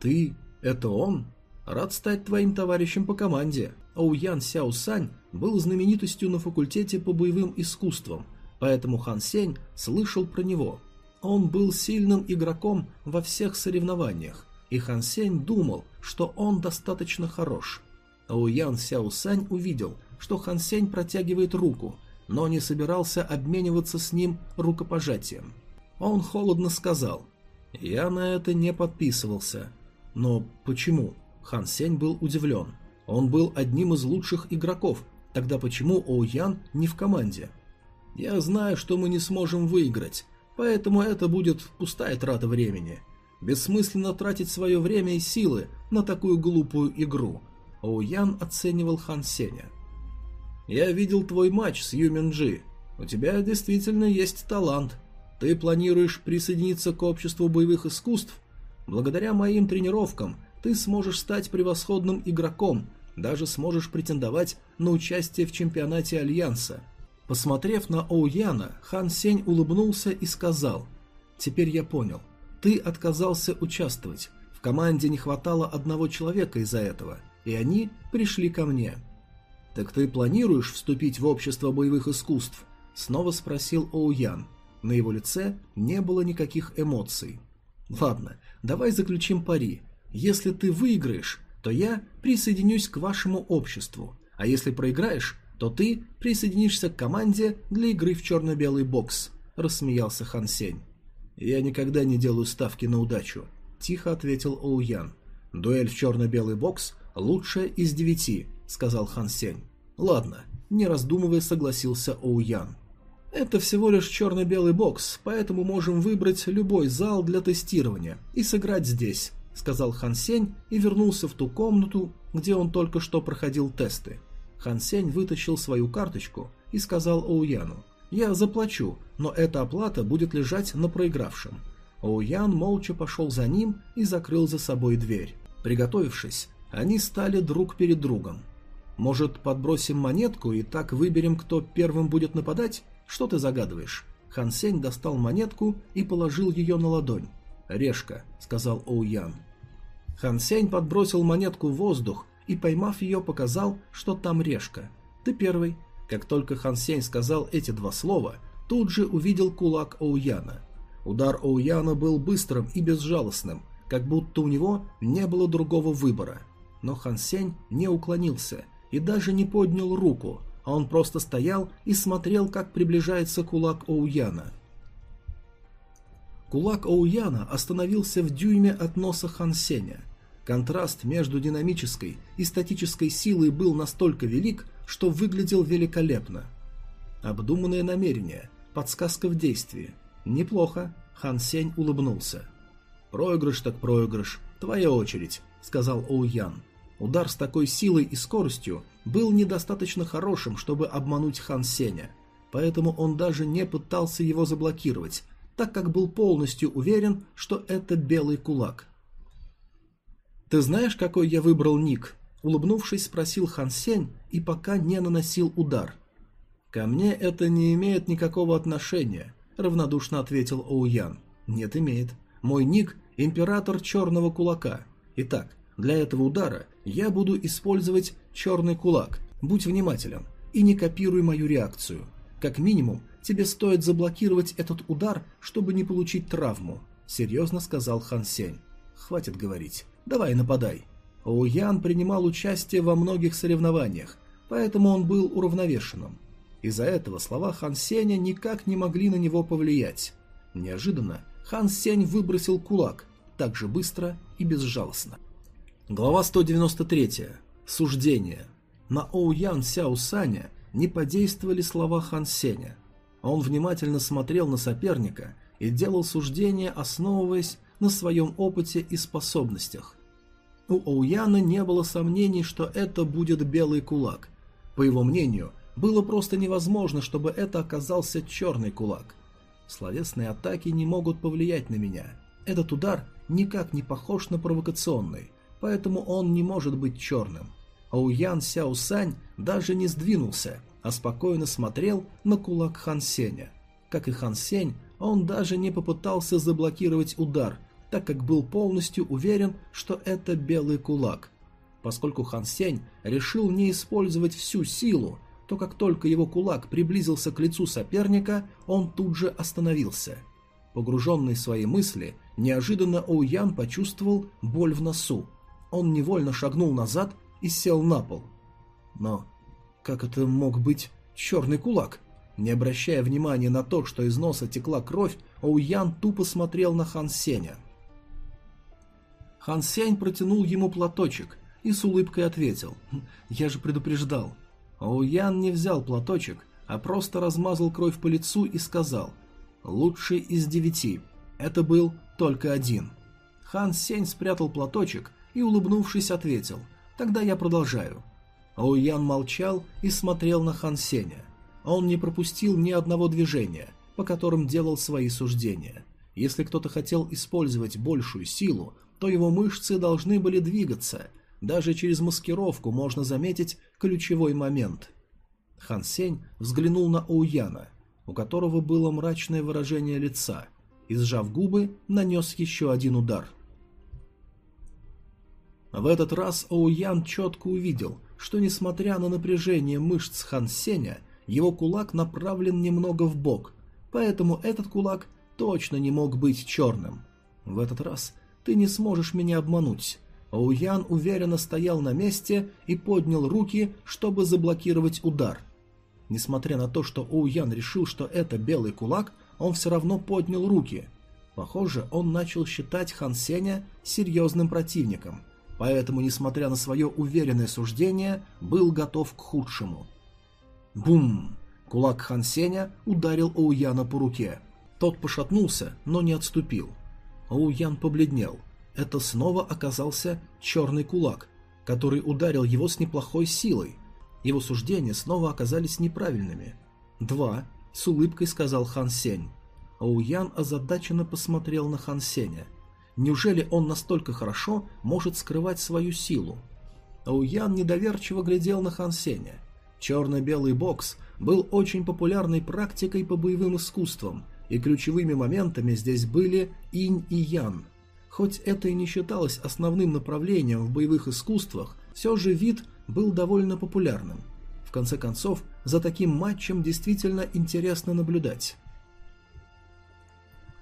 «Ты? Это он? Рад стать твоим товарищем по команде». Оуян Сяосань был знаменитостью на факультете по боевым искусствам, поэтому Хан Сень слышал про него. Он был сильным игроком во всех соревнованиях, и Хан Сень думал, что он достаточно хорош. Ян Сяо Сань увидел, что Хан Сень протягивает руку, но не собирался обмениваться с ним рукопожатием. Он холодно сказал «Я на это не подписывался». Но почему? Хан Сень был удивлен. Он был одним из лучших игроков, тогда почему Оу Ян не в команде? Я знаю, что мы не сможем выиграть, поэтому это будет пустая трата времени. Бессмысленно тратить свое время и силы на такую глупую игру. Оу Ян оценивал Хан Сеня. Я видел твой матч с Юмин У тебя действительно есть талант. Ты планируешь присоединиться к обществу боевых искусств? Благодаря моим тренировкам ты сможешь стать превосходным игроком, даже сможешь претендовать на участие в чемпионате Альянса. Посмотрев на Оуяна, Хан Сень улыбнулся и сказал, «Теперь я понял. Ты отказался участвовать. В команде не хватало одного человека из-за этого, и они пришли ко мне. «Так ты планируешь вступить в общество боевых искусств?» — снова спросил Оуян. На его лице не было никаких эмоций. «Ладно, давай заключим пари. Если ты выиграешь, то я присоединюсь к вашему обществу, а если проиграешь, то ты присоединишься к команде для игры в черно-белый бокс», — рассмеялся Хан Сень. «Я никогда не делаю ставки на удачу», — тихо ответил Оуян. «Дуэль в черно-белый бокс — лучшая из девяти, — сказал Хан Сень. «Ладно», — не раздумывая согласился Оу Ян. «Это всего лишь черно-белый бокс, поэтому можем выбрать любой зал для тестирования и сыграть здесь», — сказал Хан Сень и вернулся в ту комнату, где он только что проходил тесты. Хан Сень вытащил свою карточку и сказал Оу Яну, «Я заплачу, но эта оплата будет лежать на проигравшем». Оу Ян молча пошел за ним и закрыл за собой дверь. Приготовившись, они стали друг перед другом. Может, подбросим монетку и так выберем, кто первым будет нападать? Что ты загадываешь?» Хан Сень достал монетку и положил ее на ладонь. «Решка», — сказал Оу Ян. Хан Сень подбросил монетку в воздух и, поймав ее, показал, что там решка. «Ты первый». Как только Хан Сень сказал эти два слова, тут же увидел кулак Оу Яна. Удар Оу Яна был быстрым и безжалостным, как будто у него не было другого выбора. Но Хан Сень не уклонился — и даже не поднял руку, а он просто стоял и смотрел, как приближается кулак Оуяна. Кулак Оуяна остановился в дюйме от носа Хан Сеня. Контраст между динамической и статической силой был настолько велик, что выглядел великолепно. Обдуманное намерение, подсказка в действии. Неплохо, Хан Сень улыбнулся. «Проигрыш так проигрыш, твоя очередь», — сказал Оуян. Удар с такой силой и скоростью был недостаточно хорошим, чтобы обмануть Хан Сеня, поэтому он даже не пытался его заблокировать, так как был полностью уверен, что это белый кулак. «Ты знаешь, какой я выбрал ник?» Улыбнувшись, спросил Хан Сень и пока не наносил удар. «Ко мне это не имеет никакого отношения», — равнодушно ответил Оуян. «Нет, имеет. Мой ник — Император Черного Кулака. Итак, для этого удара я буду использовать черный кулак. Будь внимателен и не копируй мою реакцию. Как минимум, тебе стоит заблокировать этот удар, чтобы не получить травму», — серьезно сказал Хан Сень. «Хватит говорить. Давай нападай». Оуян принимал участие во многих соревнованиях, поэтому он был уравновешенным. Из-за этого слова Хан Сеня никак не могли на него повлиять. Неожиданно Хан Сень выбросил кулак, так же быстро и безжалостно. Глава 193. Суждение. На Оуян Сяо Саня не подействовали слова Хан Сеня. Он внимательно смотрел на соперника и делал суждение, основываясь на своем опыте и способностях. У Оуяна не было сомнений, что это будет белый кулак. По его мнению, было просто невозможно, чтобы это оказался черный кулак. Словесные атаки не могут повлиять на меня. Этот удар никак не похож на провокационный поэтому он не может быть черным. А у Ян Сяо Сань даже не сдвинулся, а спокойно смотрел на кулак Хан Сеня. Как и Хан Сень, он даже не попытался заблокировать удар, так как был полностью уверен, что это белый кулак. Поскольку Хан Сень решил не использовать всю силу, то как только его кулак приблизился к лицу соперника, он тут же остановился. Погруженный в свои мысли, неожиданно Оуян почувствовал боль в носу. Он невольно шагнул назад и сел на пол. Но как это мог быть черный кулак? Не обращая внимания на то, что из носа текла кровь, Оуян тупо смотрел на Хан Сеня. Хан Сень протянул ему платочек и с улыбкой ответил. «Хм, «Я же предупреждал». Оуян не взял платочек, а просто размазал кровь по лицу и сказал «Лучший из девяти». Это был только один. Хан Сень спрятал платочек и, улыбнувшись, ответил «Тогда я продолжаю». Оуян молчал и смотрел на Хан Сеня. Он не пропустил ни одного движения, по которым делал свои суждения. Если кто-то хотел использовать большую силу, то его мышцы должны были двигаться. Даже через маскировку можно заметить ключевой момент. Хан Сень взглянул на Оуяна, у которого было мрачное выражение лица, и, сжав губы, нанес еще один удар. В этот раз Оуян четко увидел, что несмотря на напряжение мышц Хан Сеня, его кулак направлен немного в бок, поэтому этот кулак точно не мог быть черным. В этот раз ты не сможешь меня обмануть. Оуян уверенно стоял на месте и поднял руки, чтобы заблокировать удар. Несмотря на то, что Оуян решил, что это белый кулак, он все равно поднял руки. Похоже, он начал считать Хан Сеня серьезным противником, поэтому, несмотря на свое уверенное суждение, был готов к худшему. Бум! Кулак Хан Сеня ударил Оуяна по руке. Тот пошатнулся, но не отступил. Оуян побледнел. Это снова оказался черный кулак, который ударил его с неплохой силой. Его суждения снова оказались неправильными. «Два», — с улыбкой сказал Хан Сень. Оуян озадаченно посмотрел на Хан Сеня. Неужели он настолько хорошо может скрывать свою силу? Оуян недоверчиво глядел на Хан Сеня. Черно-белый бокс был очень популярной практикой по боевым искусствам, и ключевыми моментами здесь были инь и ян. Хоть это и не считалось основным направлением в боевых искусствах, все же вид был довольно популярным. В конце концов, за таким матчем действительно интересно наблюдать.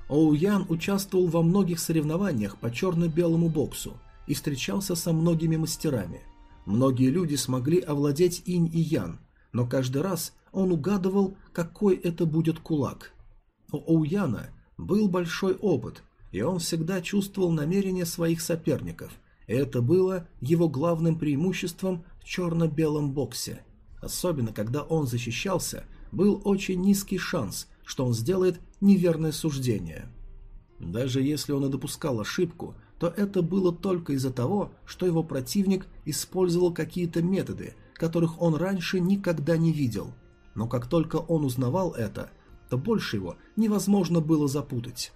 Оу Ян участвовал во многих соревнованиях по черно-белому боксу и встречался со многими мастерами – Многие люди смогли овладеть инь и ян, но каждый раз он угадывал, какой это будет кулак. У Оуяна был большой опыт, и он всегда чувствовал намерения своих соперников, это было его главным преимуществом в черно-белом боксе. Особенно, когда он защищался, был очень низкий шанс, что он сделает неверное суждение. Даже если он и допускал ошибку, то это было только из-за того, что его противник использовал какие-то методы, которых он раньше никогда не видел. Но как только он узнавал это, то больше его невозможно было запутать.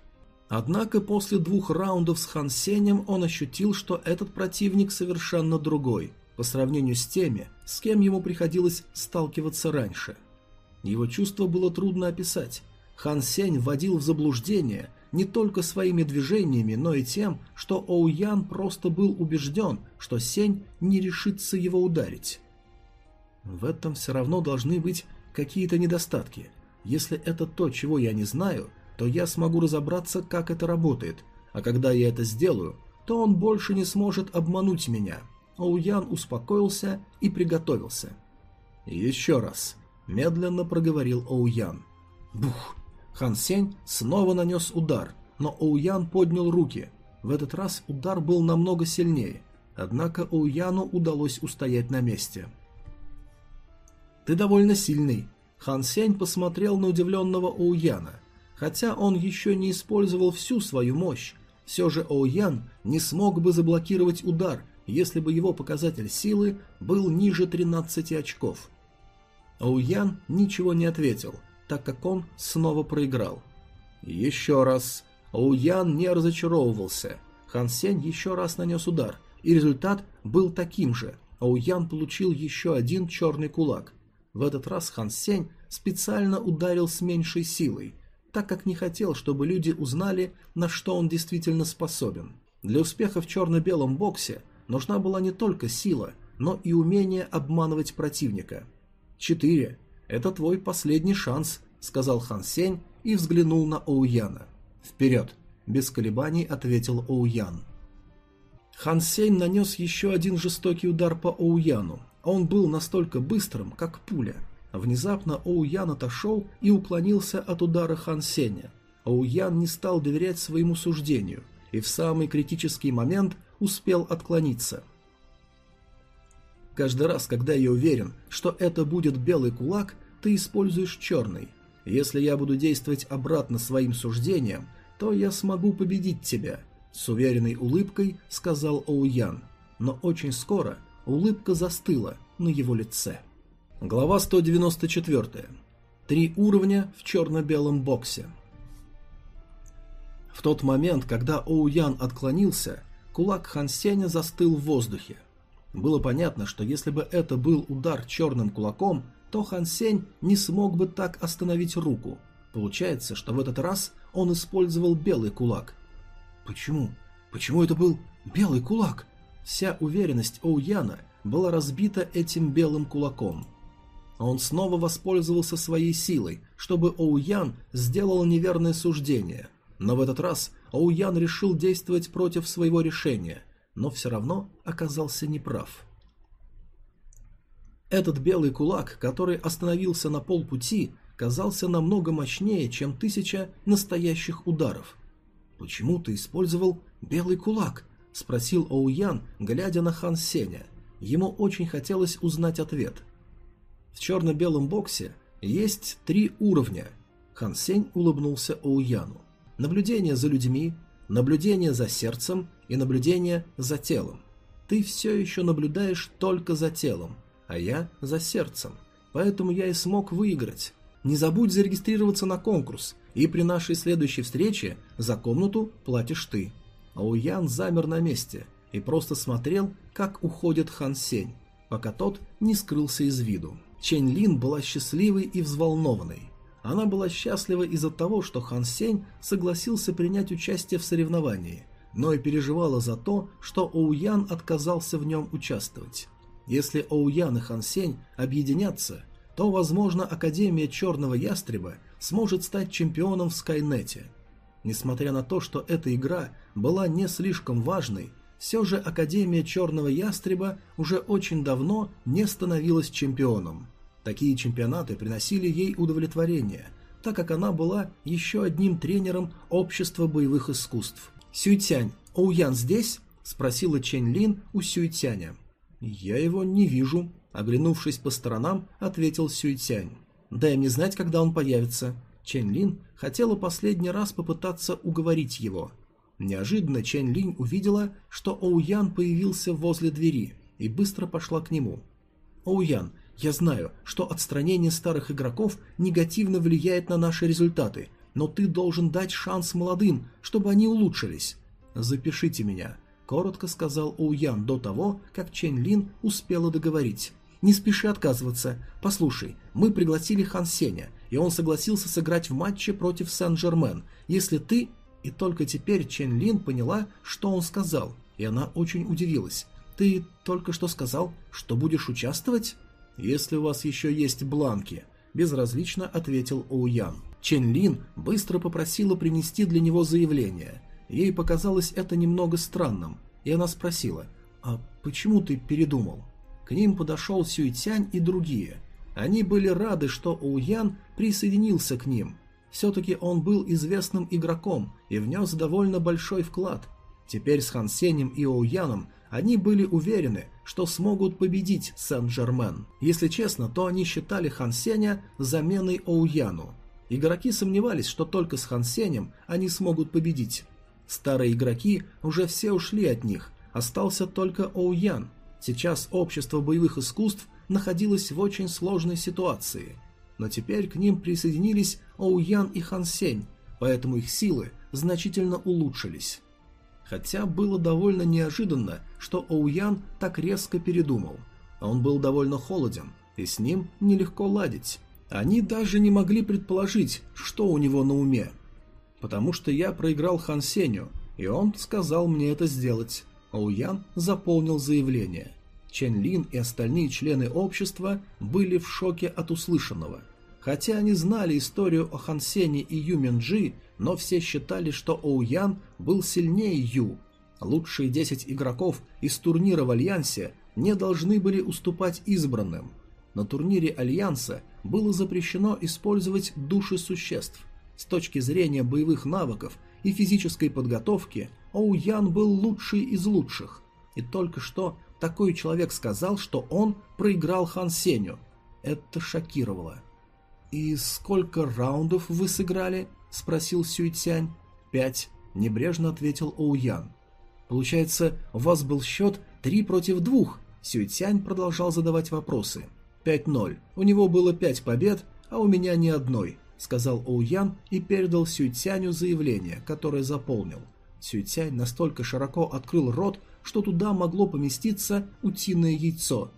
Однако после двух раундов с Хан Сенем он ощутил, что этот противник совершенно другой, по сравнению с теми, с кем ему приходилось сталкиваться раньше. Его чувство было трудно описать. Хан Сень вводил в заблуждение не только своими движениями, но и тем, что Оуян просто был убежден, что Сень не решится его ударить. В этом все равно должны быть какие-то недостатки. Если это то, чего я не знаю, то я смогу разобраться, как это работает, а когда я это сделаю, то он больше не сможет обмануть меня. Оуян успокоился и приготовился. «Еще раз», – медленно проговорил Оуян. Бух! Хан Сень снова нанес удар, но Оуян поднял руки. В этот раз удар был намного сильнее, однако Оуяну удалось устоять на месте. «Ты довольно сильный», Хан Сень посмотрел на удивленного Оуяна. Хотя он еще не использовал всю свою мощь, все же Оуян не смог бы заблокировать удар, если бы его показатель силы был ниже 13 очков. Оуян ничего не ответил – так как он снова проиграл. Еще раз. Оуян не разочаровывался. Хан Сень еще раз нанес удар, и результат был таким же. Оуян получил еще один черный кулак. В этот раз Хан Сень специально ударил с меньшей силой, так как не хотел, чтобы люди узнали, на что он действительно способен. Для успеха в черно-белом боксе нужна была не только сила, но и умение обманывать противника – Четыре. Это твой последний шанс, сказал Хан Сень и взглянул на Оуяна. Вперед, без колебаний ответил Оуян. Хан Сень нанес еще один жестокий удар по Оуяну. Он был настолько быстрым, как пуля. Внезапно Оуян отошел и уклонился от удара Хан Сеня. Оуян не стал доверять своему суждению и в самый критический момент успел отклониться. Каждый раз, когда я уверен, что это будет белый кулак, ты используешь черный. Если я буду действовать обратно своим суждениям, то я смогу победить тебя», — с уверенной улыбкой сказал Оуян. Но очень скоро улыбка застыла на его лице. Глава 194. Три уровня в черно-белом боксе. В тот момент, когда Оуян отклонился, кулак Хан Сеня застыл в воздухе. Было понятно, что если бы это был удар черным кулаком, то Хан Сень не смог бы так остановить руку. Получается, что в этот раз он использовал белый кулак. Почему? Почему это был белый кулак? Вся уверенность Оуяна была разбита этим белым кулаком. Он снова воспользовался своей силой, чтобы Оуян сделал неверное суждение. Но в этот раз Оуян решил действовать против своего решения но все равно оказался неправ. Этот белый кулак, который остановился на полпути, казался намного мощнее, чем тысяча настоящих ударов. «Почему ты использовал белый кулак?» – спросил Оуян, глядя на Хан Сеня. Ему очень хотелось узнать ответ. В черно-белом боксе есть три уровня. Хан Сень улыбнулся Оуяну. Наблюдение за людьми, наблюдение за сердцем и наблюдение за телом. Ты все еще наблюдаешь только за телом, а я за сердцем. Поэтому я и смог выиграть. Не забудь зарегистрироваться на конкурс, и при нашей следующей встрече за комнату платишь ты. Ауян замер на месте и просто смотрел, как уходит Хан Сень, пока тот не скрылся из виду. Чэнь Лин была счастливой и взволнованной. Она была счастлива из-за того, что Хан Сень согласился принять участие в соревновании, но и переживала за то, что Оуян отказался в нем участвовать. Если Оуян и Хан Сень объединятся, то, возможно, Академия Черного Ястреба сможет стать чемпионом в Скайнете. Несмотря на то, что эта игра была не слишком важной, все же Академия Черного Ястреба уже очень давно не становилась чемпионом. Такие чемпионаты приносили ей удовлетворение, так как она была еще одним тренером Общества боевых искусств. «Сюйтянь, Оуян здесь?» – спросила Чэнь Лин у Сюйтяня. «Я его не вижу», – оглянувшись по сторонам, ответил Сюйтянь. «Дай мне знать, когда он появится». Чэнь Лин хотела последний раз попытаться уговорить его. Неожиданно Чэнь Лин увидела, что Оуян появился возле двери и быстро пошла к нему. «Оуян, я знаю, что отстранение старых игроков негативно влияет на наши результаты, но ты должен дать шанс молодым, чтобы они улучшились. Запишите меня, коротко сказал Оуян до того, как Чэнь Лин успела договорить. Не спеши отказываться. Послушай, мы пригласили Хан Сеня, и он согласился сыграть в матче против Сен-Жермен. Если ты... И только теперь Чэнь Лин поняла, что он сказал, и она очень удивилась. Ты только что сказал, что будешь участвовать? «Если у вас еще есть бланки», – безразлично ответил Оуян. Чен Лин быстро попросила принести для него заявление. Ей показалось это немного странным, и она спросила, «А почему ты передумал?» К ним подошел Сюйтянь и другие. Они были рады, что Оуян присоединился к ним. Все-таки он был известным игроком и внес довольно большой вклад. Теперь с Хан Сенем и Оуяном они были уверены, что смогут победить Сен-Жермен. Если честно, то они считали Хан Сеня заменой Оуяну. Игроки сомневались, что только с Хан Сенем они смогут победить. Старые игроки уже все ушли от них, остался только Оуян. Сейчас общество боевых искусств находилось в очень сложной ситуации. Но теперь к ним присоединились Оуян и Хан Сень, поэтому их силы значительно улучшились. Хотя было довольно неожиданно, что Оуян так резко передумал. Он был довольно холоден, и с ним нелегко ладить. Они даже не могли предположить, что у него на уме. Потому что я проиграл Хан Сеню, и он сказал мне это сделать. Оуян заполнил заявление. Чен Лин и остальные члены общества были в шоке от услышанного. Хотя они знали историю о Хан Сене и Ю Минджи, но все считали, что Оу Ян был сильнее Ю. Лучшие 10 игроков из турнира в Альянсе не должны были уступать избранным. На турнире Альянса было запрещено использовать души существ. С точки зрения боевых навыков и физической подготовки Оу Ян был лучший из лучших. И только что такой человек сказал, что он проиграл Хан Сеню. Это шокировало. «И сколько раундов вы сыграли?» – спросил Сюйцянь. «Пять», – небрежно ответил Оу Ян. «Получается, у вас был счет три против двух?» Сюйцянь продолжал задавать вопросы. «Пять ноль. У него было пять побед, а у меня ни одной», – сказал Оу Ян и передал Сюйцяню заявление, которое заполнил. Сюйцянь настолько широко открыл рот, что туда могло поместиться утиное яйцо.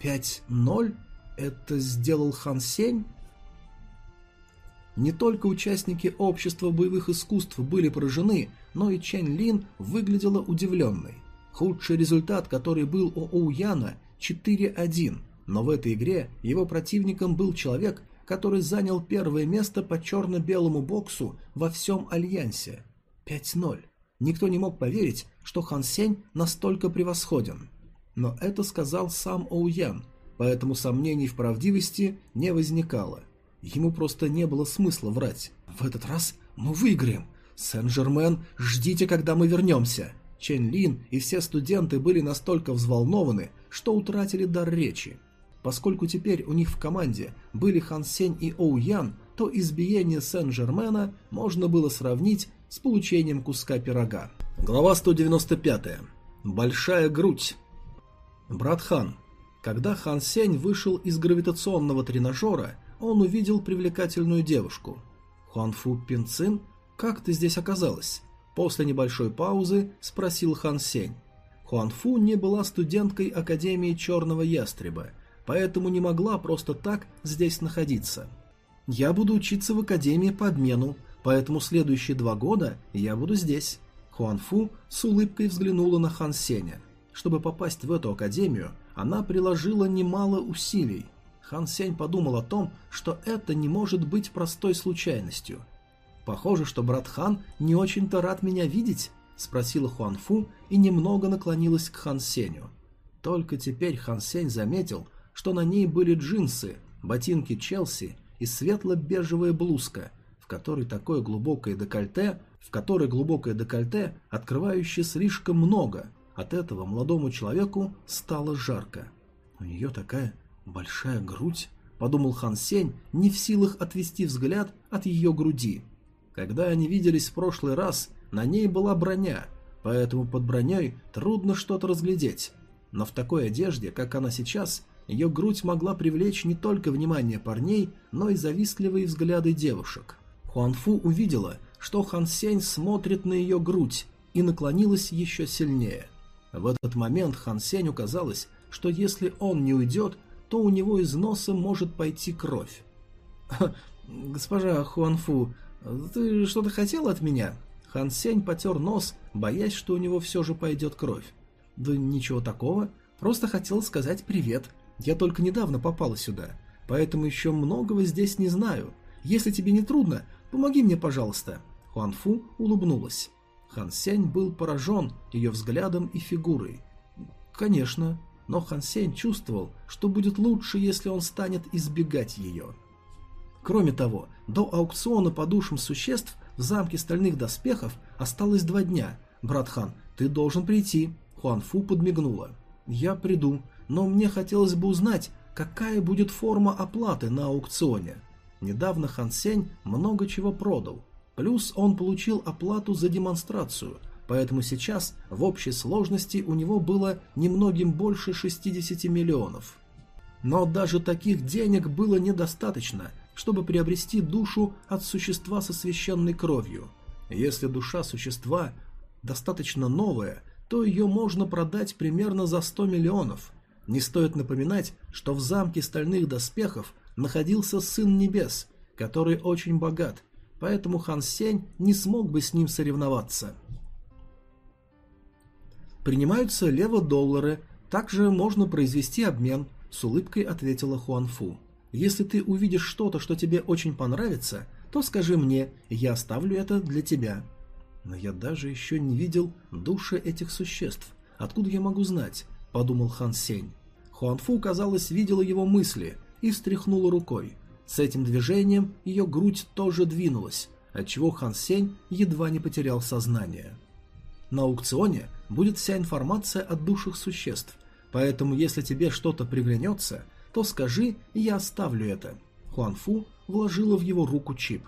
«Пять ноль? Это сделал Хан Сень?» Не только участники общества боевых искусств были поражены, но и Чэнь Лин выглядела удивленной. Худший результат, который был у Оуяна – 4-1, но в этой игре его противником был человек, который занял первое место по черно-белому боксу во всем Альянсе. 5-0. Никто не мог поверить, что Хан Сень настолько превосходен. Но это сказал сам Оуян, поэтому сомнений в правдивости не возникало – Ему просто не было смысла врать. «В этот раз мы выиграем! Сен-Жермен, ждите, когда мы вернемся!» Чен Лин и все студенты были настолько взволнованы, что утратили дар речи. Поскольку теперь у них в команде были Хан Сень и Оу Ян, то избиение Сен-Жермена можно было сравнить с получением куска пирога. Глава 195. Большая грудь. Брат Хан. Когда Хан Сень вышел из гравитационного тренажера, он увидел привлекательную девушку. «Хуанфу Пинцин, как ты здесь оказалась?» После небольшой паузы спросил Хан Сень. Хуанфу не была студенткой Академии Черного Ястреба, поэтому не могла просто так здесь находиться. «Я буду учиться в Академии по обмену, поэтому следующие два года я буду здесь». Хуанфу с улыбкой взглянула на Хан Сеня. Чтобы попасть в эту академию, она приложила немало усилий, Хан Сень подумал о том, что это не может быть простой случайностью. «Похоже, что брат Хан не очень-то рад меня видеть», — спросила Хуан Фу и немного наклонилась к Хан Сенью. Только теперь Хан Сень заметил, что на ней были джинсы, ботинки Челси и светло-бежевая блузка, в которой такое глубокое декольте, в которой глубокое декольте, открывающее слишком много. От этого молодому человеку стало жарко. У нее такая «Большая грудь?» – подумал Хан Сень, не в силах отвести взгляд от ее груди. Когда они виделись в прошлый раз, на ней была броня, поэтому под броней трудно что-то разглядеть. Но в такой одежде, как она сейчас, ее грудь могла привлечь не только внимание парней, но и завистливые взгляды девушек. Хуанфу увидела, что Хан Сень смотрит на ее грудь и наклонилась еще сильнее. В этот момент Хан Сенью казалось, что если он не уйдет, то у него из носа может пойти кровь. «Госпожа Хуанфу, ты что-то хотел от меня?» Хан Сень потер нос, боясь, что у него все же пойдет кровь. «Да ничего такого, просто хотел сказать привет. Я только недавно попала сюда, поэтому еще многого здесь не знаю. Если тебе не трудно, помоги мне, пожалуйста». Хуанфу улыбнулась. Хан Сень был поражен ее взглядом и фигурой. «Конечно, но Хан Сень чувствовал, что будет лучше, если он станет избегать ее. Кроме того, до аукциона по душам существ в замке стальных доспехов осталось два дня. Брат Хан, ты должен прийти. Хуан Фу подмигнула. Я приду, но мне хотелось бы узнать, какая будет форма оплаты на аукционе. Недавно Хан Сень много чего продал. Плюс он получил оплату за демонстрацию – поэтому сейчас в общей сложности у него было немногим больше 60 миллионов. Но даже таких денег было недостаточно, чтобы приобрести душу от существа со священной кровью. Если душа существа достаточно новая, то ее можно продать примерно за 100 миллионов. Не стоит напоминать, что в замке стальных доспехов находился Сын Небес, который очень богат, поэтому Хан Сень не смог бы с ним соревноваться. Принимаются лево-доллары Также можно произвести обмен, с улыбкой ответила Хуанфу. Если ты увидишь что-то, что тебе очень понравится, то скажи мне, я оставлю это для тебя. Но я даже еще не видел души этих существ. Откуда я могу знать? Подумал Хан Сень. Хуанфу, казалось, видела его мысли и встряхнула рукой. С этим движением ее грудь тоже двинулась, отчего Хан Сень едва не потерял сознание. На аукционе будет вся информация о душах существ, поэтому если тебе что-то приглянется, то скажи, я оставлю это. Хуанфу вложила в его руку чип.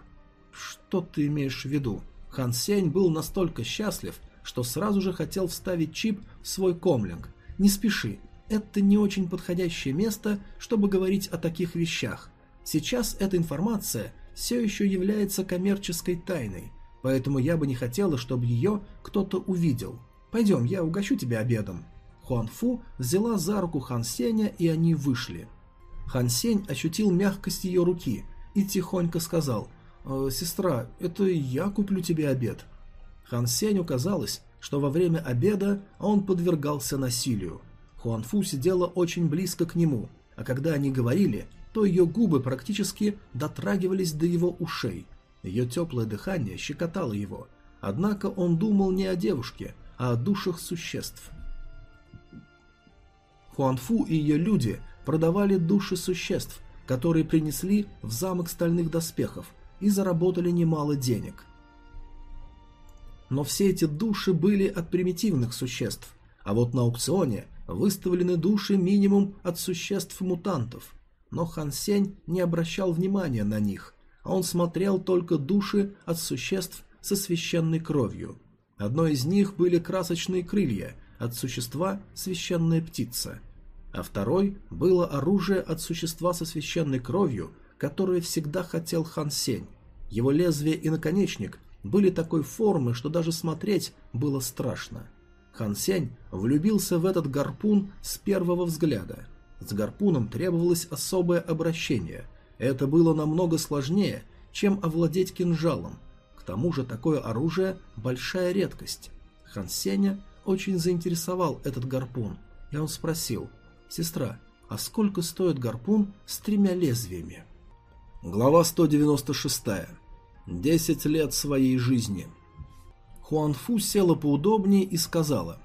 Что ты имеешь в виду? Хан Сень был настолько счастлив, что сразу же хотел вставить чип в свой комлинг. Не спеши, это не очень подходящее место, чтобы говорить о таких вещах. Сейчас эта информация все еще является коммерческой тайной, поэтому я бы не хотела, чтобы ее кто-то увидел. Пойдем, я угощу тебя обедом». Хуан Фу взяла за руку Хан Сеня, и они вышли. Хан Сень ощутил мягкость ее руки и тихонько сказал «Э, «Сестра, это я куплю тебе обед». Хан Сенью казалось, что во время обеда он подвергался насилию. Хуан Фу сидела очень близко к нему, а когда они говорили, то ее губы практически дотрагивались до его ушей. Ее теплое дыхание щекотало его. Однако он думал не о девушке, а о душах существ. Хуанфу и ее люди продавали души существ, которые принесли в замок стальных доспехов и заработали немало денег. Но все эти души были от примитивных существ, а вот на аукционе выставлены души минимум от существ-мутантов – но Хан Сень не обращал внимания на них, а он смотрел только души от существ со священной кровью. Одной из них были красочные крылья, от существа священная птица, а второй было оружие от существа со священной кровью, которое всегда хотел Хан Сень. Его лезвие и наконечник были такой формы, что даже смотреть было страшно. Хан Сень влюбился в этот гарпун с первого взгляда – с гарпуном требовалось особое обращение. Это было намного сложнее, чем овладеть кинжалом. К тому же такое оружие – большая редкость. Хан Сеня очень заинтересовал этот гарпун, и он спросил, «Сестра, а сколько стоит гарпун с тремя лезвиями?» Глава 196. Десять лет своей жизни. Хуан Фу села поудобнее и сказала,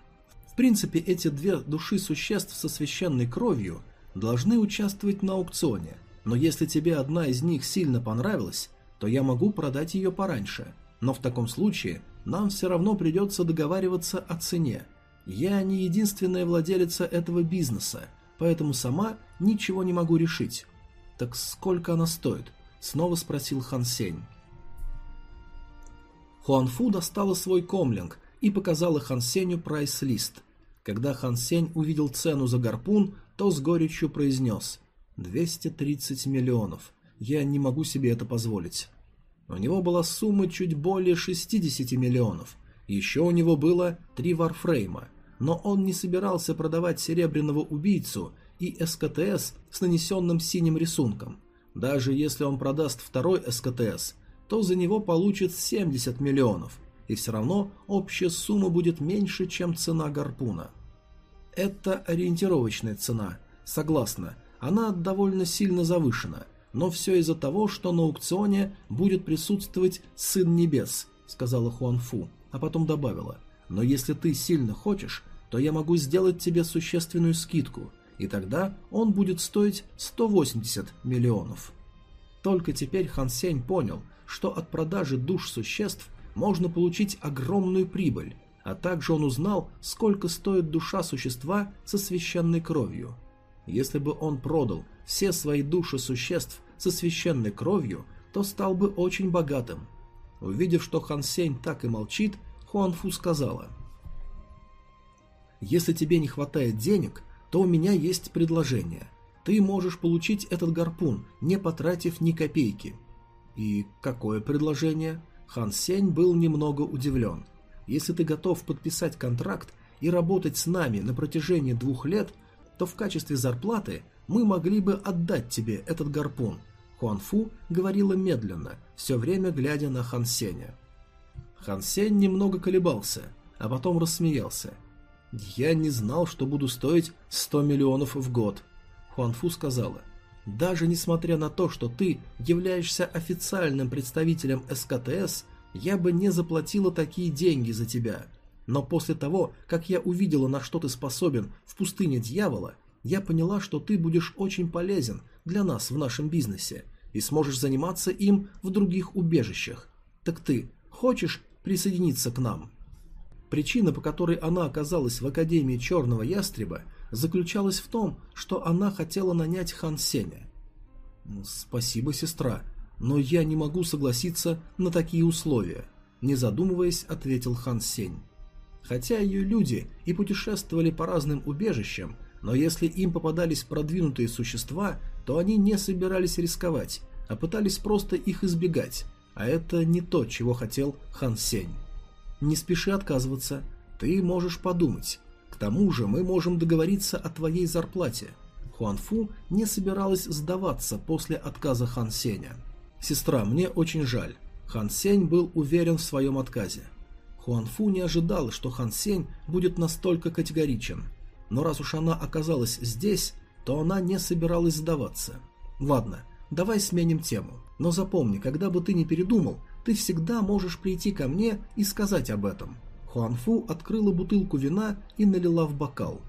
в принципе, эти две души существ со священной кровью должны участвовать на аукционе, но если тебе одна из них сильно понравилась, то я могу продать ее пораньше. Но в таком случае нам все равно придется договариваться о цене. Я не единственная владелица этого бизнеса, поэтому сама ничего не могу решить. Так сколько она стоит? Снова спросил Хан Сень. Хуанфу достала свой комлинг и показала Хан Сенью прайс-лист. Когда Хан Сень увидел цену за гарпун, то с горечью произнес «230 миллионов. Я не могу себе это позволить». У него была сумма чуть более 60 миллионов. Еще у него было три варфрейма, но он не собирался продавать серебряного убийцу и СКТС с нанесенным синим рисунком. Даже если он продаст второй СКТС, то за него получит 70 миллионов, и все равно общая сумма будет меньше, чем цена гарпуна. Это ориентировочная цена, согласна, она довольно сильно завышена, но все из-за того, что на аукционе будет присутствовать Сын Небес, сказала Хуан Фу, а потом добавила, но если ты сильно хочешь, то я могу сделать тебе существенную скидку, и тогда он будет стоить 180 миллионов. Только теперь Хан Сень понял, что от продажи душ существ можно получить огромную прибыль, а также он узнал, сколько стоит душа существа со священной кровью. Если бы он продал все свои души существ со священной кровью, то стал бы очень богатым. Увидев, что Хан Сень так и молчит, Хуан Фу сказала, «Если тебе не хватает денег, то у меня есть предложение. Ты можешь получить этот гарпун, не потратив ни копейки». «И какое предложение?» Хан Сень был немного удивлен. «Если ты готов подписать контракт и работать с нами на протяжении двух лет, то в качестве зарплаты мы могли бы отдать тебе этот гарпун». Хуан Фу говорила медленно, все время глядя на Хан Сеня. Хан Сень немного колебался, а потом рассмеялся. Я не знал, что буду стоить 100 миллионов в год. Хуанфу сказала. Даже несмотря на то, что ты являешься официальным представителем СКТС, я бы не заплатила такие деньги за тебя. Но после того, как я увидела, на что ты способен в пустыне дьявола, я поняла, что ты будешь очень полезен для нас в нашем бизнесе и сможешь заниматься им в других убежищах. Так ты хочешь присоединиться к нам?» Причина, по которой она оказалась в Академии Черного Ястреба, заключалась в том, что она хотела нанять Хан Сеня. «Спасибо, сестра, но я не могу согласиться на такие условия», не задумываясь, ответил Хан Сень. Хотя ее люди и путешествовали по разным убежищам, но если им попадались продвинутые существа, то они не собирались рисковать, а пытались просто их избегать, а это не то, чего хотел Хан Сень. Не спеши отказываться, ты можешь подумать. К тому же мы можем договориться о твоей зарплате. Хуанфу не собиралась сдаваться после отказа Хан Сеня. «Сестра, мне очень жаль». Хан Сень был уверен в своем отказе. Хуанфу не ожидал, что Хан Сень будет настолько категоричен. Но раз уж она оказалась здесь, то она не собиралась сдаваться. Ладно, давай сменим тему. Но запомни, когда бы ты не передумал, ты всегда можешь прийти ко мне и сказать об этом. Хуанфу открыла бутылку вина и налила в бокал.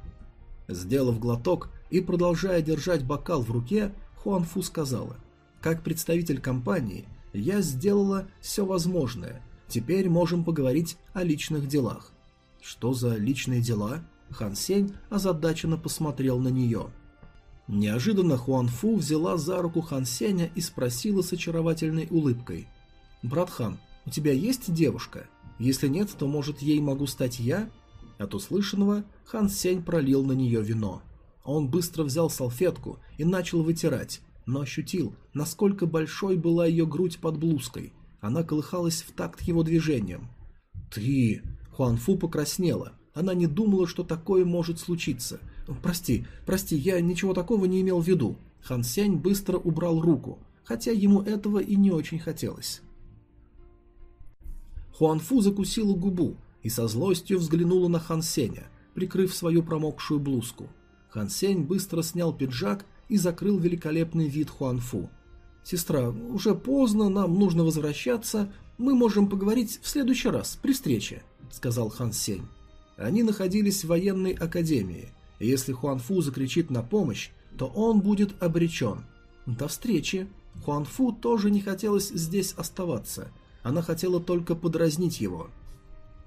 Сделав глоток и продолжая держать бокал в руке, Хуанфу сказала, «Как представитель компании, я сделала все возможное. Теперь можем поговорить о личных делах». «Что за личные дела?» Хан Сень озадаченно посмотрел на нее. Неожиданно Хуан Фу взяла за руку Хан Сеня и спросила с очаровательной улыбкой. «Брат Хан, у тебя есть девушка? Если нет, то, может, ей могу стать я?» От услышанного Хан Сень пролил на нее вино. Он быстро взял салфетку и начал вытирать, но ощутил, насколько большой была ее грудь под блузкой. Она колыхалась в такт его движением. «Ты...» Хуан Фу покраснела. Она не думала, что такое может случиться. «Прости, прости, я ничего такого не имел в виду». Хан Сень быстро убрал руку, хотя ему этого и не очень хотелось. Хуан Фу закусила губу и со злостью взглянула на Хан Сеня, прикрыв свою промокшую блузку. Хан Сень быстро снял пиджак и закрыл великолепный вид Хуан Фу. «Сестра, уже поздно, нам нужно возвращаться. Мы можем поговорить в следующий раз, при встрече», — сказал Хан Сень. Они находились в военной академии, и если Хуанфу закричит на помощь, то он будет обречен. До встречи. Хуанфу тоже не хотелось здесь оставаться. Она хотела только подразнить его.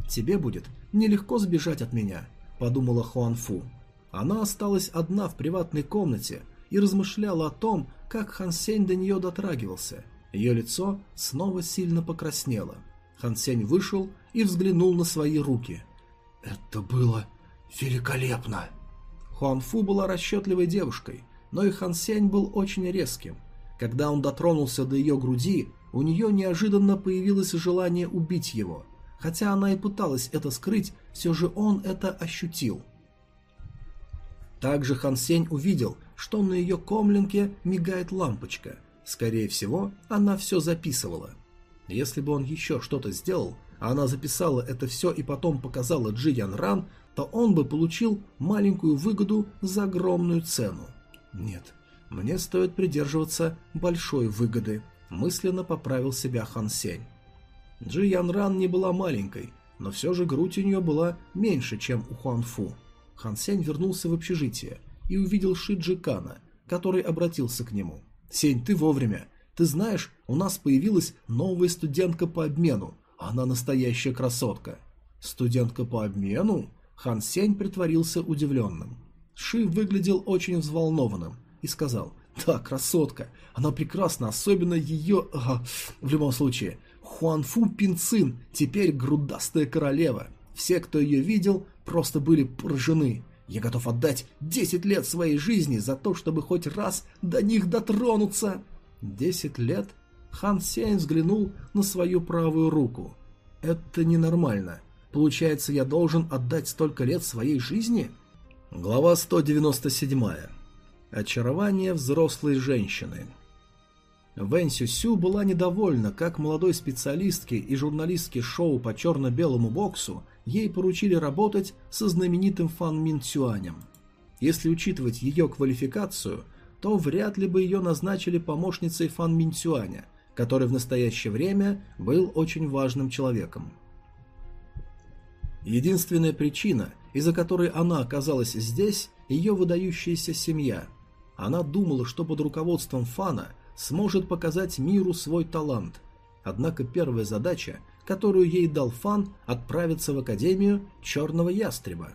«Тебе будет нелегко сбежать от меня», – подумала Хуанфу. Она осталась одна в приватной комнате и размышляла о том, как Хан Сень до нее дотрагивался. Ее лицо снова сильно покраснело. Хан Сень вышел и взглянул на свои руки. Это было великолепно. Хуан Фу была расчетливой девушкой, но и Хан Сень был очень резким. Когда он дотронулся до ее груди, у нее неожиданно появилось желание убить его. Хотя она и пыталась это скрыть, все же он это ощутил. Также Хан Сень увидел, что на ее комлинке мигает лампочка. Скорее всего, она все записывала. Если бы он еще что-то сделал, а она записала это все и потом показала Джи Ян Ран, то он бы получил маленькую выгоду за огромную цену. Нет, мне стоит придерживаться большой выгоды, мысленно поправил себя Хан Сень. Джи Ян Ран не была маленькой, но все же грудь у нее была меньше, чем у Хуан Фу. Хан Сень вернулся в общежитие и увидел Ши Джикана, который обратился к нему. «Сень, ты вовремя. Ты знаешь, у нас появилась новая студентка по обмену. Она настоящая красотка. Студентка по обмену? Хан Сень притворился удивленным. Ши выглядел очень взволнованным и сказал, «Да, красотка, она прекрасна, особенно ее... Ага, в любом случае, Хуанфу Пинцин, теперь грудастая королева. Все, кто ее видел, просто были поражены. Я готов отдать 10 лет своей жизни за то, чтобы хоть раз до них дотронуться». «Десять лет?» Хан Сень взглянул на свою правую руку. «Это ненормально. Получается, я должен отдать столько лет своей жизни?» Глава 197. Очарование взрослой женщины. Вэнь Сюсю была недовольна, как молодой специалистке и журналистке шоу по черно-белому боксу ей поручили работать со знаменитым Фан Мин Цюанем. Если учитывать ее квалификацию, то вряд ли бы ее назначили помощницей Фан Мин Цюаня, который в настоящее время был очень важным человеком. Единственная причина, из-за которой она оказалась здесь, ее выдающаяся семья. Она думала, что под руководством Фана сможет показать миру свой талант. Однако первая задача, которую ей дал Фан, отправиться в Академию Черного Ястреба.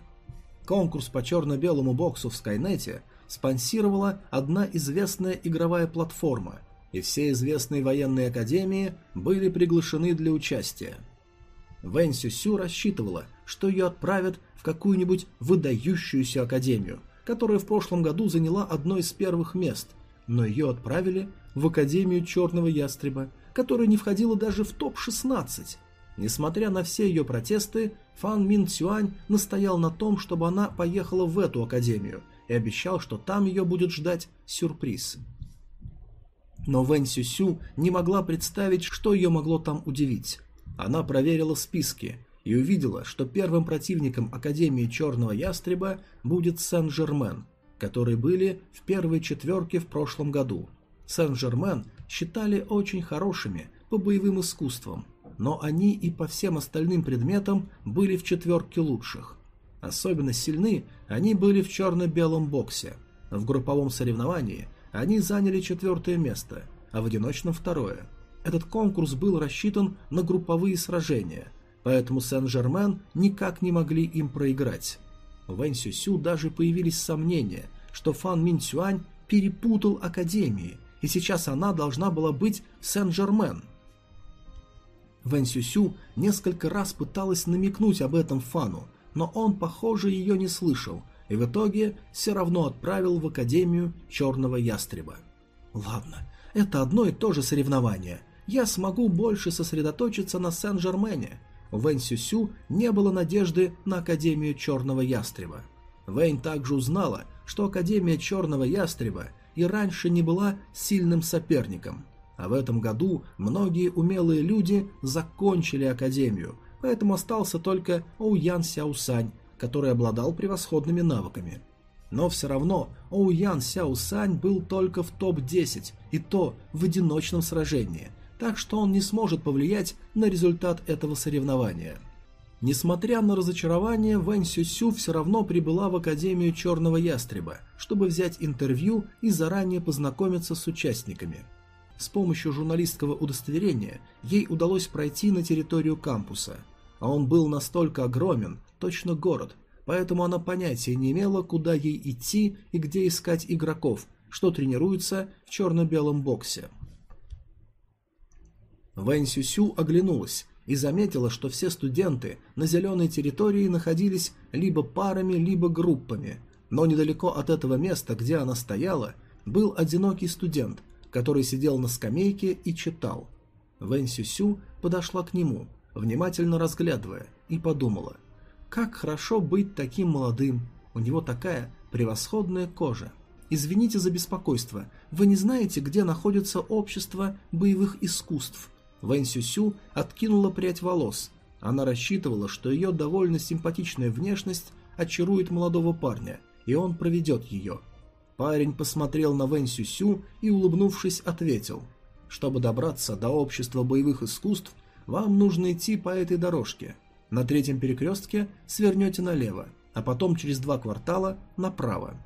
Конкурс по черно-белому боксу в Скайнете спонсировала одна известная игровая платформа, и все известные военные академии были приглашены для участия. Вэнь Сюсю рассчитывала, что ее отправят в какую-нибудь выдающуюся академию, которая в прошлом году заняла одно из первых мест, но ее отправили в Академию Черного Ястреба, которая не входила даже в топ-16. Несмотря на все ее протесты, Фан Мин Цюань настоял на том, чтобы она поехала в эту академию и обещал, что там ее будет ждать сюрприз. Но Вэнь Сюсю не могла представить, что ее могло там удивить. Она проверила списки и увидела, что первым противником Академии Черного Ястреба будет Сен-Жермен, которые были в первой четверке в прошлом году. Сен-Жермен считали очень хорошими по боевым искусствам, но они и по всем остальным предметам были в четверке лучших. Особенно сильны они были в черно-белом боксе. В групповом соревновании они заняли четвертое место, а в одиночном второе. Этот конкурс был рассчитан на групповые сражения, поэтому Сен-Жермен никак не могли им проиграть. Вэнь Сюсю даже появились сомнения, что Фан Мин Цюань перепутал академии, и сейчас она должна была быть Сен-Жермен. Вэнь Сюсю несколько раз пыталась намекнуть об этом Фану, но он, похоже, ее не слышал, и в итоге все равно отправил в Академию Черного Ястреба. Ладно, это одно и то же соревнование. Я смогу больше сосредоточиться на Сен-Жермене. Вэнь Сюсю не было надежды на Академию Черного Ястреба. Вэнь также узнала, что Академия Черного Ястреба и раньше не была сильным соперником. А в этом году многие умелые люди закончили Академию, поэтому остался только Оуян Сяусань, который обладал превосходными навыками. Но все равно Оуян Сяусань был только в топ-10, и то в одиночном сражении, так что он не сможет повлиять на результат этого соревнования. Несмотря на разочарование, Вэнь Сюсю все равно прибыла в Академию Черного Ястреба, чтобы взять интервью и заранее познакомиться с участниками. С помощью журналистского удостоверения ей удалось пройти на территорию кампуса, а он был настолько огромен, точно город, поэтому она понятия не имела, куда ей идти и где искать игроков, что тренируются в черно-белом боксе. Вэнь Сюсю оглянулась и заметила, что все студенты на зеленой территории находились либо парами, либо группами, но недалеко от этого места, где она стояла, был одинокий студент, который сидел на скамейке и читал. Вэнь Сюсю подошла к нему, внимательно разглядывая, и подумала, как хорошо быть таким молодым, у него такая превосходная кожа. Извините за беспокойство, вы не знаете, где находится общество боевых искусств? Вэнь Сюсю откинула прядь волос. Она рассчитывала, что ее довольно симпатичная внешность очарует молодого парня, и он проведет ее – Парень посмотрел на Вэнь Сюсю и, улыбнувшись, ответил. «Чтобы добраться до общества боевых искусств, вам нужно идти по этой дорожке. На третьем перекрестке свернете налево, а потом через два квартала направо».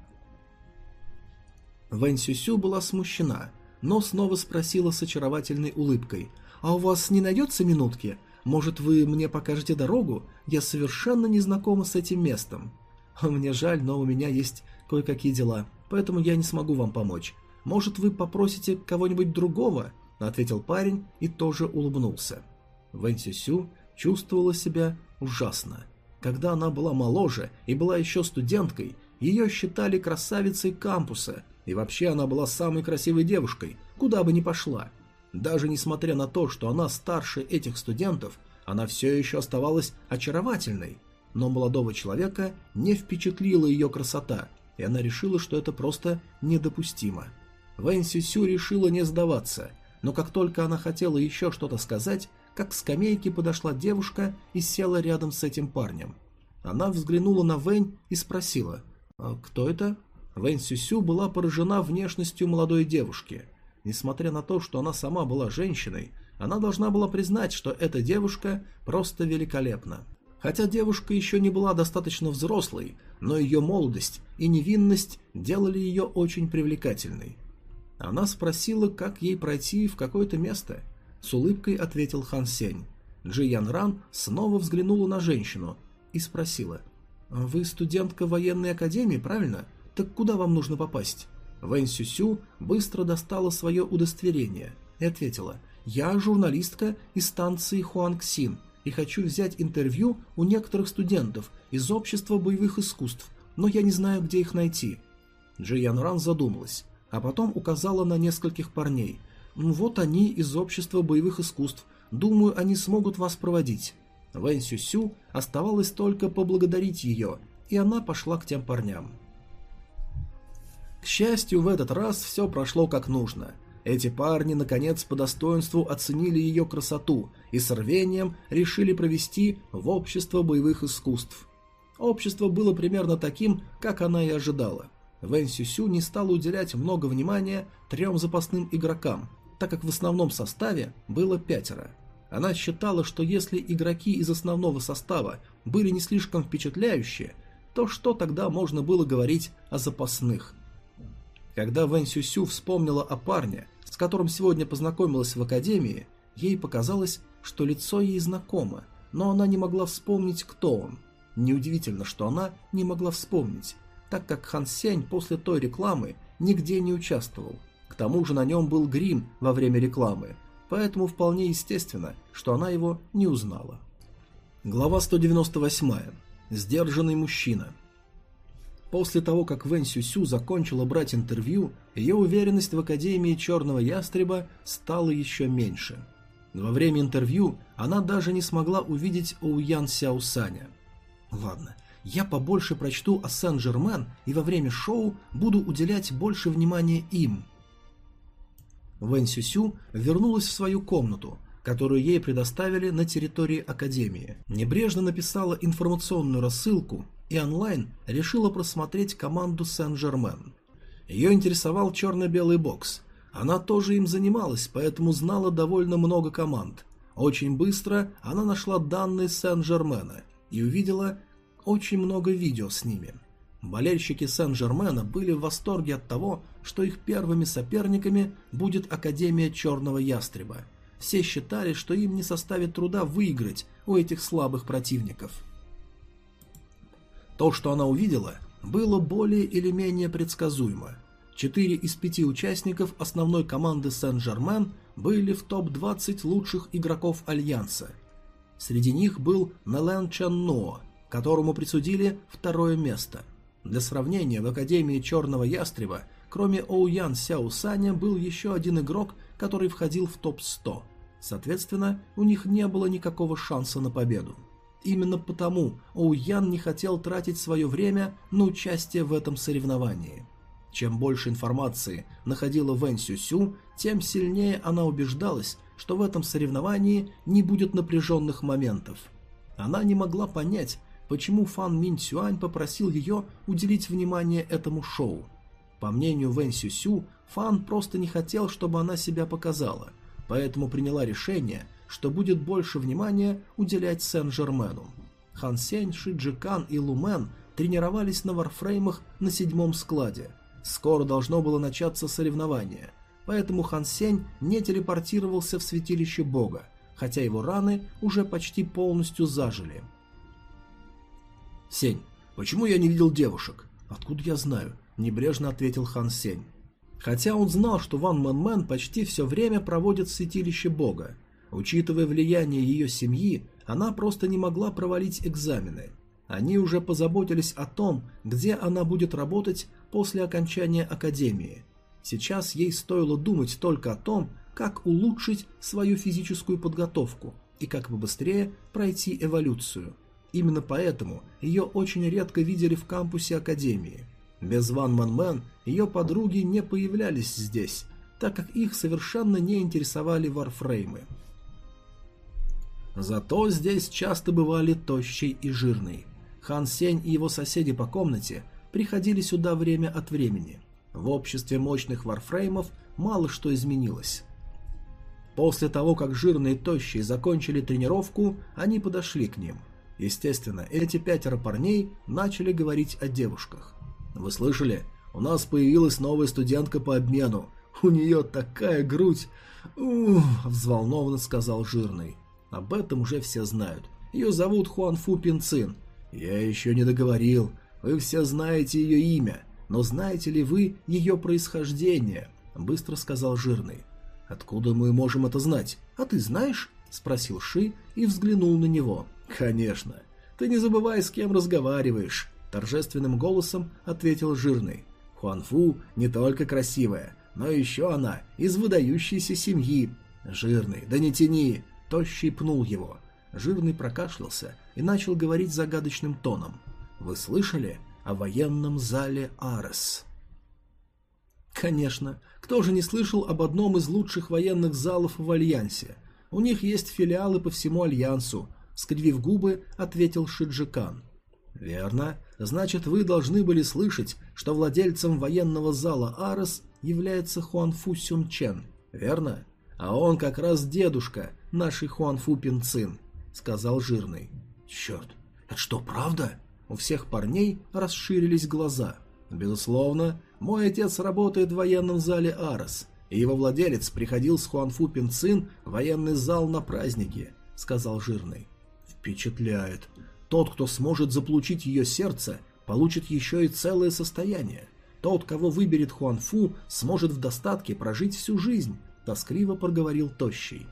Вэнь Сюсю была смущена, но снова спросила с очаровательной улыбкой. «А у вас не найдется минутки? Может, вы мне покажете дорогу? Я совершенно не знакома с этим местом». «Мне жаль, но у меня есть кое-какие дела поэтому я не смогу вам помочь. Может, вы попросите кого-нибудь другого?» – ответил парень и тоже улыбнулся. Вэнь Сюсю чувствовала себя ужасно. Когда она была моложе и была еще студенткой, ее считали красавицей кампуса, и вообще она была самой красивой девушкой, куда бы ни пошла. Даже несмотря на то, что она старше этих студентов, она все еще оставалась очаровательной. Но молодого человека не впечатлила ее красота, и она решила, что это просто недопустимо. Вэнь Сюсю решила не сдаваться, но как только она хотела еще что-то сказать, как к скамейке подошла девушка и села рядом с этим парнем. Она взглянула на Вэнь и спросила «А «Кто это?». Вэнь Сюсю была поражена внешностью молодой девушки. Несмотря на то, что она сама была женщиной, она должна была признать, что эта девушка просто великолепна. Хотя девушка еще не была достаточно взрослой, но ее молодость и невинность делали ее очень привлекательной. Она спросила, как ей пройти в какое-то место. С улыбкой ответил Хан Сень. Джи Ян Ран снова взглянула на женщину и спросила. «Вы студентка военной академии, правильно? Так куда вам нужно попасть?» Вэнь Сюсю быстро достала свое удостоверение и ответила. «Я журналистка из станции Хуангсин и хочу взять интервью у некоторых студентов из общества боевых искусств, но я не знаю, где их найти». Джи Ян Ран задумалась а потом указала на нескольких парней. «Вот они из общества боевых искусств. Думаю, они смогут вас проводить». Вэнь Сюсю оставалось только поблагодарить ее, и она пошла к тем парням. К счастью, в этот раз все прошло как нужно. Эти парни, наконец, по достоинству оценили ее красоту и с рвением решили провести в общество боевых искусств. Общество было примерно таким, как она и ожидала. Вэн Сюсю не стала уделять много внимания трем запасным игрокам, так как в основном составе было пятеро. Она считала, что если игроки из основного состава были не слишком впечатляющие, то что тогда можно было говорить о запасных? Когда Вэн Сюсю вспомнила о парне, с которым сегодня познакомилась в академии, ей показалось, что лицо ей знакомо, но она не могла вспомнить, кто он. Неудивительно, что она не могла вспомнить, так как Хан Сень после той рекламы нигде не участвовал. К тому же на нем был грим во время рекламы, поэтому вполне естественно, что она его не узнала. Глава 198. Сдержанный мужчина. После того, как Вэн Сюсю закончила брать интервью, ее уверенность в Академии Черного Ястреба стала еще меньше. Во время интервью она даже не смогла увидеть Оуян Сяосаня. Ладно, я побольше прочту о Сен-Жермен и во время шоу буду уделять больше внимания им. Вэн Сюсю вернулась в свою комнату, которую ей предоставили на территории Академии. Небрежно написала информационную рассылку и онлайн решила просмотреть команду Сен-Жермен. Ее интересовал черно-белый бокс. Она тоже им занималась, поэтому знала довольно много команд. Очень быстро она нашла данные Сен-Жермена и увидела очень много видео с ними. Болельщики Сен-Жермена были в восторге от того, что их первыми соперниками будет Академия Черного Ястреба. Все считали, что им не составит труда выиграть у этих слабых противников. То, что она увидела, было более или менее предсказуемо. Четыре из пяти участников основной команды Сен-Жермен были в топ-20 лучших игроков Альянса. Среди них был Нелен Чанно, которому присудили второе место. Для сравнения, в Академии Черного Ястреба, кроме Оуян Сяо Саня, был еще один игрок, который входил в топ-100. Соответственно, у них не было никакого шанса на победу. Именно потому Оуян не хотел тратить свое время на участие в этом соревновании. Чем больше информации находила Вэн Сюсю, тем сильнее она убеждалась, что в этом соревновании не будет напряженных моментов. Она не могла понять, почему Фан Мин Цюань попросил ее уделить внимание этому шоу. По мнению Вэн Сюсю, Фан просто не хотел, чтобы она себя показала, поэтому приняла решение, что будет больше внимания уделять Сен-Жермену. Хан Сень, Ши Джикан и Лумен тренировались на варфреймах на седьмом складе. Скоро должно было начаться соревнование, поэтому Хан Сень не телепортировался в святилище бога, хотя его раны уже почти полностью зажили – «Сень, почему я не видел девушек?» «Откуда я знаю?» – небрежно ответил Хан Сень. Хотя он знал, что Ван Мэн Мэн почти все время проводит в святилище Бога. Учитывая влияние ее семьи, она просто не могла провалить экзамены. Они уже позаботились о том, где она будет работать после окончания академии. Сейчас ей стоило думать только о том, как улучшить свою физическую подготовку и как побыстрее пройти эволюцию – Именно поэтому ее очень редко видели в кампусе Академии. Без Ван Ман Мэн ее подруги не появлялись здесь, так как их совершенно не интересовали варфреймы. Зато здесь часто бывали тощий и жирный. Хан Сень и его соседи по комнате приходили сюда время от времени. В обществе мощных варфреймов мало что изменилось. После того, как жирные и тощие закончили тренировку, они подошли к ним. Естественно, эти пятеро парней начали говорить о девушках. «Вы слышали? У нас появилась новая студентка по обмену. У нее такая грудь!» «Ух!» – взволнованно сказал жирный. Об этом уже все знают. Ее зовут Хуанфу Пинцин. Я еще не договорил. Вы все знаете ее имя. Но знаете ли вы ее происхождение? Быстро сказал Жирный. Откуда мы можем это знать? А ты знаешь? Спросил Ши и взглянул на него. Конечно. Ты не забывай, с кем разговариваешь. Торжественным голосом ответил Жирный. Хуанфу не только красивая, но еще она из выдающейся семьи. Жирный, да не тяни, Тощий пнул его. Жирный прокашлялся и начал говорить загадочным тоном. «Вы слышали о военном зале Арес?» Конечно, кто же не слышал об одном из лучших военных залов в Альянсе? У них есть филиалы по всему Альянсу, скривив губы, ответил Шиджикан. Верно. Значит, вы должны были слышать, что владельцем военного зала Арес является Хуанфу Сюнчен. Верно? А он как раз дедушка нашей Хуанфу Пинцин, сказал жирный. Черт, это что, правда? У всех парней расширились глаза. Безусловно, мой отец работает в военном зале Арес, и его владелец приходил с Хуанфу Пинцин в военный зал на праздники, сказал жирный. Впечатляет. Тот, кто сможет заполучить ее сердце, получит еще и целое состояние. Тот, кого выберет Хуанфу, сможет в достатке прожить всю жизнь, тоскливо проговорил Тощий.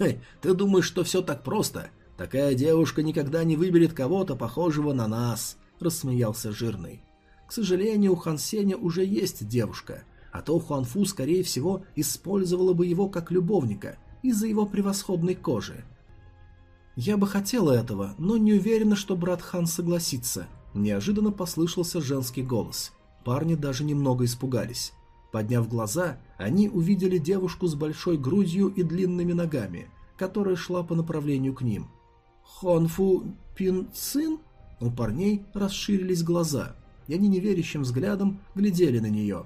«Эй, ты думаешь, что все так просто? Такая девушка никогда не выберет кого-то похожего на нас», — рассмеялся Жирный. «К сожалению, у Хан Сеня уже есть девушка, а то Хуанфу, скорее всего, использовала бы его как любовника из-за его превосходной кожи. Я бы хотела этого, но не уверена, что брат Хан согласится», — неожиданно послышался женский голос. Парни даже немного испугались. Подняв глаза, они увидели девушку с большой грудью и длинными ногами, которая шла по направлению к ним. «Хонфу Пин Цин?» У парней расширились глаза, и они неверящим взглядом глядели на нее.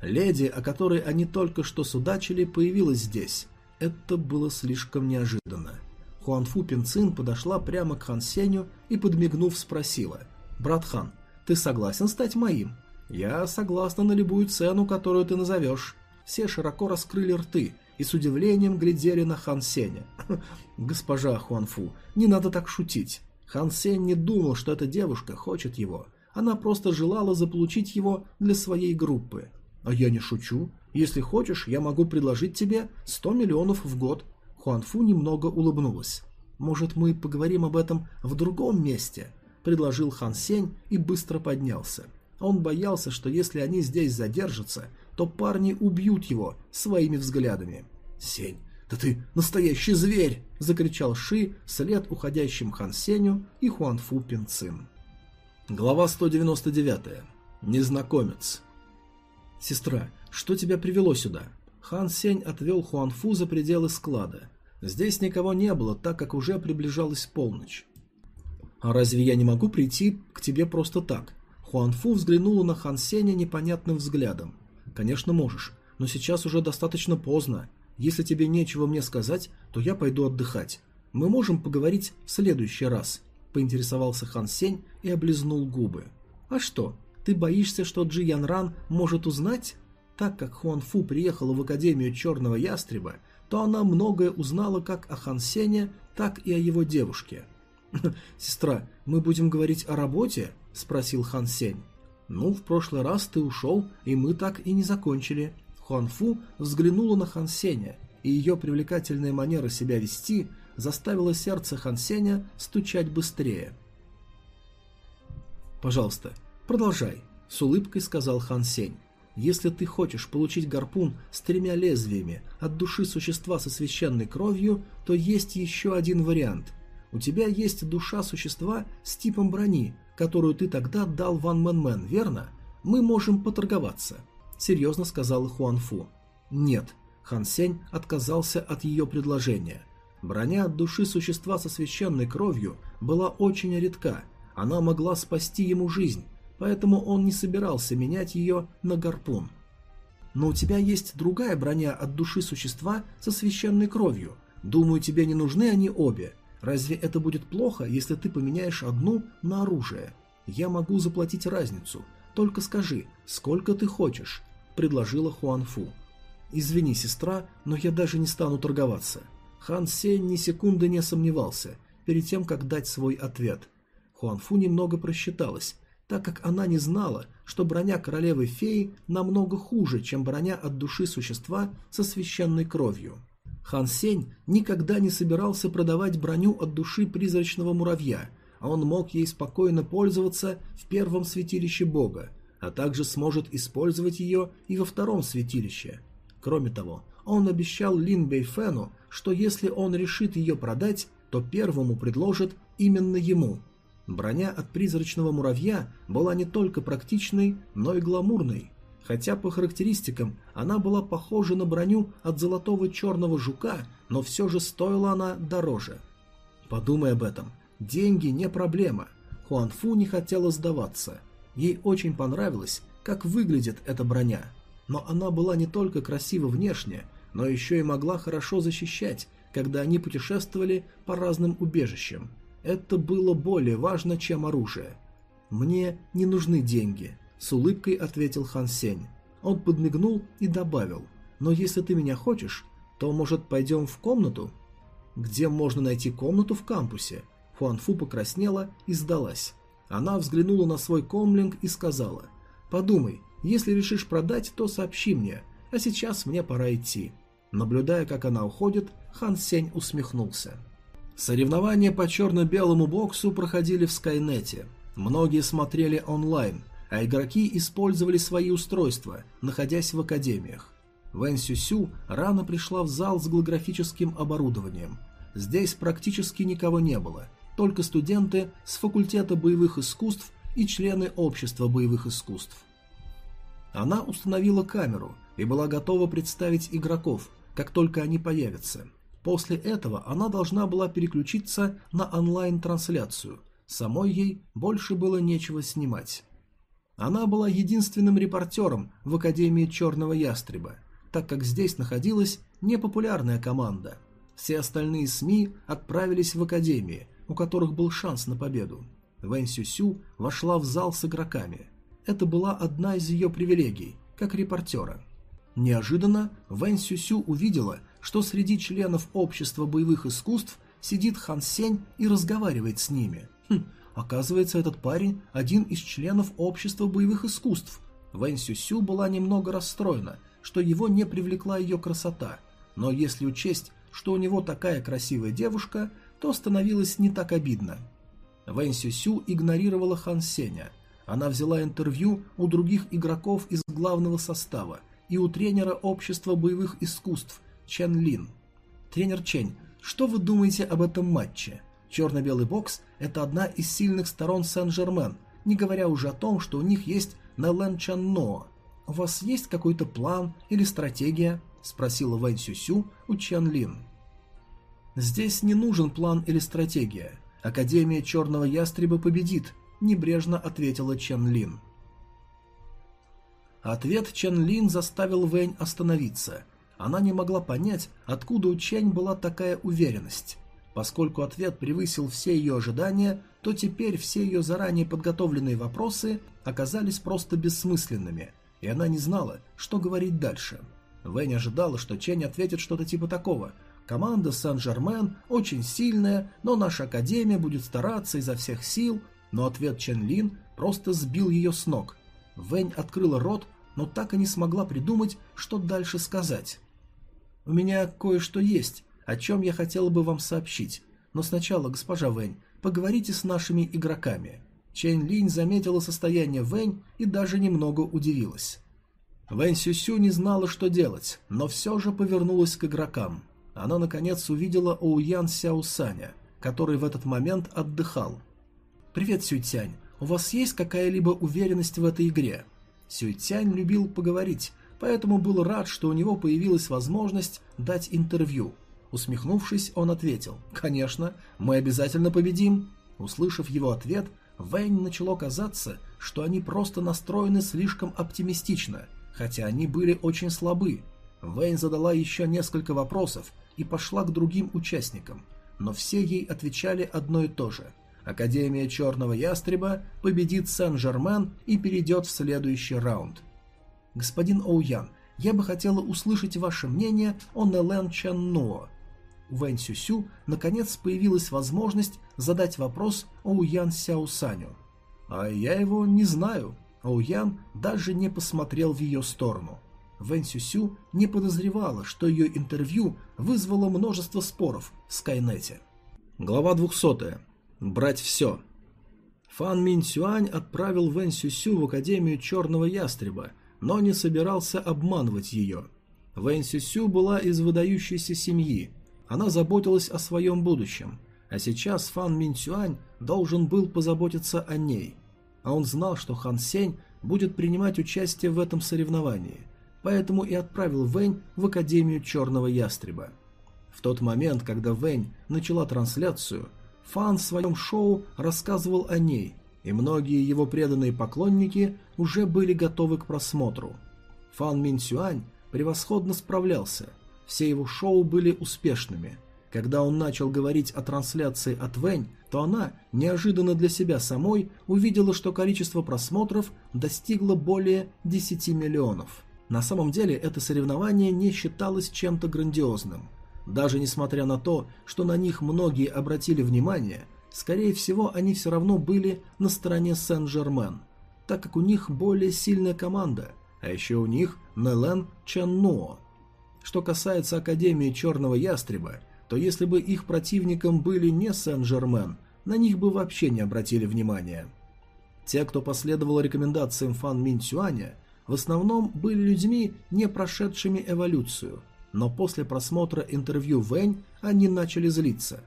Леди, о которой они только что судачили, появилась здесь. Это было слишком неожиданно. Хуанфу Пинцин подошла прямо к Хан Сеню и, подмигнув, спросила. «Брат Хан, ты согласен стать моим?» «Я согласна на любую цену, которую ты назовешь». Все широко раскрыли рты и с удивлением глядели на Хан Сеня. «Госпожа Хуанфу, не надо так шутить». Хан Сень не думал, что эта девушка хочет его. Она просто желала заполучить его для своей группы. «А я не шучу. Если хочешь, я могу предложить тебе 100 миллионов в год». Хуанфу немного улыбнулась. «Может, мы поговорим об этом в другом месте?» – предложил Хан Сень и быстро поднялся. Он боялся, что если они здесь задержатся, то парни убьют его своими взглядами. «Сень, да ты настоящий зверь!» – закричал Ши вслед уходящим Хан Сеню и Хуанфу Пинцин. Глава 199. Незнакомец. «Сестра, что тебя привело сюда?» Хан Сень отвел Хуанфу за пределы склада. Здесь никого не было, так как уже приближалась полночь. «А разве я не могу прийти к тебе просто так? Хуанфу взглянула на Хан Сеня непонятным взглядом. «Конечно можешь, но сейчас уже достаточно поздно. Если тебе нечего мне сказать, то я пойду отдыхать. Мы можем поговорить в следующий раз», – поинтересовался Хан Сень и облизнул губы. «А что, ты боишься, что Джи Ян Ран может узнать?» Так как Хуан Фу приехала в Академию Черного Ястреба, то она многое узнала как о Хан Сене, так и о его девушке. «Сестра, мы будем говорить о работе?» – спросил Хан Сень. «Ну, в прошлый раз ты ушел, и мы так и не закончили». Хуан Фу взглянула на Хан Сеня, и ее привлекательная манера себя вести заставила сердце Хан Сеня стучать быстрее. «Пожалуйста, продолжай», – с улыбкой сказал Хан Сень. «Если ты хочешь получить гарпун с тремя лезвиями от души существа со священной кровью, то есть еще один вариант. У тебя есть душа существа с типом брони, которую ты тогда дал Ван Мэн Мэн, верно? Мы можем поторговаться», — серьезно сказал Хуан Фу. «Нет». Хан Сень отказался от ее предложения. Броня от души существа со священной кровью была очень редка, она могла спасти ему жизнь, поэтому он не собирался менять ее на гарпун. Но у тебя есть другая броня от души существа со священной кровью. Думаю, тебе не нужны они обе. Разве это будет плохо, если ты поменяешь одну на оружие? Я могу заплатить разницу. Только скажи, сколько ты хочешь?» – предложила Хуан Фу. «Извини, сестра, но я даже не стану торговаться». Хан Сень ни секунды не сомневался перед тем, как дать свой ответ. Хуан Фу немного просчиталась, так как она не знала, что броня королевы-феи намного хуже, чем броня от души существа со священной кровью. Хан Сень никогда не собирался продавать броню от души призрачного муравья, а он мог ей спокойно пользоваться в первом святилище бога, а также сможет использовать ее и во втором святилище. Кроме того, он обещал Лин Бэйфену, что если он решит ее продать, то первому предложит именно ему. Броня от призрачного муравья была не только практичной, но и гламурной. Хотя по характеристикам она была похожа на броню от золотого черного жука, но все же стоила она дороже. Подумай об этом. Деньги не проблема. Хуанфу не хотела сдаваться. Ей очень понравилось, как выглядит эта броня. Но она была не только красива внешне, но еще и могла хорошо защищать, когда они путешествовали по разным убежищам. Это было более важно, чем оружие. «Мне не нужны деньги», с улыбкой ответил Хан Сень. Он подмигнул и добавил, «Но если ты меня хочешь, то, может, пойдем в комнату?» «Где можно найти комнату в кампусе?» Хуанфу покраснела и сдалась. Она взглянула на свой комлинг и сказала, «Подумай, если решишь продать, то сообщи мне, а сейчас мне пора идти». Наблюдая, как она уходит, Хан Сень усмехнулся. Соревнования по черно-белому боксу проходили в Скайнете. Многие смотрели онлайн, а игроки использовали свои устройства, находясь в академиях. Вэн Сюсю рано пришла в зал с голографическим оборудованием. Здесь практически никого не было, только студенты с факультета боевых искусств и члены общества боевых искусств. Она установила камеру и была готова представить игроков, как только они появятся. После этого она должна была переключиться на онлайн-трансляцию. Самой ей больше было нечего снимать. Она была единственным репортером в Академии Черного Ястреба, так как здесь находилась непопулярная команда. Все остальные СМИ отправились в Академии, у которых был шанс на победу. Вэнь Сюсю вошла в зал с игроками. Это была одна из ее привилегий, как репортера. Неожиданно Вэнь Сюсю увидела, что среди членов общества боевых искусств сидит Хан Сень и разговаривает с ними. Хм, Оказывается, этот парень – один из членов общества боевых искусств. Вэнь Сюсю была немного расстроена, что его не привлекла ее красота. Но если учесть, что у него такая красивая девушка, то становилось не так обидно. Вэнь Сюсю игнорировала Хан Сеня. Она взяла интервью у других игроков из главного состава и у тренера общества боевых искусств Чен Лин. «Тренер Чень, что вы думаете об этом матче?» Черно-белый бокс – это одна из сильных сторон Сен-Жермен, не говоря уже о том, что у них есть Нелен Чанно. «У вас есть какой-то план или стратегия?» – спросила Вэнь Сюсю у Чан Лин. «Здесь не нужен план или стратегия. Академия Черного Ястреба победит», – небрежно ответила Чан Лин. Ответ Чен Лин заставил Вэнь остановиться. Она не могла понять, откуда у Чэнь была такая уверенность. Поскольку ответ превысил все ее ожидания, то теперь все ее заранее подготовленные вопросы оказались просто бессмысленными, и она не знала, что говорить дальше. Вэнь ожидала, что Чень ответит что-то типа такого «Команда Сан-Жермен очень сильная, но наша Академия будет стараться изо всех сил», но ответ Чен Лин просто сбил ее с ног. Вэнь открыла рот, но так и не смогла придумать, что дальше сказать. «У меня кое-что есть, о чем я хотела бы вам сообщить. Но сначала, госпожа Вэнь, поговорите с нашими игроками». Чэнь Линь заметила состояние Вэнь и даже немного удивилась. Вэнь Сюсю не знала, что делать, но все же повернулась к игрокам. Она, наконец, увидела Оуян Сяосаня, который в этот момент отдыхал. «Привет, Сюйтянь, у вас есть какая-либо уверенность в этой игре?» Сюйтянь любил поговорить, поэтому был рад, что у него появилась возможность дать интервью. Усмехнувшись, он ответил «Конечно, мы обязательно победим». Услышав его ответ, Вэнь начало казаться, что они просто настроены слишком оптимистично, хотя они были очень слабы. Вэнь задала еще несколько вопросов и пошла к другим участникам, но все ей отвечали одно и то же. Академия Черного Ястреба победит Сен-Жермен и перейдет в следующий раунд. Господин Оуян, я бы хотела услышать ваше мнение о Нелен Чаннуо. У Вэнь Сюсю наконец появилась возможность задать вопрос Оуян Сяосаню. А я его не знаю. Оуян даже не посмотрел в ее сторону. Вэнь Сюсю не подозревала, что ее интервью вызвало множество споров в Скайнете. Глава 200. Брать все. Фан Мин Сюань отправил Вэнь Сюсю в Академию Черного Ястреба, но не собирался обманывать ее. Вэнь Сюсю была из выдающейся семьи. Она заботилась о своем будущем. А сейчас Фан Мин Сюань должен был позаботиться о ней. А он знал, что Хан Сень будет принимать участие в этом соревновании – поэтому и отправил Вэнь в Академию Черного Ястреба. В тот момент, когда Вэнь начала трансляцию, Фан в своем шоу рассказывал о ней, и многие его преданные поклонники уже были готовы к просмотру. Фан Мин Сюань превосходно справлялся, все его шоу были успешными. Когда он начал говорить о трансляции от Вэнь, то она, неожиданно для себя самой, увидела, что количество просмотров достигло более 10 миллионов. На самом деле это соревнование не считалось чем-то грандиозным. Даже несмотря на то, что на них многие обратили внимание, скорее всего они все равно были на стороне Сен-Жермен, так как у них более сильная команда, а еще у них Нелен Чанно. Что касается Академии Черного Ястреба, то если бы их противником были не Сен-Жермен, на них бы вообще не обратили внимания. Те, кто последовал рекомендациям Фан Мин Цюаня, в основном были людьми, не прошедшими эволюцию, но после просмотра интервью Вэнь они начали злиться.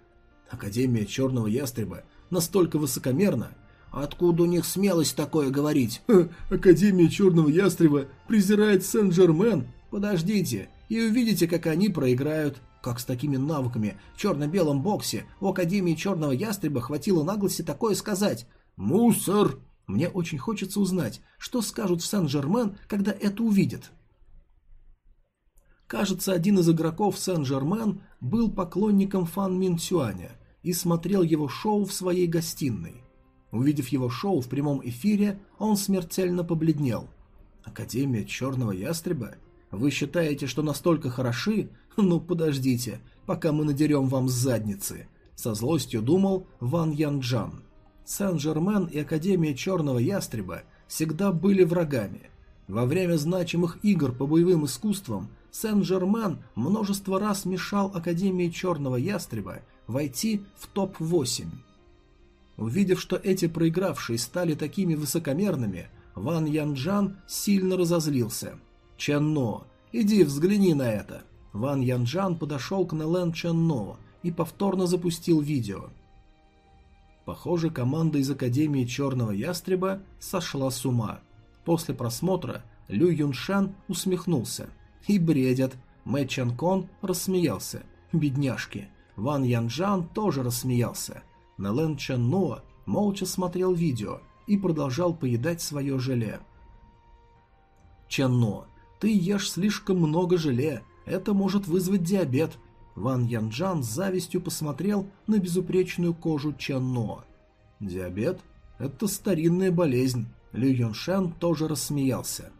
Академия Черного Ястреба настолько высокомерна, Откуда у них смелость такое говорить? Академия Черного Ястреба презирает Сен-Жермен. Подождите, и увидите, как они проиграют. Как с такими навыками в черно-белом боксе у Академии Черного Ястреба хватило наглости такое сказать. «Мусор!» Мне очень хочется узнать, что скажут в Сен-Жермен, когда это увидят. Кажется, один из игроков Сен-Жермен был поклонником Фан Мин Цюаня и смотрел его шоу в своей гостиной. Увидев его шоу в прямом эфире, он смертельно побледнел. «Академия Черного Ястреба? Вы считаете, что настолько хороши? Ну, подождите, пока мы надерем вам задницы», — со злостью думал Ван Янджан. Сен-Жермен и Академия Черного Ястреба всегда были врагами. Во время значимых игр по боевым искусствам Сен-Жермен множество раз мешал Академии Черного Ястреба войти в топ-8. Увидев, что эти проигравшие стали такими высокомерными, Ван Янджан сильно разозлился. «Чанно, иди взгляни на это!» Ван Янджан подошел к Нелен Чанно и повторно запустил видео – Похоже, команда из Академии Черного Ястреба сошла с ума. После просмотра Лю Юншан усмехнулся. И бредят. Мэ Чан Кон рассмеялся. Бедняжки. Ван Янжан тоже рассмеялся. Нален Чан Ноа молча смотрел видео и продолжал поедать свое желе. Чан Но, ты ешь слишком много желе, это может вызвать диабет, Ван Янджан с завистью посмотрел на безупречную кожу Чанно. «Диабет? Это старинная болезнь», Лю Юншен тоже рассмеялся.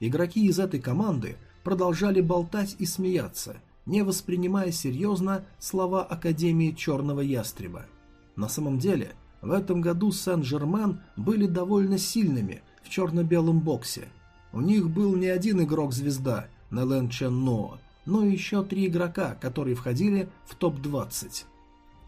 Игроки из этой команды продолжали болтать и смеяться, не воспринимая серьезно слова Академии Черного Ястреба. На самом деле, в этом году Сен-Жермен были довольно сильными в черно-белом боксе. У них был не один игрок-звезда, Нелен Чен Ноа, но еще три игрока, которые входили в топ-20.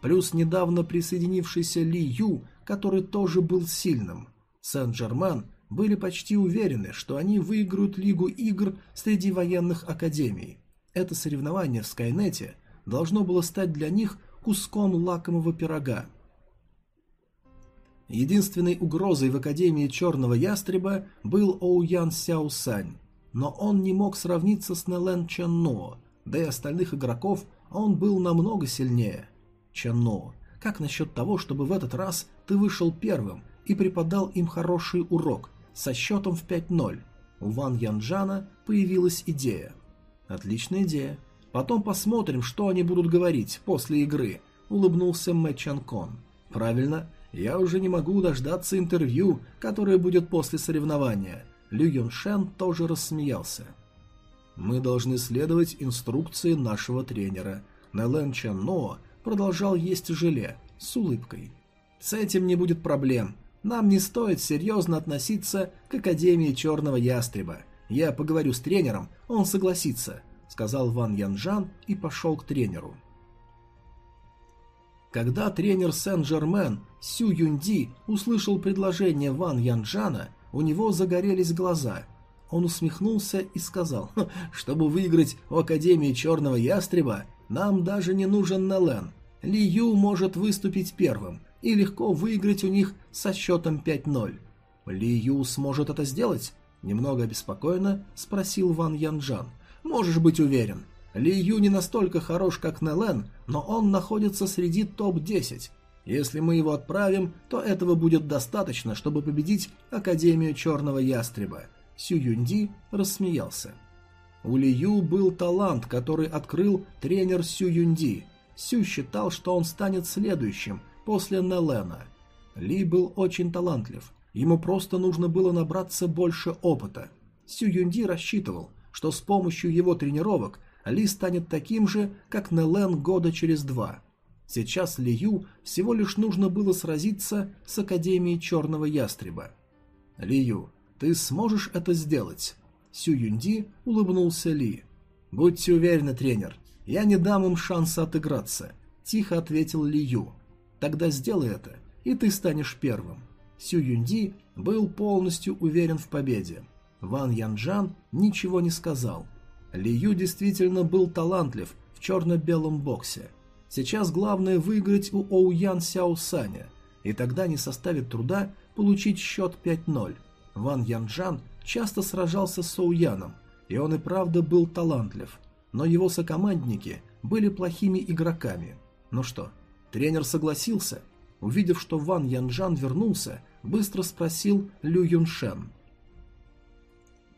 Плюс недавно присоединившийся Ли Ю, который тоже был сильным. Сен-Жермен были почти уверены, что они выиграют Лигу игр среди военных академий. Это соревнование в Скайнете должно было стать для них куском лакомого пирога. Единственной угрозой в Академии Черного Ястреба был Оуян Сяосань. но он не мог сравниться с Нелен Чанно, да и остальных игроков он был намного сильнее. Чанно, как насчет того, чтобы в этот раз ты вышел первым и преподал им хороший урок со счетом в 5-0? У Ван Янджана появилась идея. Отличная идея. Потом посмотрим, что они будут говорить после игры, улыбнулся Мэ Чан Кон. Правильно, я уже не могу дождаться интервью, которое будет после соревнования. Лю Юн Шен тоже рассмеялся. Мы должны следовать инструкции нашего тренера. Нэлэн Чан Но продолжал есть желе с улыбкой. С этим не будет проблем. Нам не стоит серьезно относиться к Академии Черного Ястреба. Я поговорю с тренером, он согласится, сказал Ван Янжан и пошел к тренеру. Когда тренер Сен-Жермен Сю Юнди услышал предложение Ван Янджана, у него загорелись глаза. Он усмехнулся и сказал, «Чтобы выиграть у Академии Черного Ястреба, нам даже не нужен Нелен. Ли Ю может выступить первым и легко выиграть у них со счетом 5-0. Ли Ю сможет это сделать?» Немного обеспокоенно спросил Ван Янджан. «Можешь быть уверен, ли Ю не настолько хорош, как Нелен, но он находится среди топ-10. Если мы его отправим, то этого будет достаточно, чтобы победить Академию Черного Ястреба. Сю Юнди рассмеялся. У Ли Ю был талант, который открыл тренер Сю Юнди. Сю считал, что он станет следующим, после Нелена. Ли был очень талантлив. Ему просто нужно было набраться больше опыта. Сю Юнди рассчитывал, что с помощью его тренировок ли станет таким же, как Нелен года через два. Сейчас Ли Ю всего лишь нужно было сразиться с Академией Черного Ястреба. Ли Ю, ты сможешь это сделать? Сю Юнди улыбнулся Ли. Будьте уверены, тренер, я не дам им шанса отыграться, тихо ответил Ли Ю. Тогда сделай это, и ты станешь первым. Сю Юнди был полностью уверен в победе. Ван Янджан ничего не сказал. Ли Ю действительно был талантлив в черно-белом боксе. Сейчас главное выиграть у Оуян Сяо Саня, и тогда не составит труда получить счет 5-0. Ван Янджан часто сражался с Оуяном, и он и правда был талантлив, но его сокомандники были плохими игроками. Ну что, тренер согласился? Увидев, что Ван Янджан вернулся, быстро спросил Лю Юншен –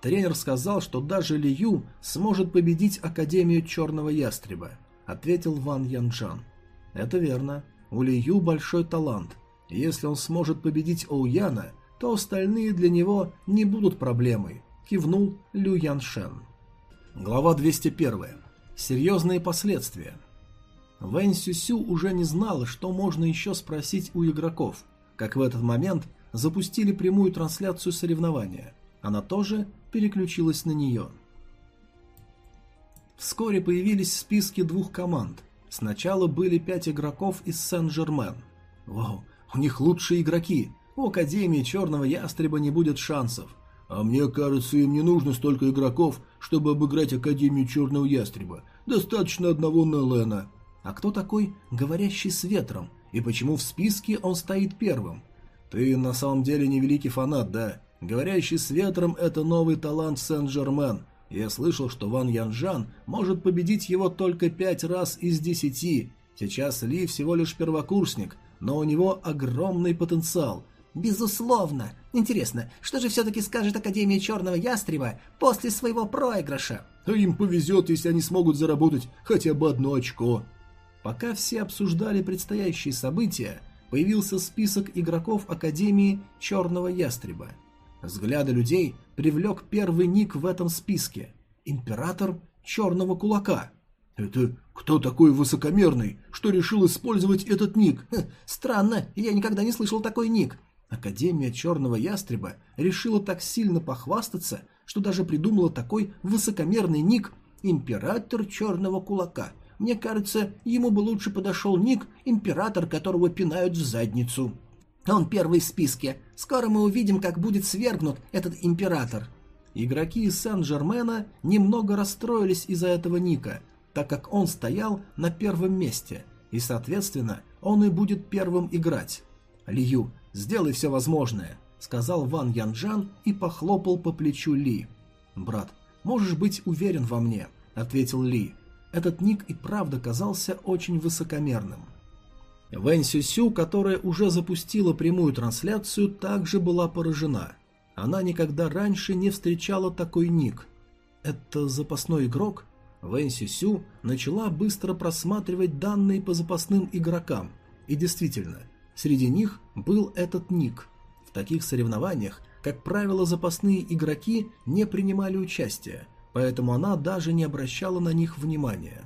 Тренер сказал, что даже Ли Ю сможет победить Академию Черного Ястреба, ответил Ван Янджан. Это верно. У Ли Ю большой талант. Если он сможет победить Оуяна, то остальные для него не будут проблемой, кивнул Лю Яншен. Глава 201. Серьезные последствия. Вэнь Сюсю уже не знала, что можно еще спросить у игроков, как в этот момент запустили прямую трансляцию соревнования. Она тоже переключилась на нее. Вскоре появились списки двух команд. Сначала были пять игроков из Сен-Жермен. Вау, у них лучшие игроки. У Академии Черного Ястреба не будет шансов. А мне кажется, им не нужно столько игроков, чтобы обыграть Академию Черного Ястреба. Достаточно одного Нелена. А кто такой говорящий с ветром? И почему в списке он стоит первым? Ты на самом деле не великий фанат, да? Говорящий с ветром – это новый талант Сен-Жермен. Я слышал, что Ван Янжан может победить его только пять раз из десяти. Сейчас Ли всего лишь первокурсник, но у него огромный потенциал. Безусловно. Интересно, что же все-таки скажет Академия Черного Ястреба после своего проигрыша? Им повезет, если они смогут заработать хотя бы одно очко. Пока все обсуждали предстоящие события, появился список игроков Академии Черного Ястреба. Взгляды людей привлек первый ник в этом списке. Император Черного Кулака. Это кто такой высокомерный, что решил использовать этот ник? Хм, странно, я никогда не слышал такой ник. Академия Черного Ястреба решила так сильно похвастаться, что даже придумала такой высокомерный ник «Император Черного Кулака». Мне кажется, ему бы лучше подошел ник «Император, которого пинают в задницу». Он первый в списке. Скоро мы увидим, как будет свергнут этот император. Игроки из Сен-Жермена немного расстроились из-за этого ника, так как он стоял на первом месте, и, соответственно, он и будет первым играть. «Лию, сделай все возможное», — сказал Ван Янджан и похлопал по плечу Ли. «Брат, можешь быть уверен во мне», — ответил Ли. Этот ник и правда казался очень высокомерным. Вэнь Сюсю, которая уже запустила прямую трансляцию, также была поражена. Она никогда раньше не встречала такой ник. Это запасной игрок? Вэнь Сюсю начала быстро просматривать данные по запасным игрокам. И действительно, среди них был этот ник. В таких соревнованиях, как правило, запасные игроки не принимали участия, поэтому она даже не обращала на них внимания.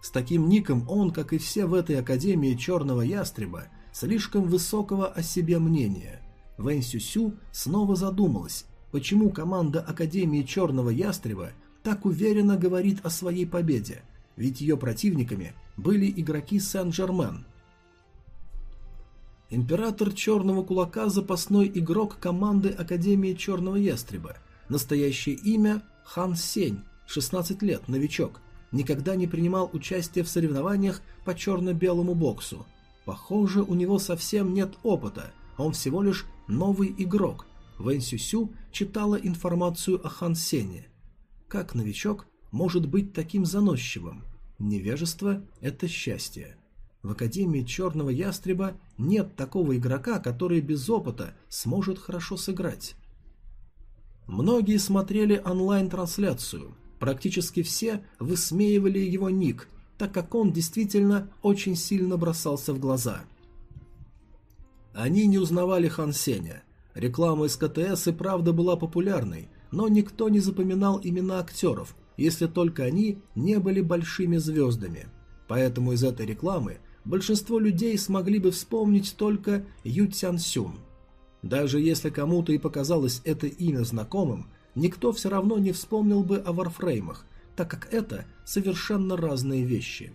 С таким ником он, как и все в этой Академии Черного Ястреба, слишком высокого о себе мнения. Вэнь Сюсю снова задумалась, почему команда Академии Черного Ястреба так уверенно говорит о своей победе, ведь ее противниками были игроки Сен-Жермен. Император Черного Кулака – запасной игрок команды Академии Черного Ястреба. Настоящее имя – Хан Сень, 16 лет, новичок – никогда не принимал участия в соревнованиях по черно-белому боксу. Похоже, у него совсем нет опыта, он всего лишь новый игрок. Вэн Сюсю читала информацию о Хан Сене. Как новичок может быть таким заносчивым? Невежество – это счастье. В Академии Черного Ястреба нет такого игрока, который без опыта сможет хорошо сыграть. Многие смотрели онлайн-трансляцию – Практически все высмеивали его ник, так как он действительно очень сильно бросался в глаза. Они не узнавали Хан Сеня. Реклама из КТС и правда была популярной, но никто не запоминал имена актеров, если только они не были большими звездами. Поэтому из этой рекламы большинство людей смогли бы вспомнить только Ю Цян Сюн. Даже если кому-то и показалось это имя знакомым, никто все равно не вспомнил бы о варфреймах, так как это совершенно разные вещи.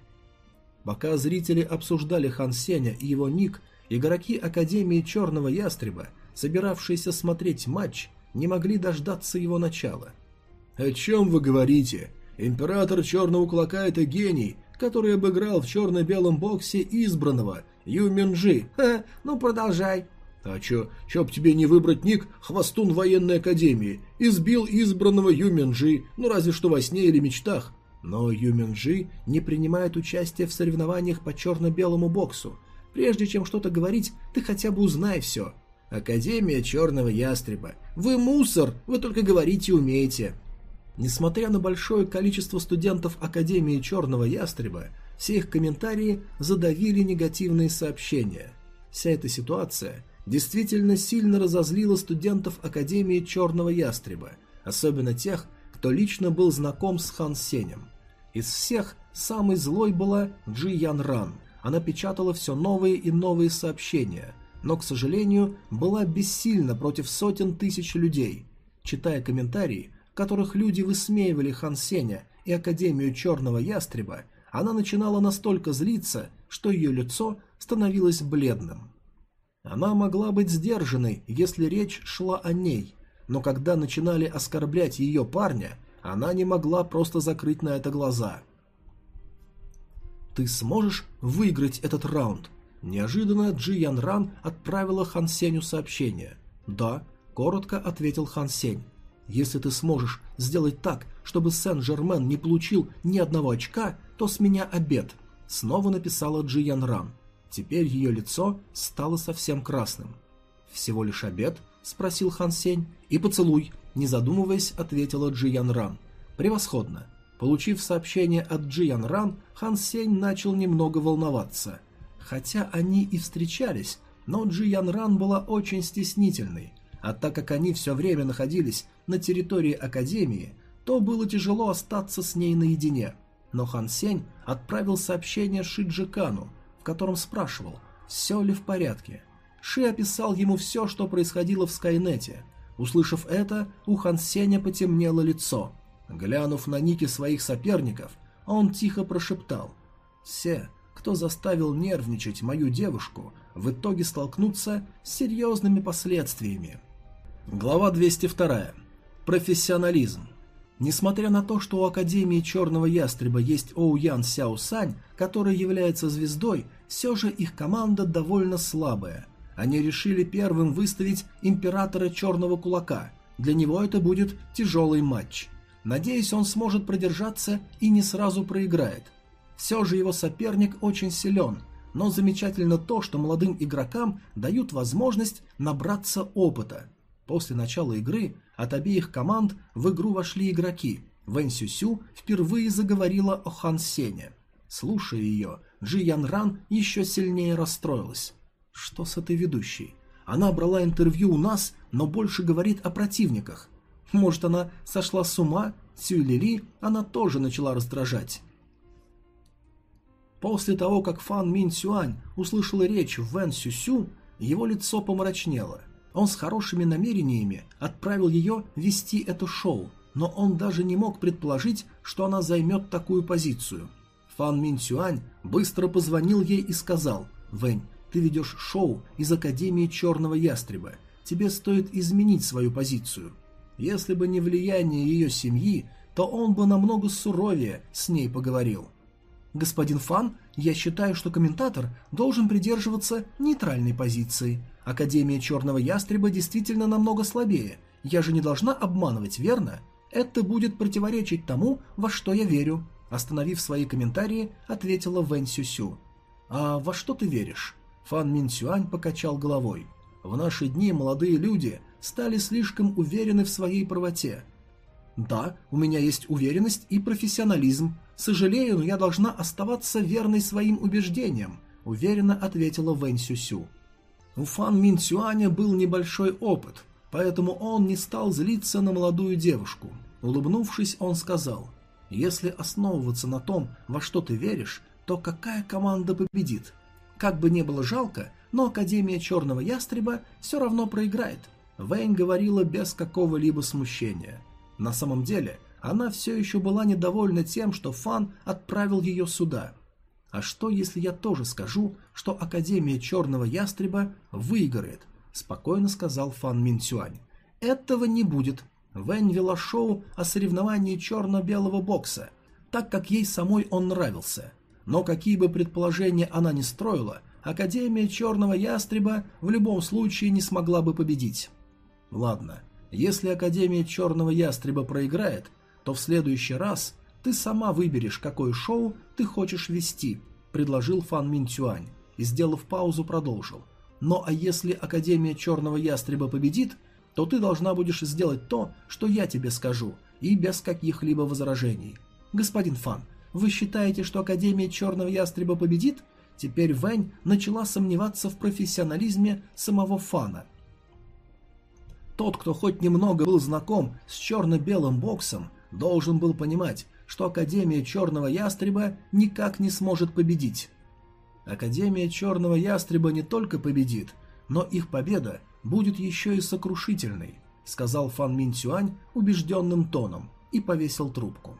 Пока зрители обсуждали Хан Сеня и его ник, игроки Академии Черного Ястреба, собиравшиеся смотреть матч, не могли дождаться его начала. «О чем вы говорите? Император Черного Кулака – это гений, который обыграл в черно-белом боксе избранного, Ю Минджи. Ха, ну продолжай. А чё, чё б тебе не выбрать ник «Хвостун военной академии»? Избил избранного Юминджи, ну разве что во сне или мечтах. Но Юминджи не принимает участие в соревнованиях по черно-белому боксу. Прежде чем что-то говорить, ты хотя бы узнай все. Академия Черного Ястреба. Вы мусор, вы только говорите умеете. Несмотря на большое количество студентов Академии Черного Ястреба, все их комментарии задавили негативные сообщения. Вся эта ситуация – действительно сильно разозлила студентов Академии Черного Ястреба, особенно тех, кто лично был знаком с Хан Сенем. Из всех самой злой была Джи Ян Ран. Она печатала все новые и новые сообщения, но, к сожалению, была бессильна против сотен тысяч людей. Читая комментарии, в которых люди высмеивали Хан Сеня и Академию Черного Ястреба, она начинала настолько злиться, что ее лицо становилось бледным. Она могла быть сдержанной, если речь шла о ней, но когда начинали оскорблять ее парня, она не могла просто закрыть на это глаза. «Ты сможешь выиграть этот раунд?» Неожиданно Джи Ян Ран отправила Хан Сенью сообщение. «Да», — коротко ответил Хан Сень. «Если ты сможешь сделать так, чтобы Сен-Жермен не получил ни одного очка, то с меня обед», — снова написала Джи Ян Ран. Теперь ее лицо стало совсем красным. «Всего лишь обед?» – спросил Хан Сень. «И поцелуй», – не задумываясь, ответила Джи Ян Ран. «Превосходно». Получив сообщение от Джи Ян Ран, Хан Сень начал немного волноваться. Хотя они и встречались, но Джи Ян Ран была очень стеснительной, а так как они все время находились на территории Академии, то было тяжело остаться с ней наедине. Но Хан Сень отправил сообщение Шиджикану, в котором спрашивал, все ли в порядке. Ши описал ему все, что происходило в Скайнете. Услышав это, у Хан Сеня потемнело лицо. Глянув на ники своих соперников, он тихо прошептал «Все, кто заставил нервничать мою девушку, в итоге столкнутся с серьезными последствиями». Глава 202. Профессионализм. Несмотря на то, что у Академии Черного Ястреба есть Оуян Сяо Сань, который является звездой, все же их команда довольно слабая. Они решили первым выставить Императора Черного Кулака, Для него это будет тяжелый матч. Надеюсь, он сможет продержаться и не сразу проиграет. Все же его соперник очень силен, но замечательно то, что молодым игрокам дают возможность набраться опыта. После начала игры от обеих команд в игру вошли игроки. Вэнь Сюсю впервые заговорила о Хан Сене. Слушая ее, Джи Ян Ран еще сильнее расстроилась. Что с этой ведущей? Она брала интервью у нас, но больше говорит о противниках. Может, она сошла с ума? Сюй Лили она тоже начала раздражать. После того, как Фан Мин Сюань услышала речь Вэн Сюсю, его лицо помрачнело. Он с хорошими намерениями отправил ее вести это шоу, но он даже не мог предположить, что она займет такую позицию. Фан Мин Сюань быстро позвонил ей и сказал «Вэнь, ты ведешь шоу из Академии Черного Ястреба. Тебе стоит изменить свою позицию. Если бы не влияние ее семьи, то он бы намного суровее с ней поговорил. Господин Фан, я считаю, что комментатор должен придерживаться нейтральной позиции. Академия Черного Ястреба действительно намного слабее. Я же не должна обманывать, верно? Это будет противоречить тому, во что я верю. Остановив свои комментарии, ответила Вэнь Сюсю. «А во что ты веришь?» Фан Мин Сюань покачал головой. В наши дни молодые люди стали слишком уверены в своей правоте. Да, у меня есть уверенность и профессионализм. Сожалею, но я должна оставаться верной своим убеждениям, уверенно ответила Вэнь Сюсю. У Фан Мин Сюаня был небольшой опыт, поэтому он не стал злиться на молодую девушку. Улыбнувшись, он сказал, «Если основываться на том, во что ты веришь, то какая команда победит? Как бы ни было жалко, но Академия Черного Ястреба все равно проиграет. Вейн говорила без какого-либо смущения. На самом деле, она все еще была недовольна тем, что Фан отправил ее сюда. А что, если я тоже скажу, что Академия Черного Ястреба выиграет? Спокойно сказал Фан Мин Цюань. Этого не будет. Вэнь вела шоу о соревновании черно-белого бокса, так как ей самой он нравился – но какие бы предположения она ни строила, Академия Черного Ястреба в любом случае не смогла бы победить. Ладно, если Академия Черного Ястреба проиграет, то в следующий раз ты сама выберешь, какое шоу ты хочешь вести, предложил Фан Мин Цюань и, сделав паузу, продолжил. Но а если Академия Черного Ястреба победит, то ты должна будешь сделать то, что я тебе скажу, и без каких-либо возражений. Господин Фан, вы считаете, что Академия Черного Ястреба победит? Теперь Вэнь начала сомневаться в профессионализме самого Фана. Тот, кто хоть немного был знаком с черно-белым боксом, должен был понимать, что Академия Черного Ястреба никак не сможет победить. Академия Черного Ястреба не только победит, но их победа будет еще и сокрушительной, сказал Фан Мин Цюань убежденным тоном и повесил трубку.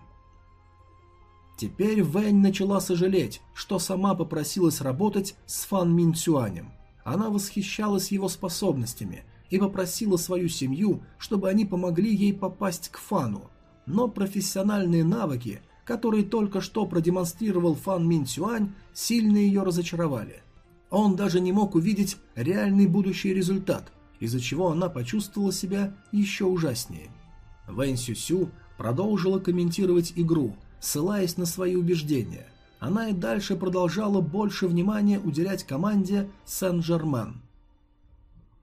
Теперь Вэнь начала сожалеть, что сама попросилась работать с Фан Мин Цюанем. Она восхищалась его способностями и попросила свою семью, чтобы они помогли ей попасть к Фану. Но профессиональные навыки, которые только что продемонстрировал Фан Мин Цюань, сильно ее разочаровали. Он даже не мог увидеть реальный будущий результат, из-за чего она почувствовала себя еще ужаснее. Вэнь Сюсю продолжила комментировать игру, ссылаясь на свои убеждения. Она и дальше продолжала больше внимания уделять команде Сен-Жермен.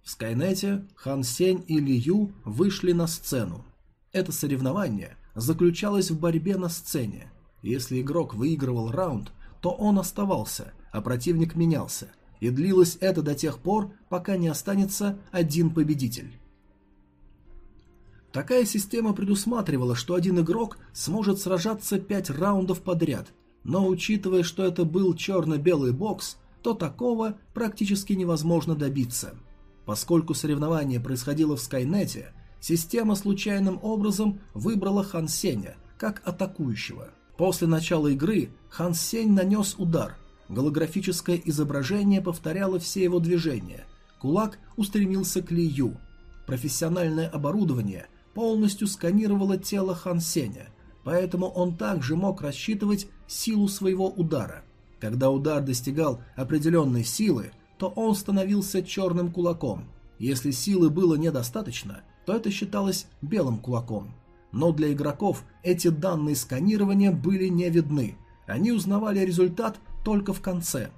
В Скайнете Хан Сень и Ли Ю вышли на сцену. Это соревнование заключалось в борьбе на сцене. Если игрок выигрывал раунд, то он оставался, а противник менялся. И длилось это до тех пор, пока не останется один победитель. Такая система предусматривала, что один игрок сможет сражаться 5 раундов подряд, но учитывая, что это был черно-белый бокс, то такого практически невозможно добиться. Поскольку соревнование происходило в Скайнете, система случайным образом выбрала Хан Сеня как атакующего. После начала игры Хан Сень нанес удар. Голографическое изображение повторяло все его движения. Кулак устремился к Ли. Профессиональное оборудование – полностью сканировало тело Хан Сеня, поэтому он также мог рассчитывать силу своего удара. Когда удар достигал определенной силы, то он становился черным кулаком. Если силы было недостаточно, то это считалось белым кулаком. Но для игроков эти данные сканирования были не видны. Они узнавали результат только в конце.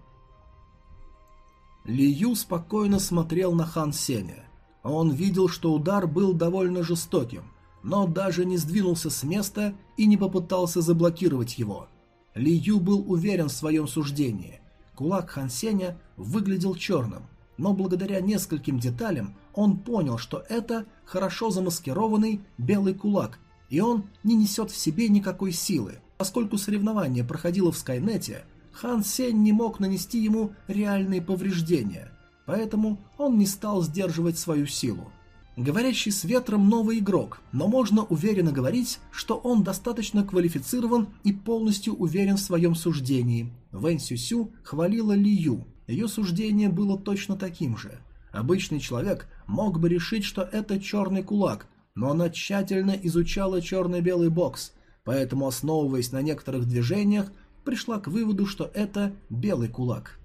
Ли Ю спокойно смотрел на Хан Сеня. Он видел, что удар был довольно жестоким, но даже не сдвинулся с места и не попытался заблокировать его. Ли Ю был уверен в своем суждении. Кулак Хан Сеня выглядел черным, но благодаря нескольким деталям он понял, что это хорошо замаскированный белый кулак, и он не несет в себе никакой силы. Поскольку соревнование проходило в Скайнете, Хан Сень не мог нанести ему реальные повреждения, поэтому он не стал сдерживать свою силу. Говорящий с ветром новый игрок, но можно уверенно говорить, что он достаточно квалифицирован и полностью уверен в своем суждении. Вэнь Сюсю хвалила Ли Ю, ее суждение было точно таким же. Обычный человек мог бы решить, что это черный кулак, но она тщательно изучала черно-белый бокс, поэтому, основываясь на некоторых движениях, пришла к выводу, что это белый кулак.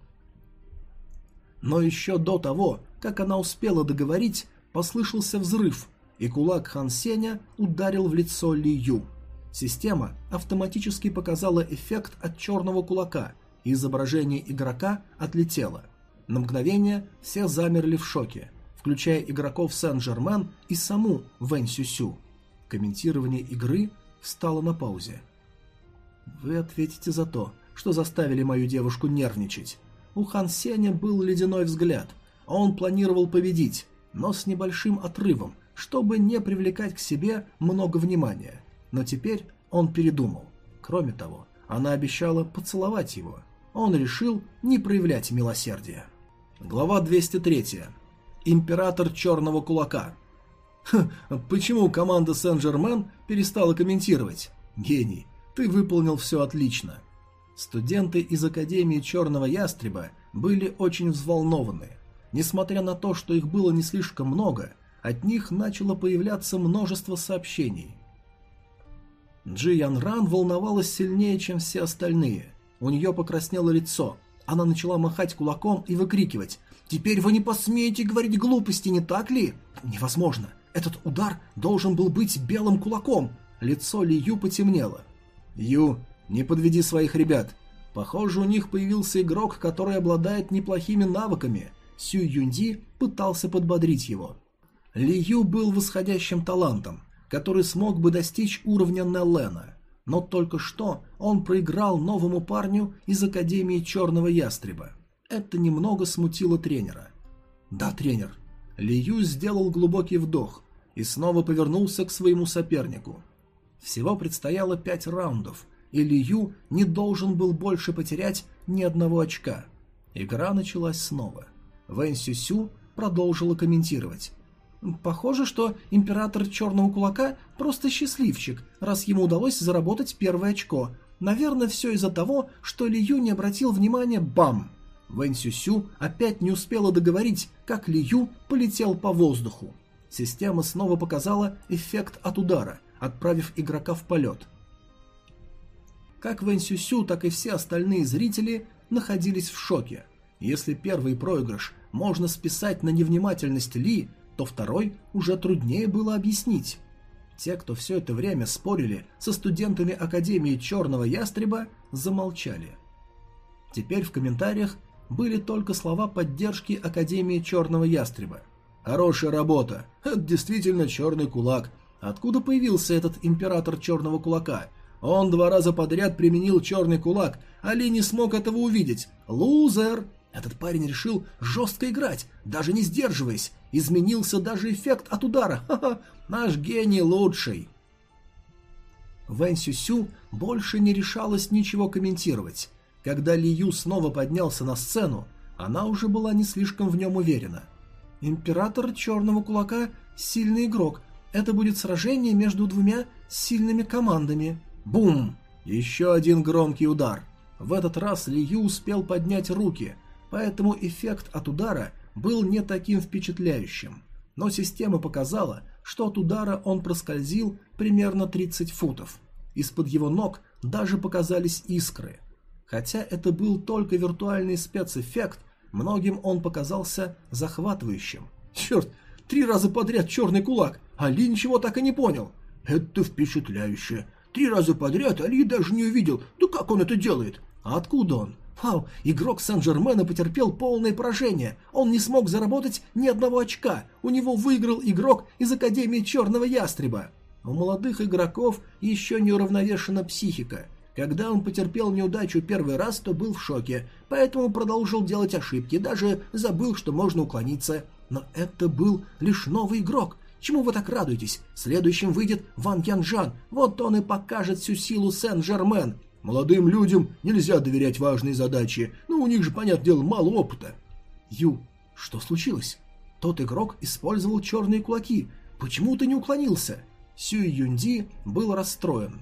Но еще до того, как она успела договорить, послышался взрыв, и кулак Хан Сеня ударил в лицо Ли Ю. Система автоматически показала эффект от черного кулака, и изображение игрока отлетело. На мгновение все замерли в шоке, включая игроков Сен-Жермен и саму Вэнь Сюсю. Комментирование игры встало на паузе. «Вы ответите за то, что заставили мою девушку нервничать. У Хан Сеня был ледяной взгляд. Он планировал победить, но с небольшим отрывом, чтобы не привлекать к себе много внимания. Но теперь он передумал. Кроме того, она обещала поцеловать его. Он решил не проявлять милосердия. Глава 203. Император Черного Кулака. Ха, почему команда Сен-Жермен перестала комментировать? Гений, ты выполнил все отлично. Студенты из Академии Черного Ястреба были очень взволнованы. Несмотря на то, что их было не слишком много, от них начало появляться множество сообщений. Джи Ян Ран волновалась сильнее, чем все остальные. У нее покраснело лицо. Она начала махать кулаком и выкрикивать «Теперь вы не посмеете говорить глупости, не так ли?» «Невозможно! Этот удар должен был быть белым кулаком!» Лицо Ли Ю потемнело. «Ю, не подведи своих ребят. Похоже, у них появился игрок, который обладает неплохими навыками. Сю Юнди пытался подбодрить его. Ли Ю был восходящим талантом, который смог бы достичь уровня Неллена. Но только что он проиграл новому парню из Академии Черного Ястреба. Это немного смутило тренера. «Да, тренер». Ли Ю сделал глубокий вдох и снова повернулся к своему сопернику. Всего предстояло пять раундов – и Ю не должен был больше потерять ни одного очка. Игра началась снова. Вэнь Сюсю продолжила комментировать. Похоже, что император Черного Кулака просто счастливчик, раз ему удалось заработать первое очко. Наверное, все из-за того, что Ли Ю не обратил внимания бам! Вэнь Сюсю опять не успела договорить, как Ли Ю полетел по воздуху. Система снова показала эффект от удара, отправив игрока в полет. Как Вэнь Сюсю, так и все остальные зрители находились в шоке. Если первый проигрыш можно списать на невнимательность Ли, то второй уже труднее было объяснить. Те, кто все это время спорили со студентами Академии Черного Ястреба, замолчали. Теперь в комментариях были только слова поддержки Академии Черного Ястреба. «Хорошая работа! Это действительно черный кулак! Откуда появился этот император черного кулака? Он два раза подряд применил черный кулак, Али не смог этого увидеть. Лузер! Этот парень решил жестко играть, даже не сдерживаясь. Изменился даже эффект от удара. Ха-ха, наш гений лучший. Вэнь Сюсю больше не решалась ничего комментировать. Когда Ли Ю снова поднялся на сцену, она уже была не слишком в нем уверена. Император Черного Кулака – сильный игрок. Это будет сражение между двумя сильными командами. Бум! Еще один громкий удар. В этот раз Ли Ю успел поднять руки, поэтому эффект от удара был не таким впечатляющим. Но система показала, что от удара он проскользил примерно 30 футов. Из-под его ног даже показались искры. Хотя это был только виртуальный спецэффект, многим он показался захватывающим. Черт, Три раза подряд черный кулак, а Ли ничего так и не понял. Это впечатляюще. Три раза подряд Али даже не увидел. Да как он это делает? А откуда он? Вау, игрок Сен-Жермена потерпел полное поражение. Он не смог заработать ни одного очка. У него выиграл игрок из Академии Черного Ястреба. У молодых игроков еще не уравновешена психика. Когда он потерпел неудачу первый раз, то был в шоке, поэтому продолжил делать ошибки, даже забыл, что можно уклониться. Но это был лишь новый игрок. Чему вы так радуетесь? Следующим выйдет Ван Янжан. Вот он и покажет всю силу Сен-Жермен. Молодым людям нельзя доверять важные задачи, но у них же, понятное дело, мало опыта. Ю, что случилось? Тот игрок использовал черные кулаки. Почему ты не уклонился? Сюй Юнди был расстроен.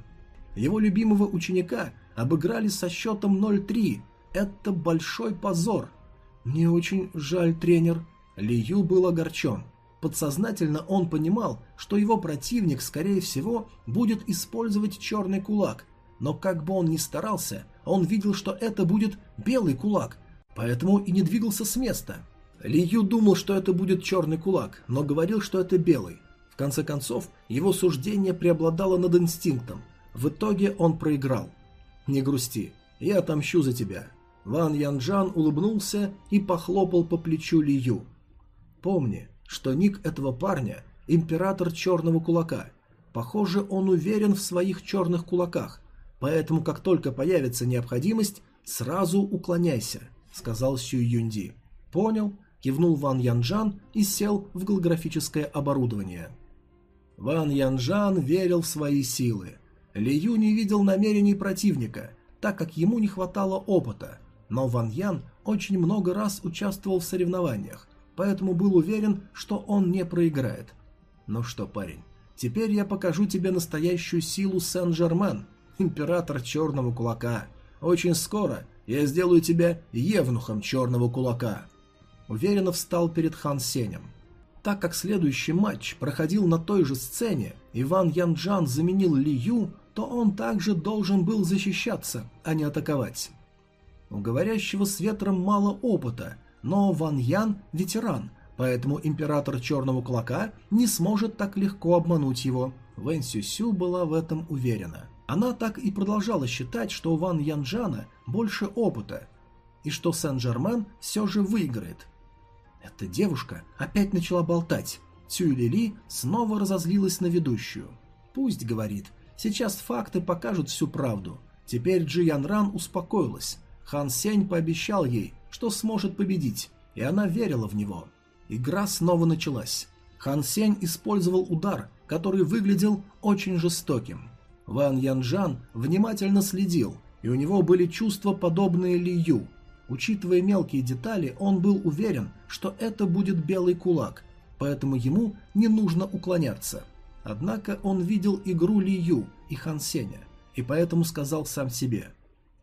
Его любимого ученика обыграли со счетом 0-3. Это большой позор. Мне очень жаль, тренер. Ли Ю был огорчен. Подсознательно он понимал, что его противник, скорее всего, будет использовать черный кулак – но как бы он ни старался, он видел, что это будет белый кулак, поэтому и не двигался с места. Ли Ю думал, что это будет черный кулак, но говорил, что это белый. В конце концов, его суждение преобладало над инстинктом. В итоге он проиграл. «Не грусти, я отомщу за тебя». Ван Янджан улыбнулся и похлопал по плечу Ли Ю. «Помни, что ник этого парня – император черного кулака. Похоже, он уверен в своих черных кулаках, Поэтому, как только появится необходимость, сразу уклоняйся», — сказал Сюй Юнди. «Понял», — кивнул Ван Янджан и сел в голографическое оборудование. Ван Янджан верил в свои силы. Ли Ю не видел намерений противника, так как ему не хватало опыта, но Ван Ян очень много раз участвовал в соревнованиях, поэтому был уверен, что он не проиграет. «Ну что, парень, теперь я покажу тебе настоящую силу Сен-Жермен», император черного кулака. Очень скоро я сделаю тебя евнухом черного кулака». Уверенно встал перед Хан Сенем. Так как следующий матч проходил на той же сцене, Иван Янджан заменил Ли Ю, то он также должен был защищаться, а не атаковать. У говорящего с ветром мало опыта, но Ван Ян – ветеран, поэтому император Черного Кулака не сможет так легко обмануть его. Вэн Сюсю была в этом уверена. Она так и продолжала считать, что у Ван Янджана больше опыта, и что Сен-Жермен все же выиграет. Эта девушка опять начала болтать. Цюй Лили снова разозлилась на ведущую. «Пусть, — говорит, — сейчас факты покажут всю правду. Теперь Джи Ян Ран успокоилась. Хан Сень пообещал ей, что сможет победить, и она верила в него. Игра снова началась. Хан Сень использовал удар, который выглядел очень жестоким. Ван Янжан внимательно следил, и у него были чувства, подобные Ли Ю. Учитывая мелкие детали, он был уверен, что это будет белый кулак, поэтому ему не нужно уклоняться. Однако он видел игру Ли Ю и Хан Сеня, и поэтому сказал сам себе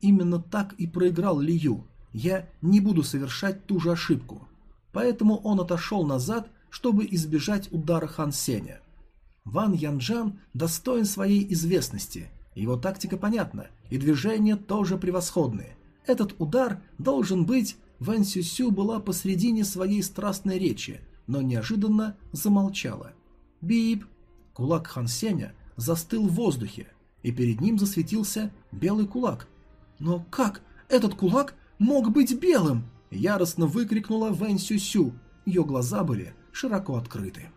«Именно так и проиграл Ли Ю, я не буду совершать ту же ошибку». Поэтому он отошел назад, чтобы избежать удара Хан Сеня. Ван Янджан достоин своей известности, его тактика понятна, и движения тоже превосходные. Этот удар должен быть... Ван Сюсю была посредине своей страстной речи, но неожиданно замолчала. Бип! Кулак Хан Сеня застыл в воздухе, и перед ним засветился белый кулак. «Но как? Этот кулак мог быть белым?» Яростно выкрикнула Вэн Сюсю. Ее глаза были широко открыты.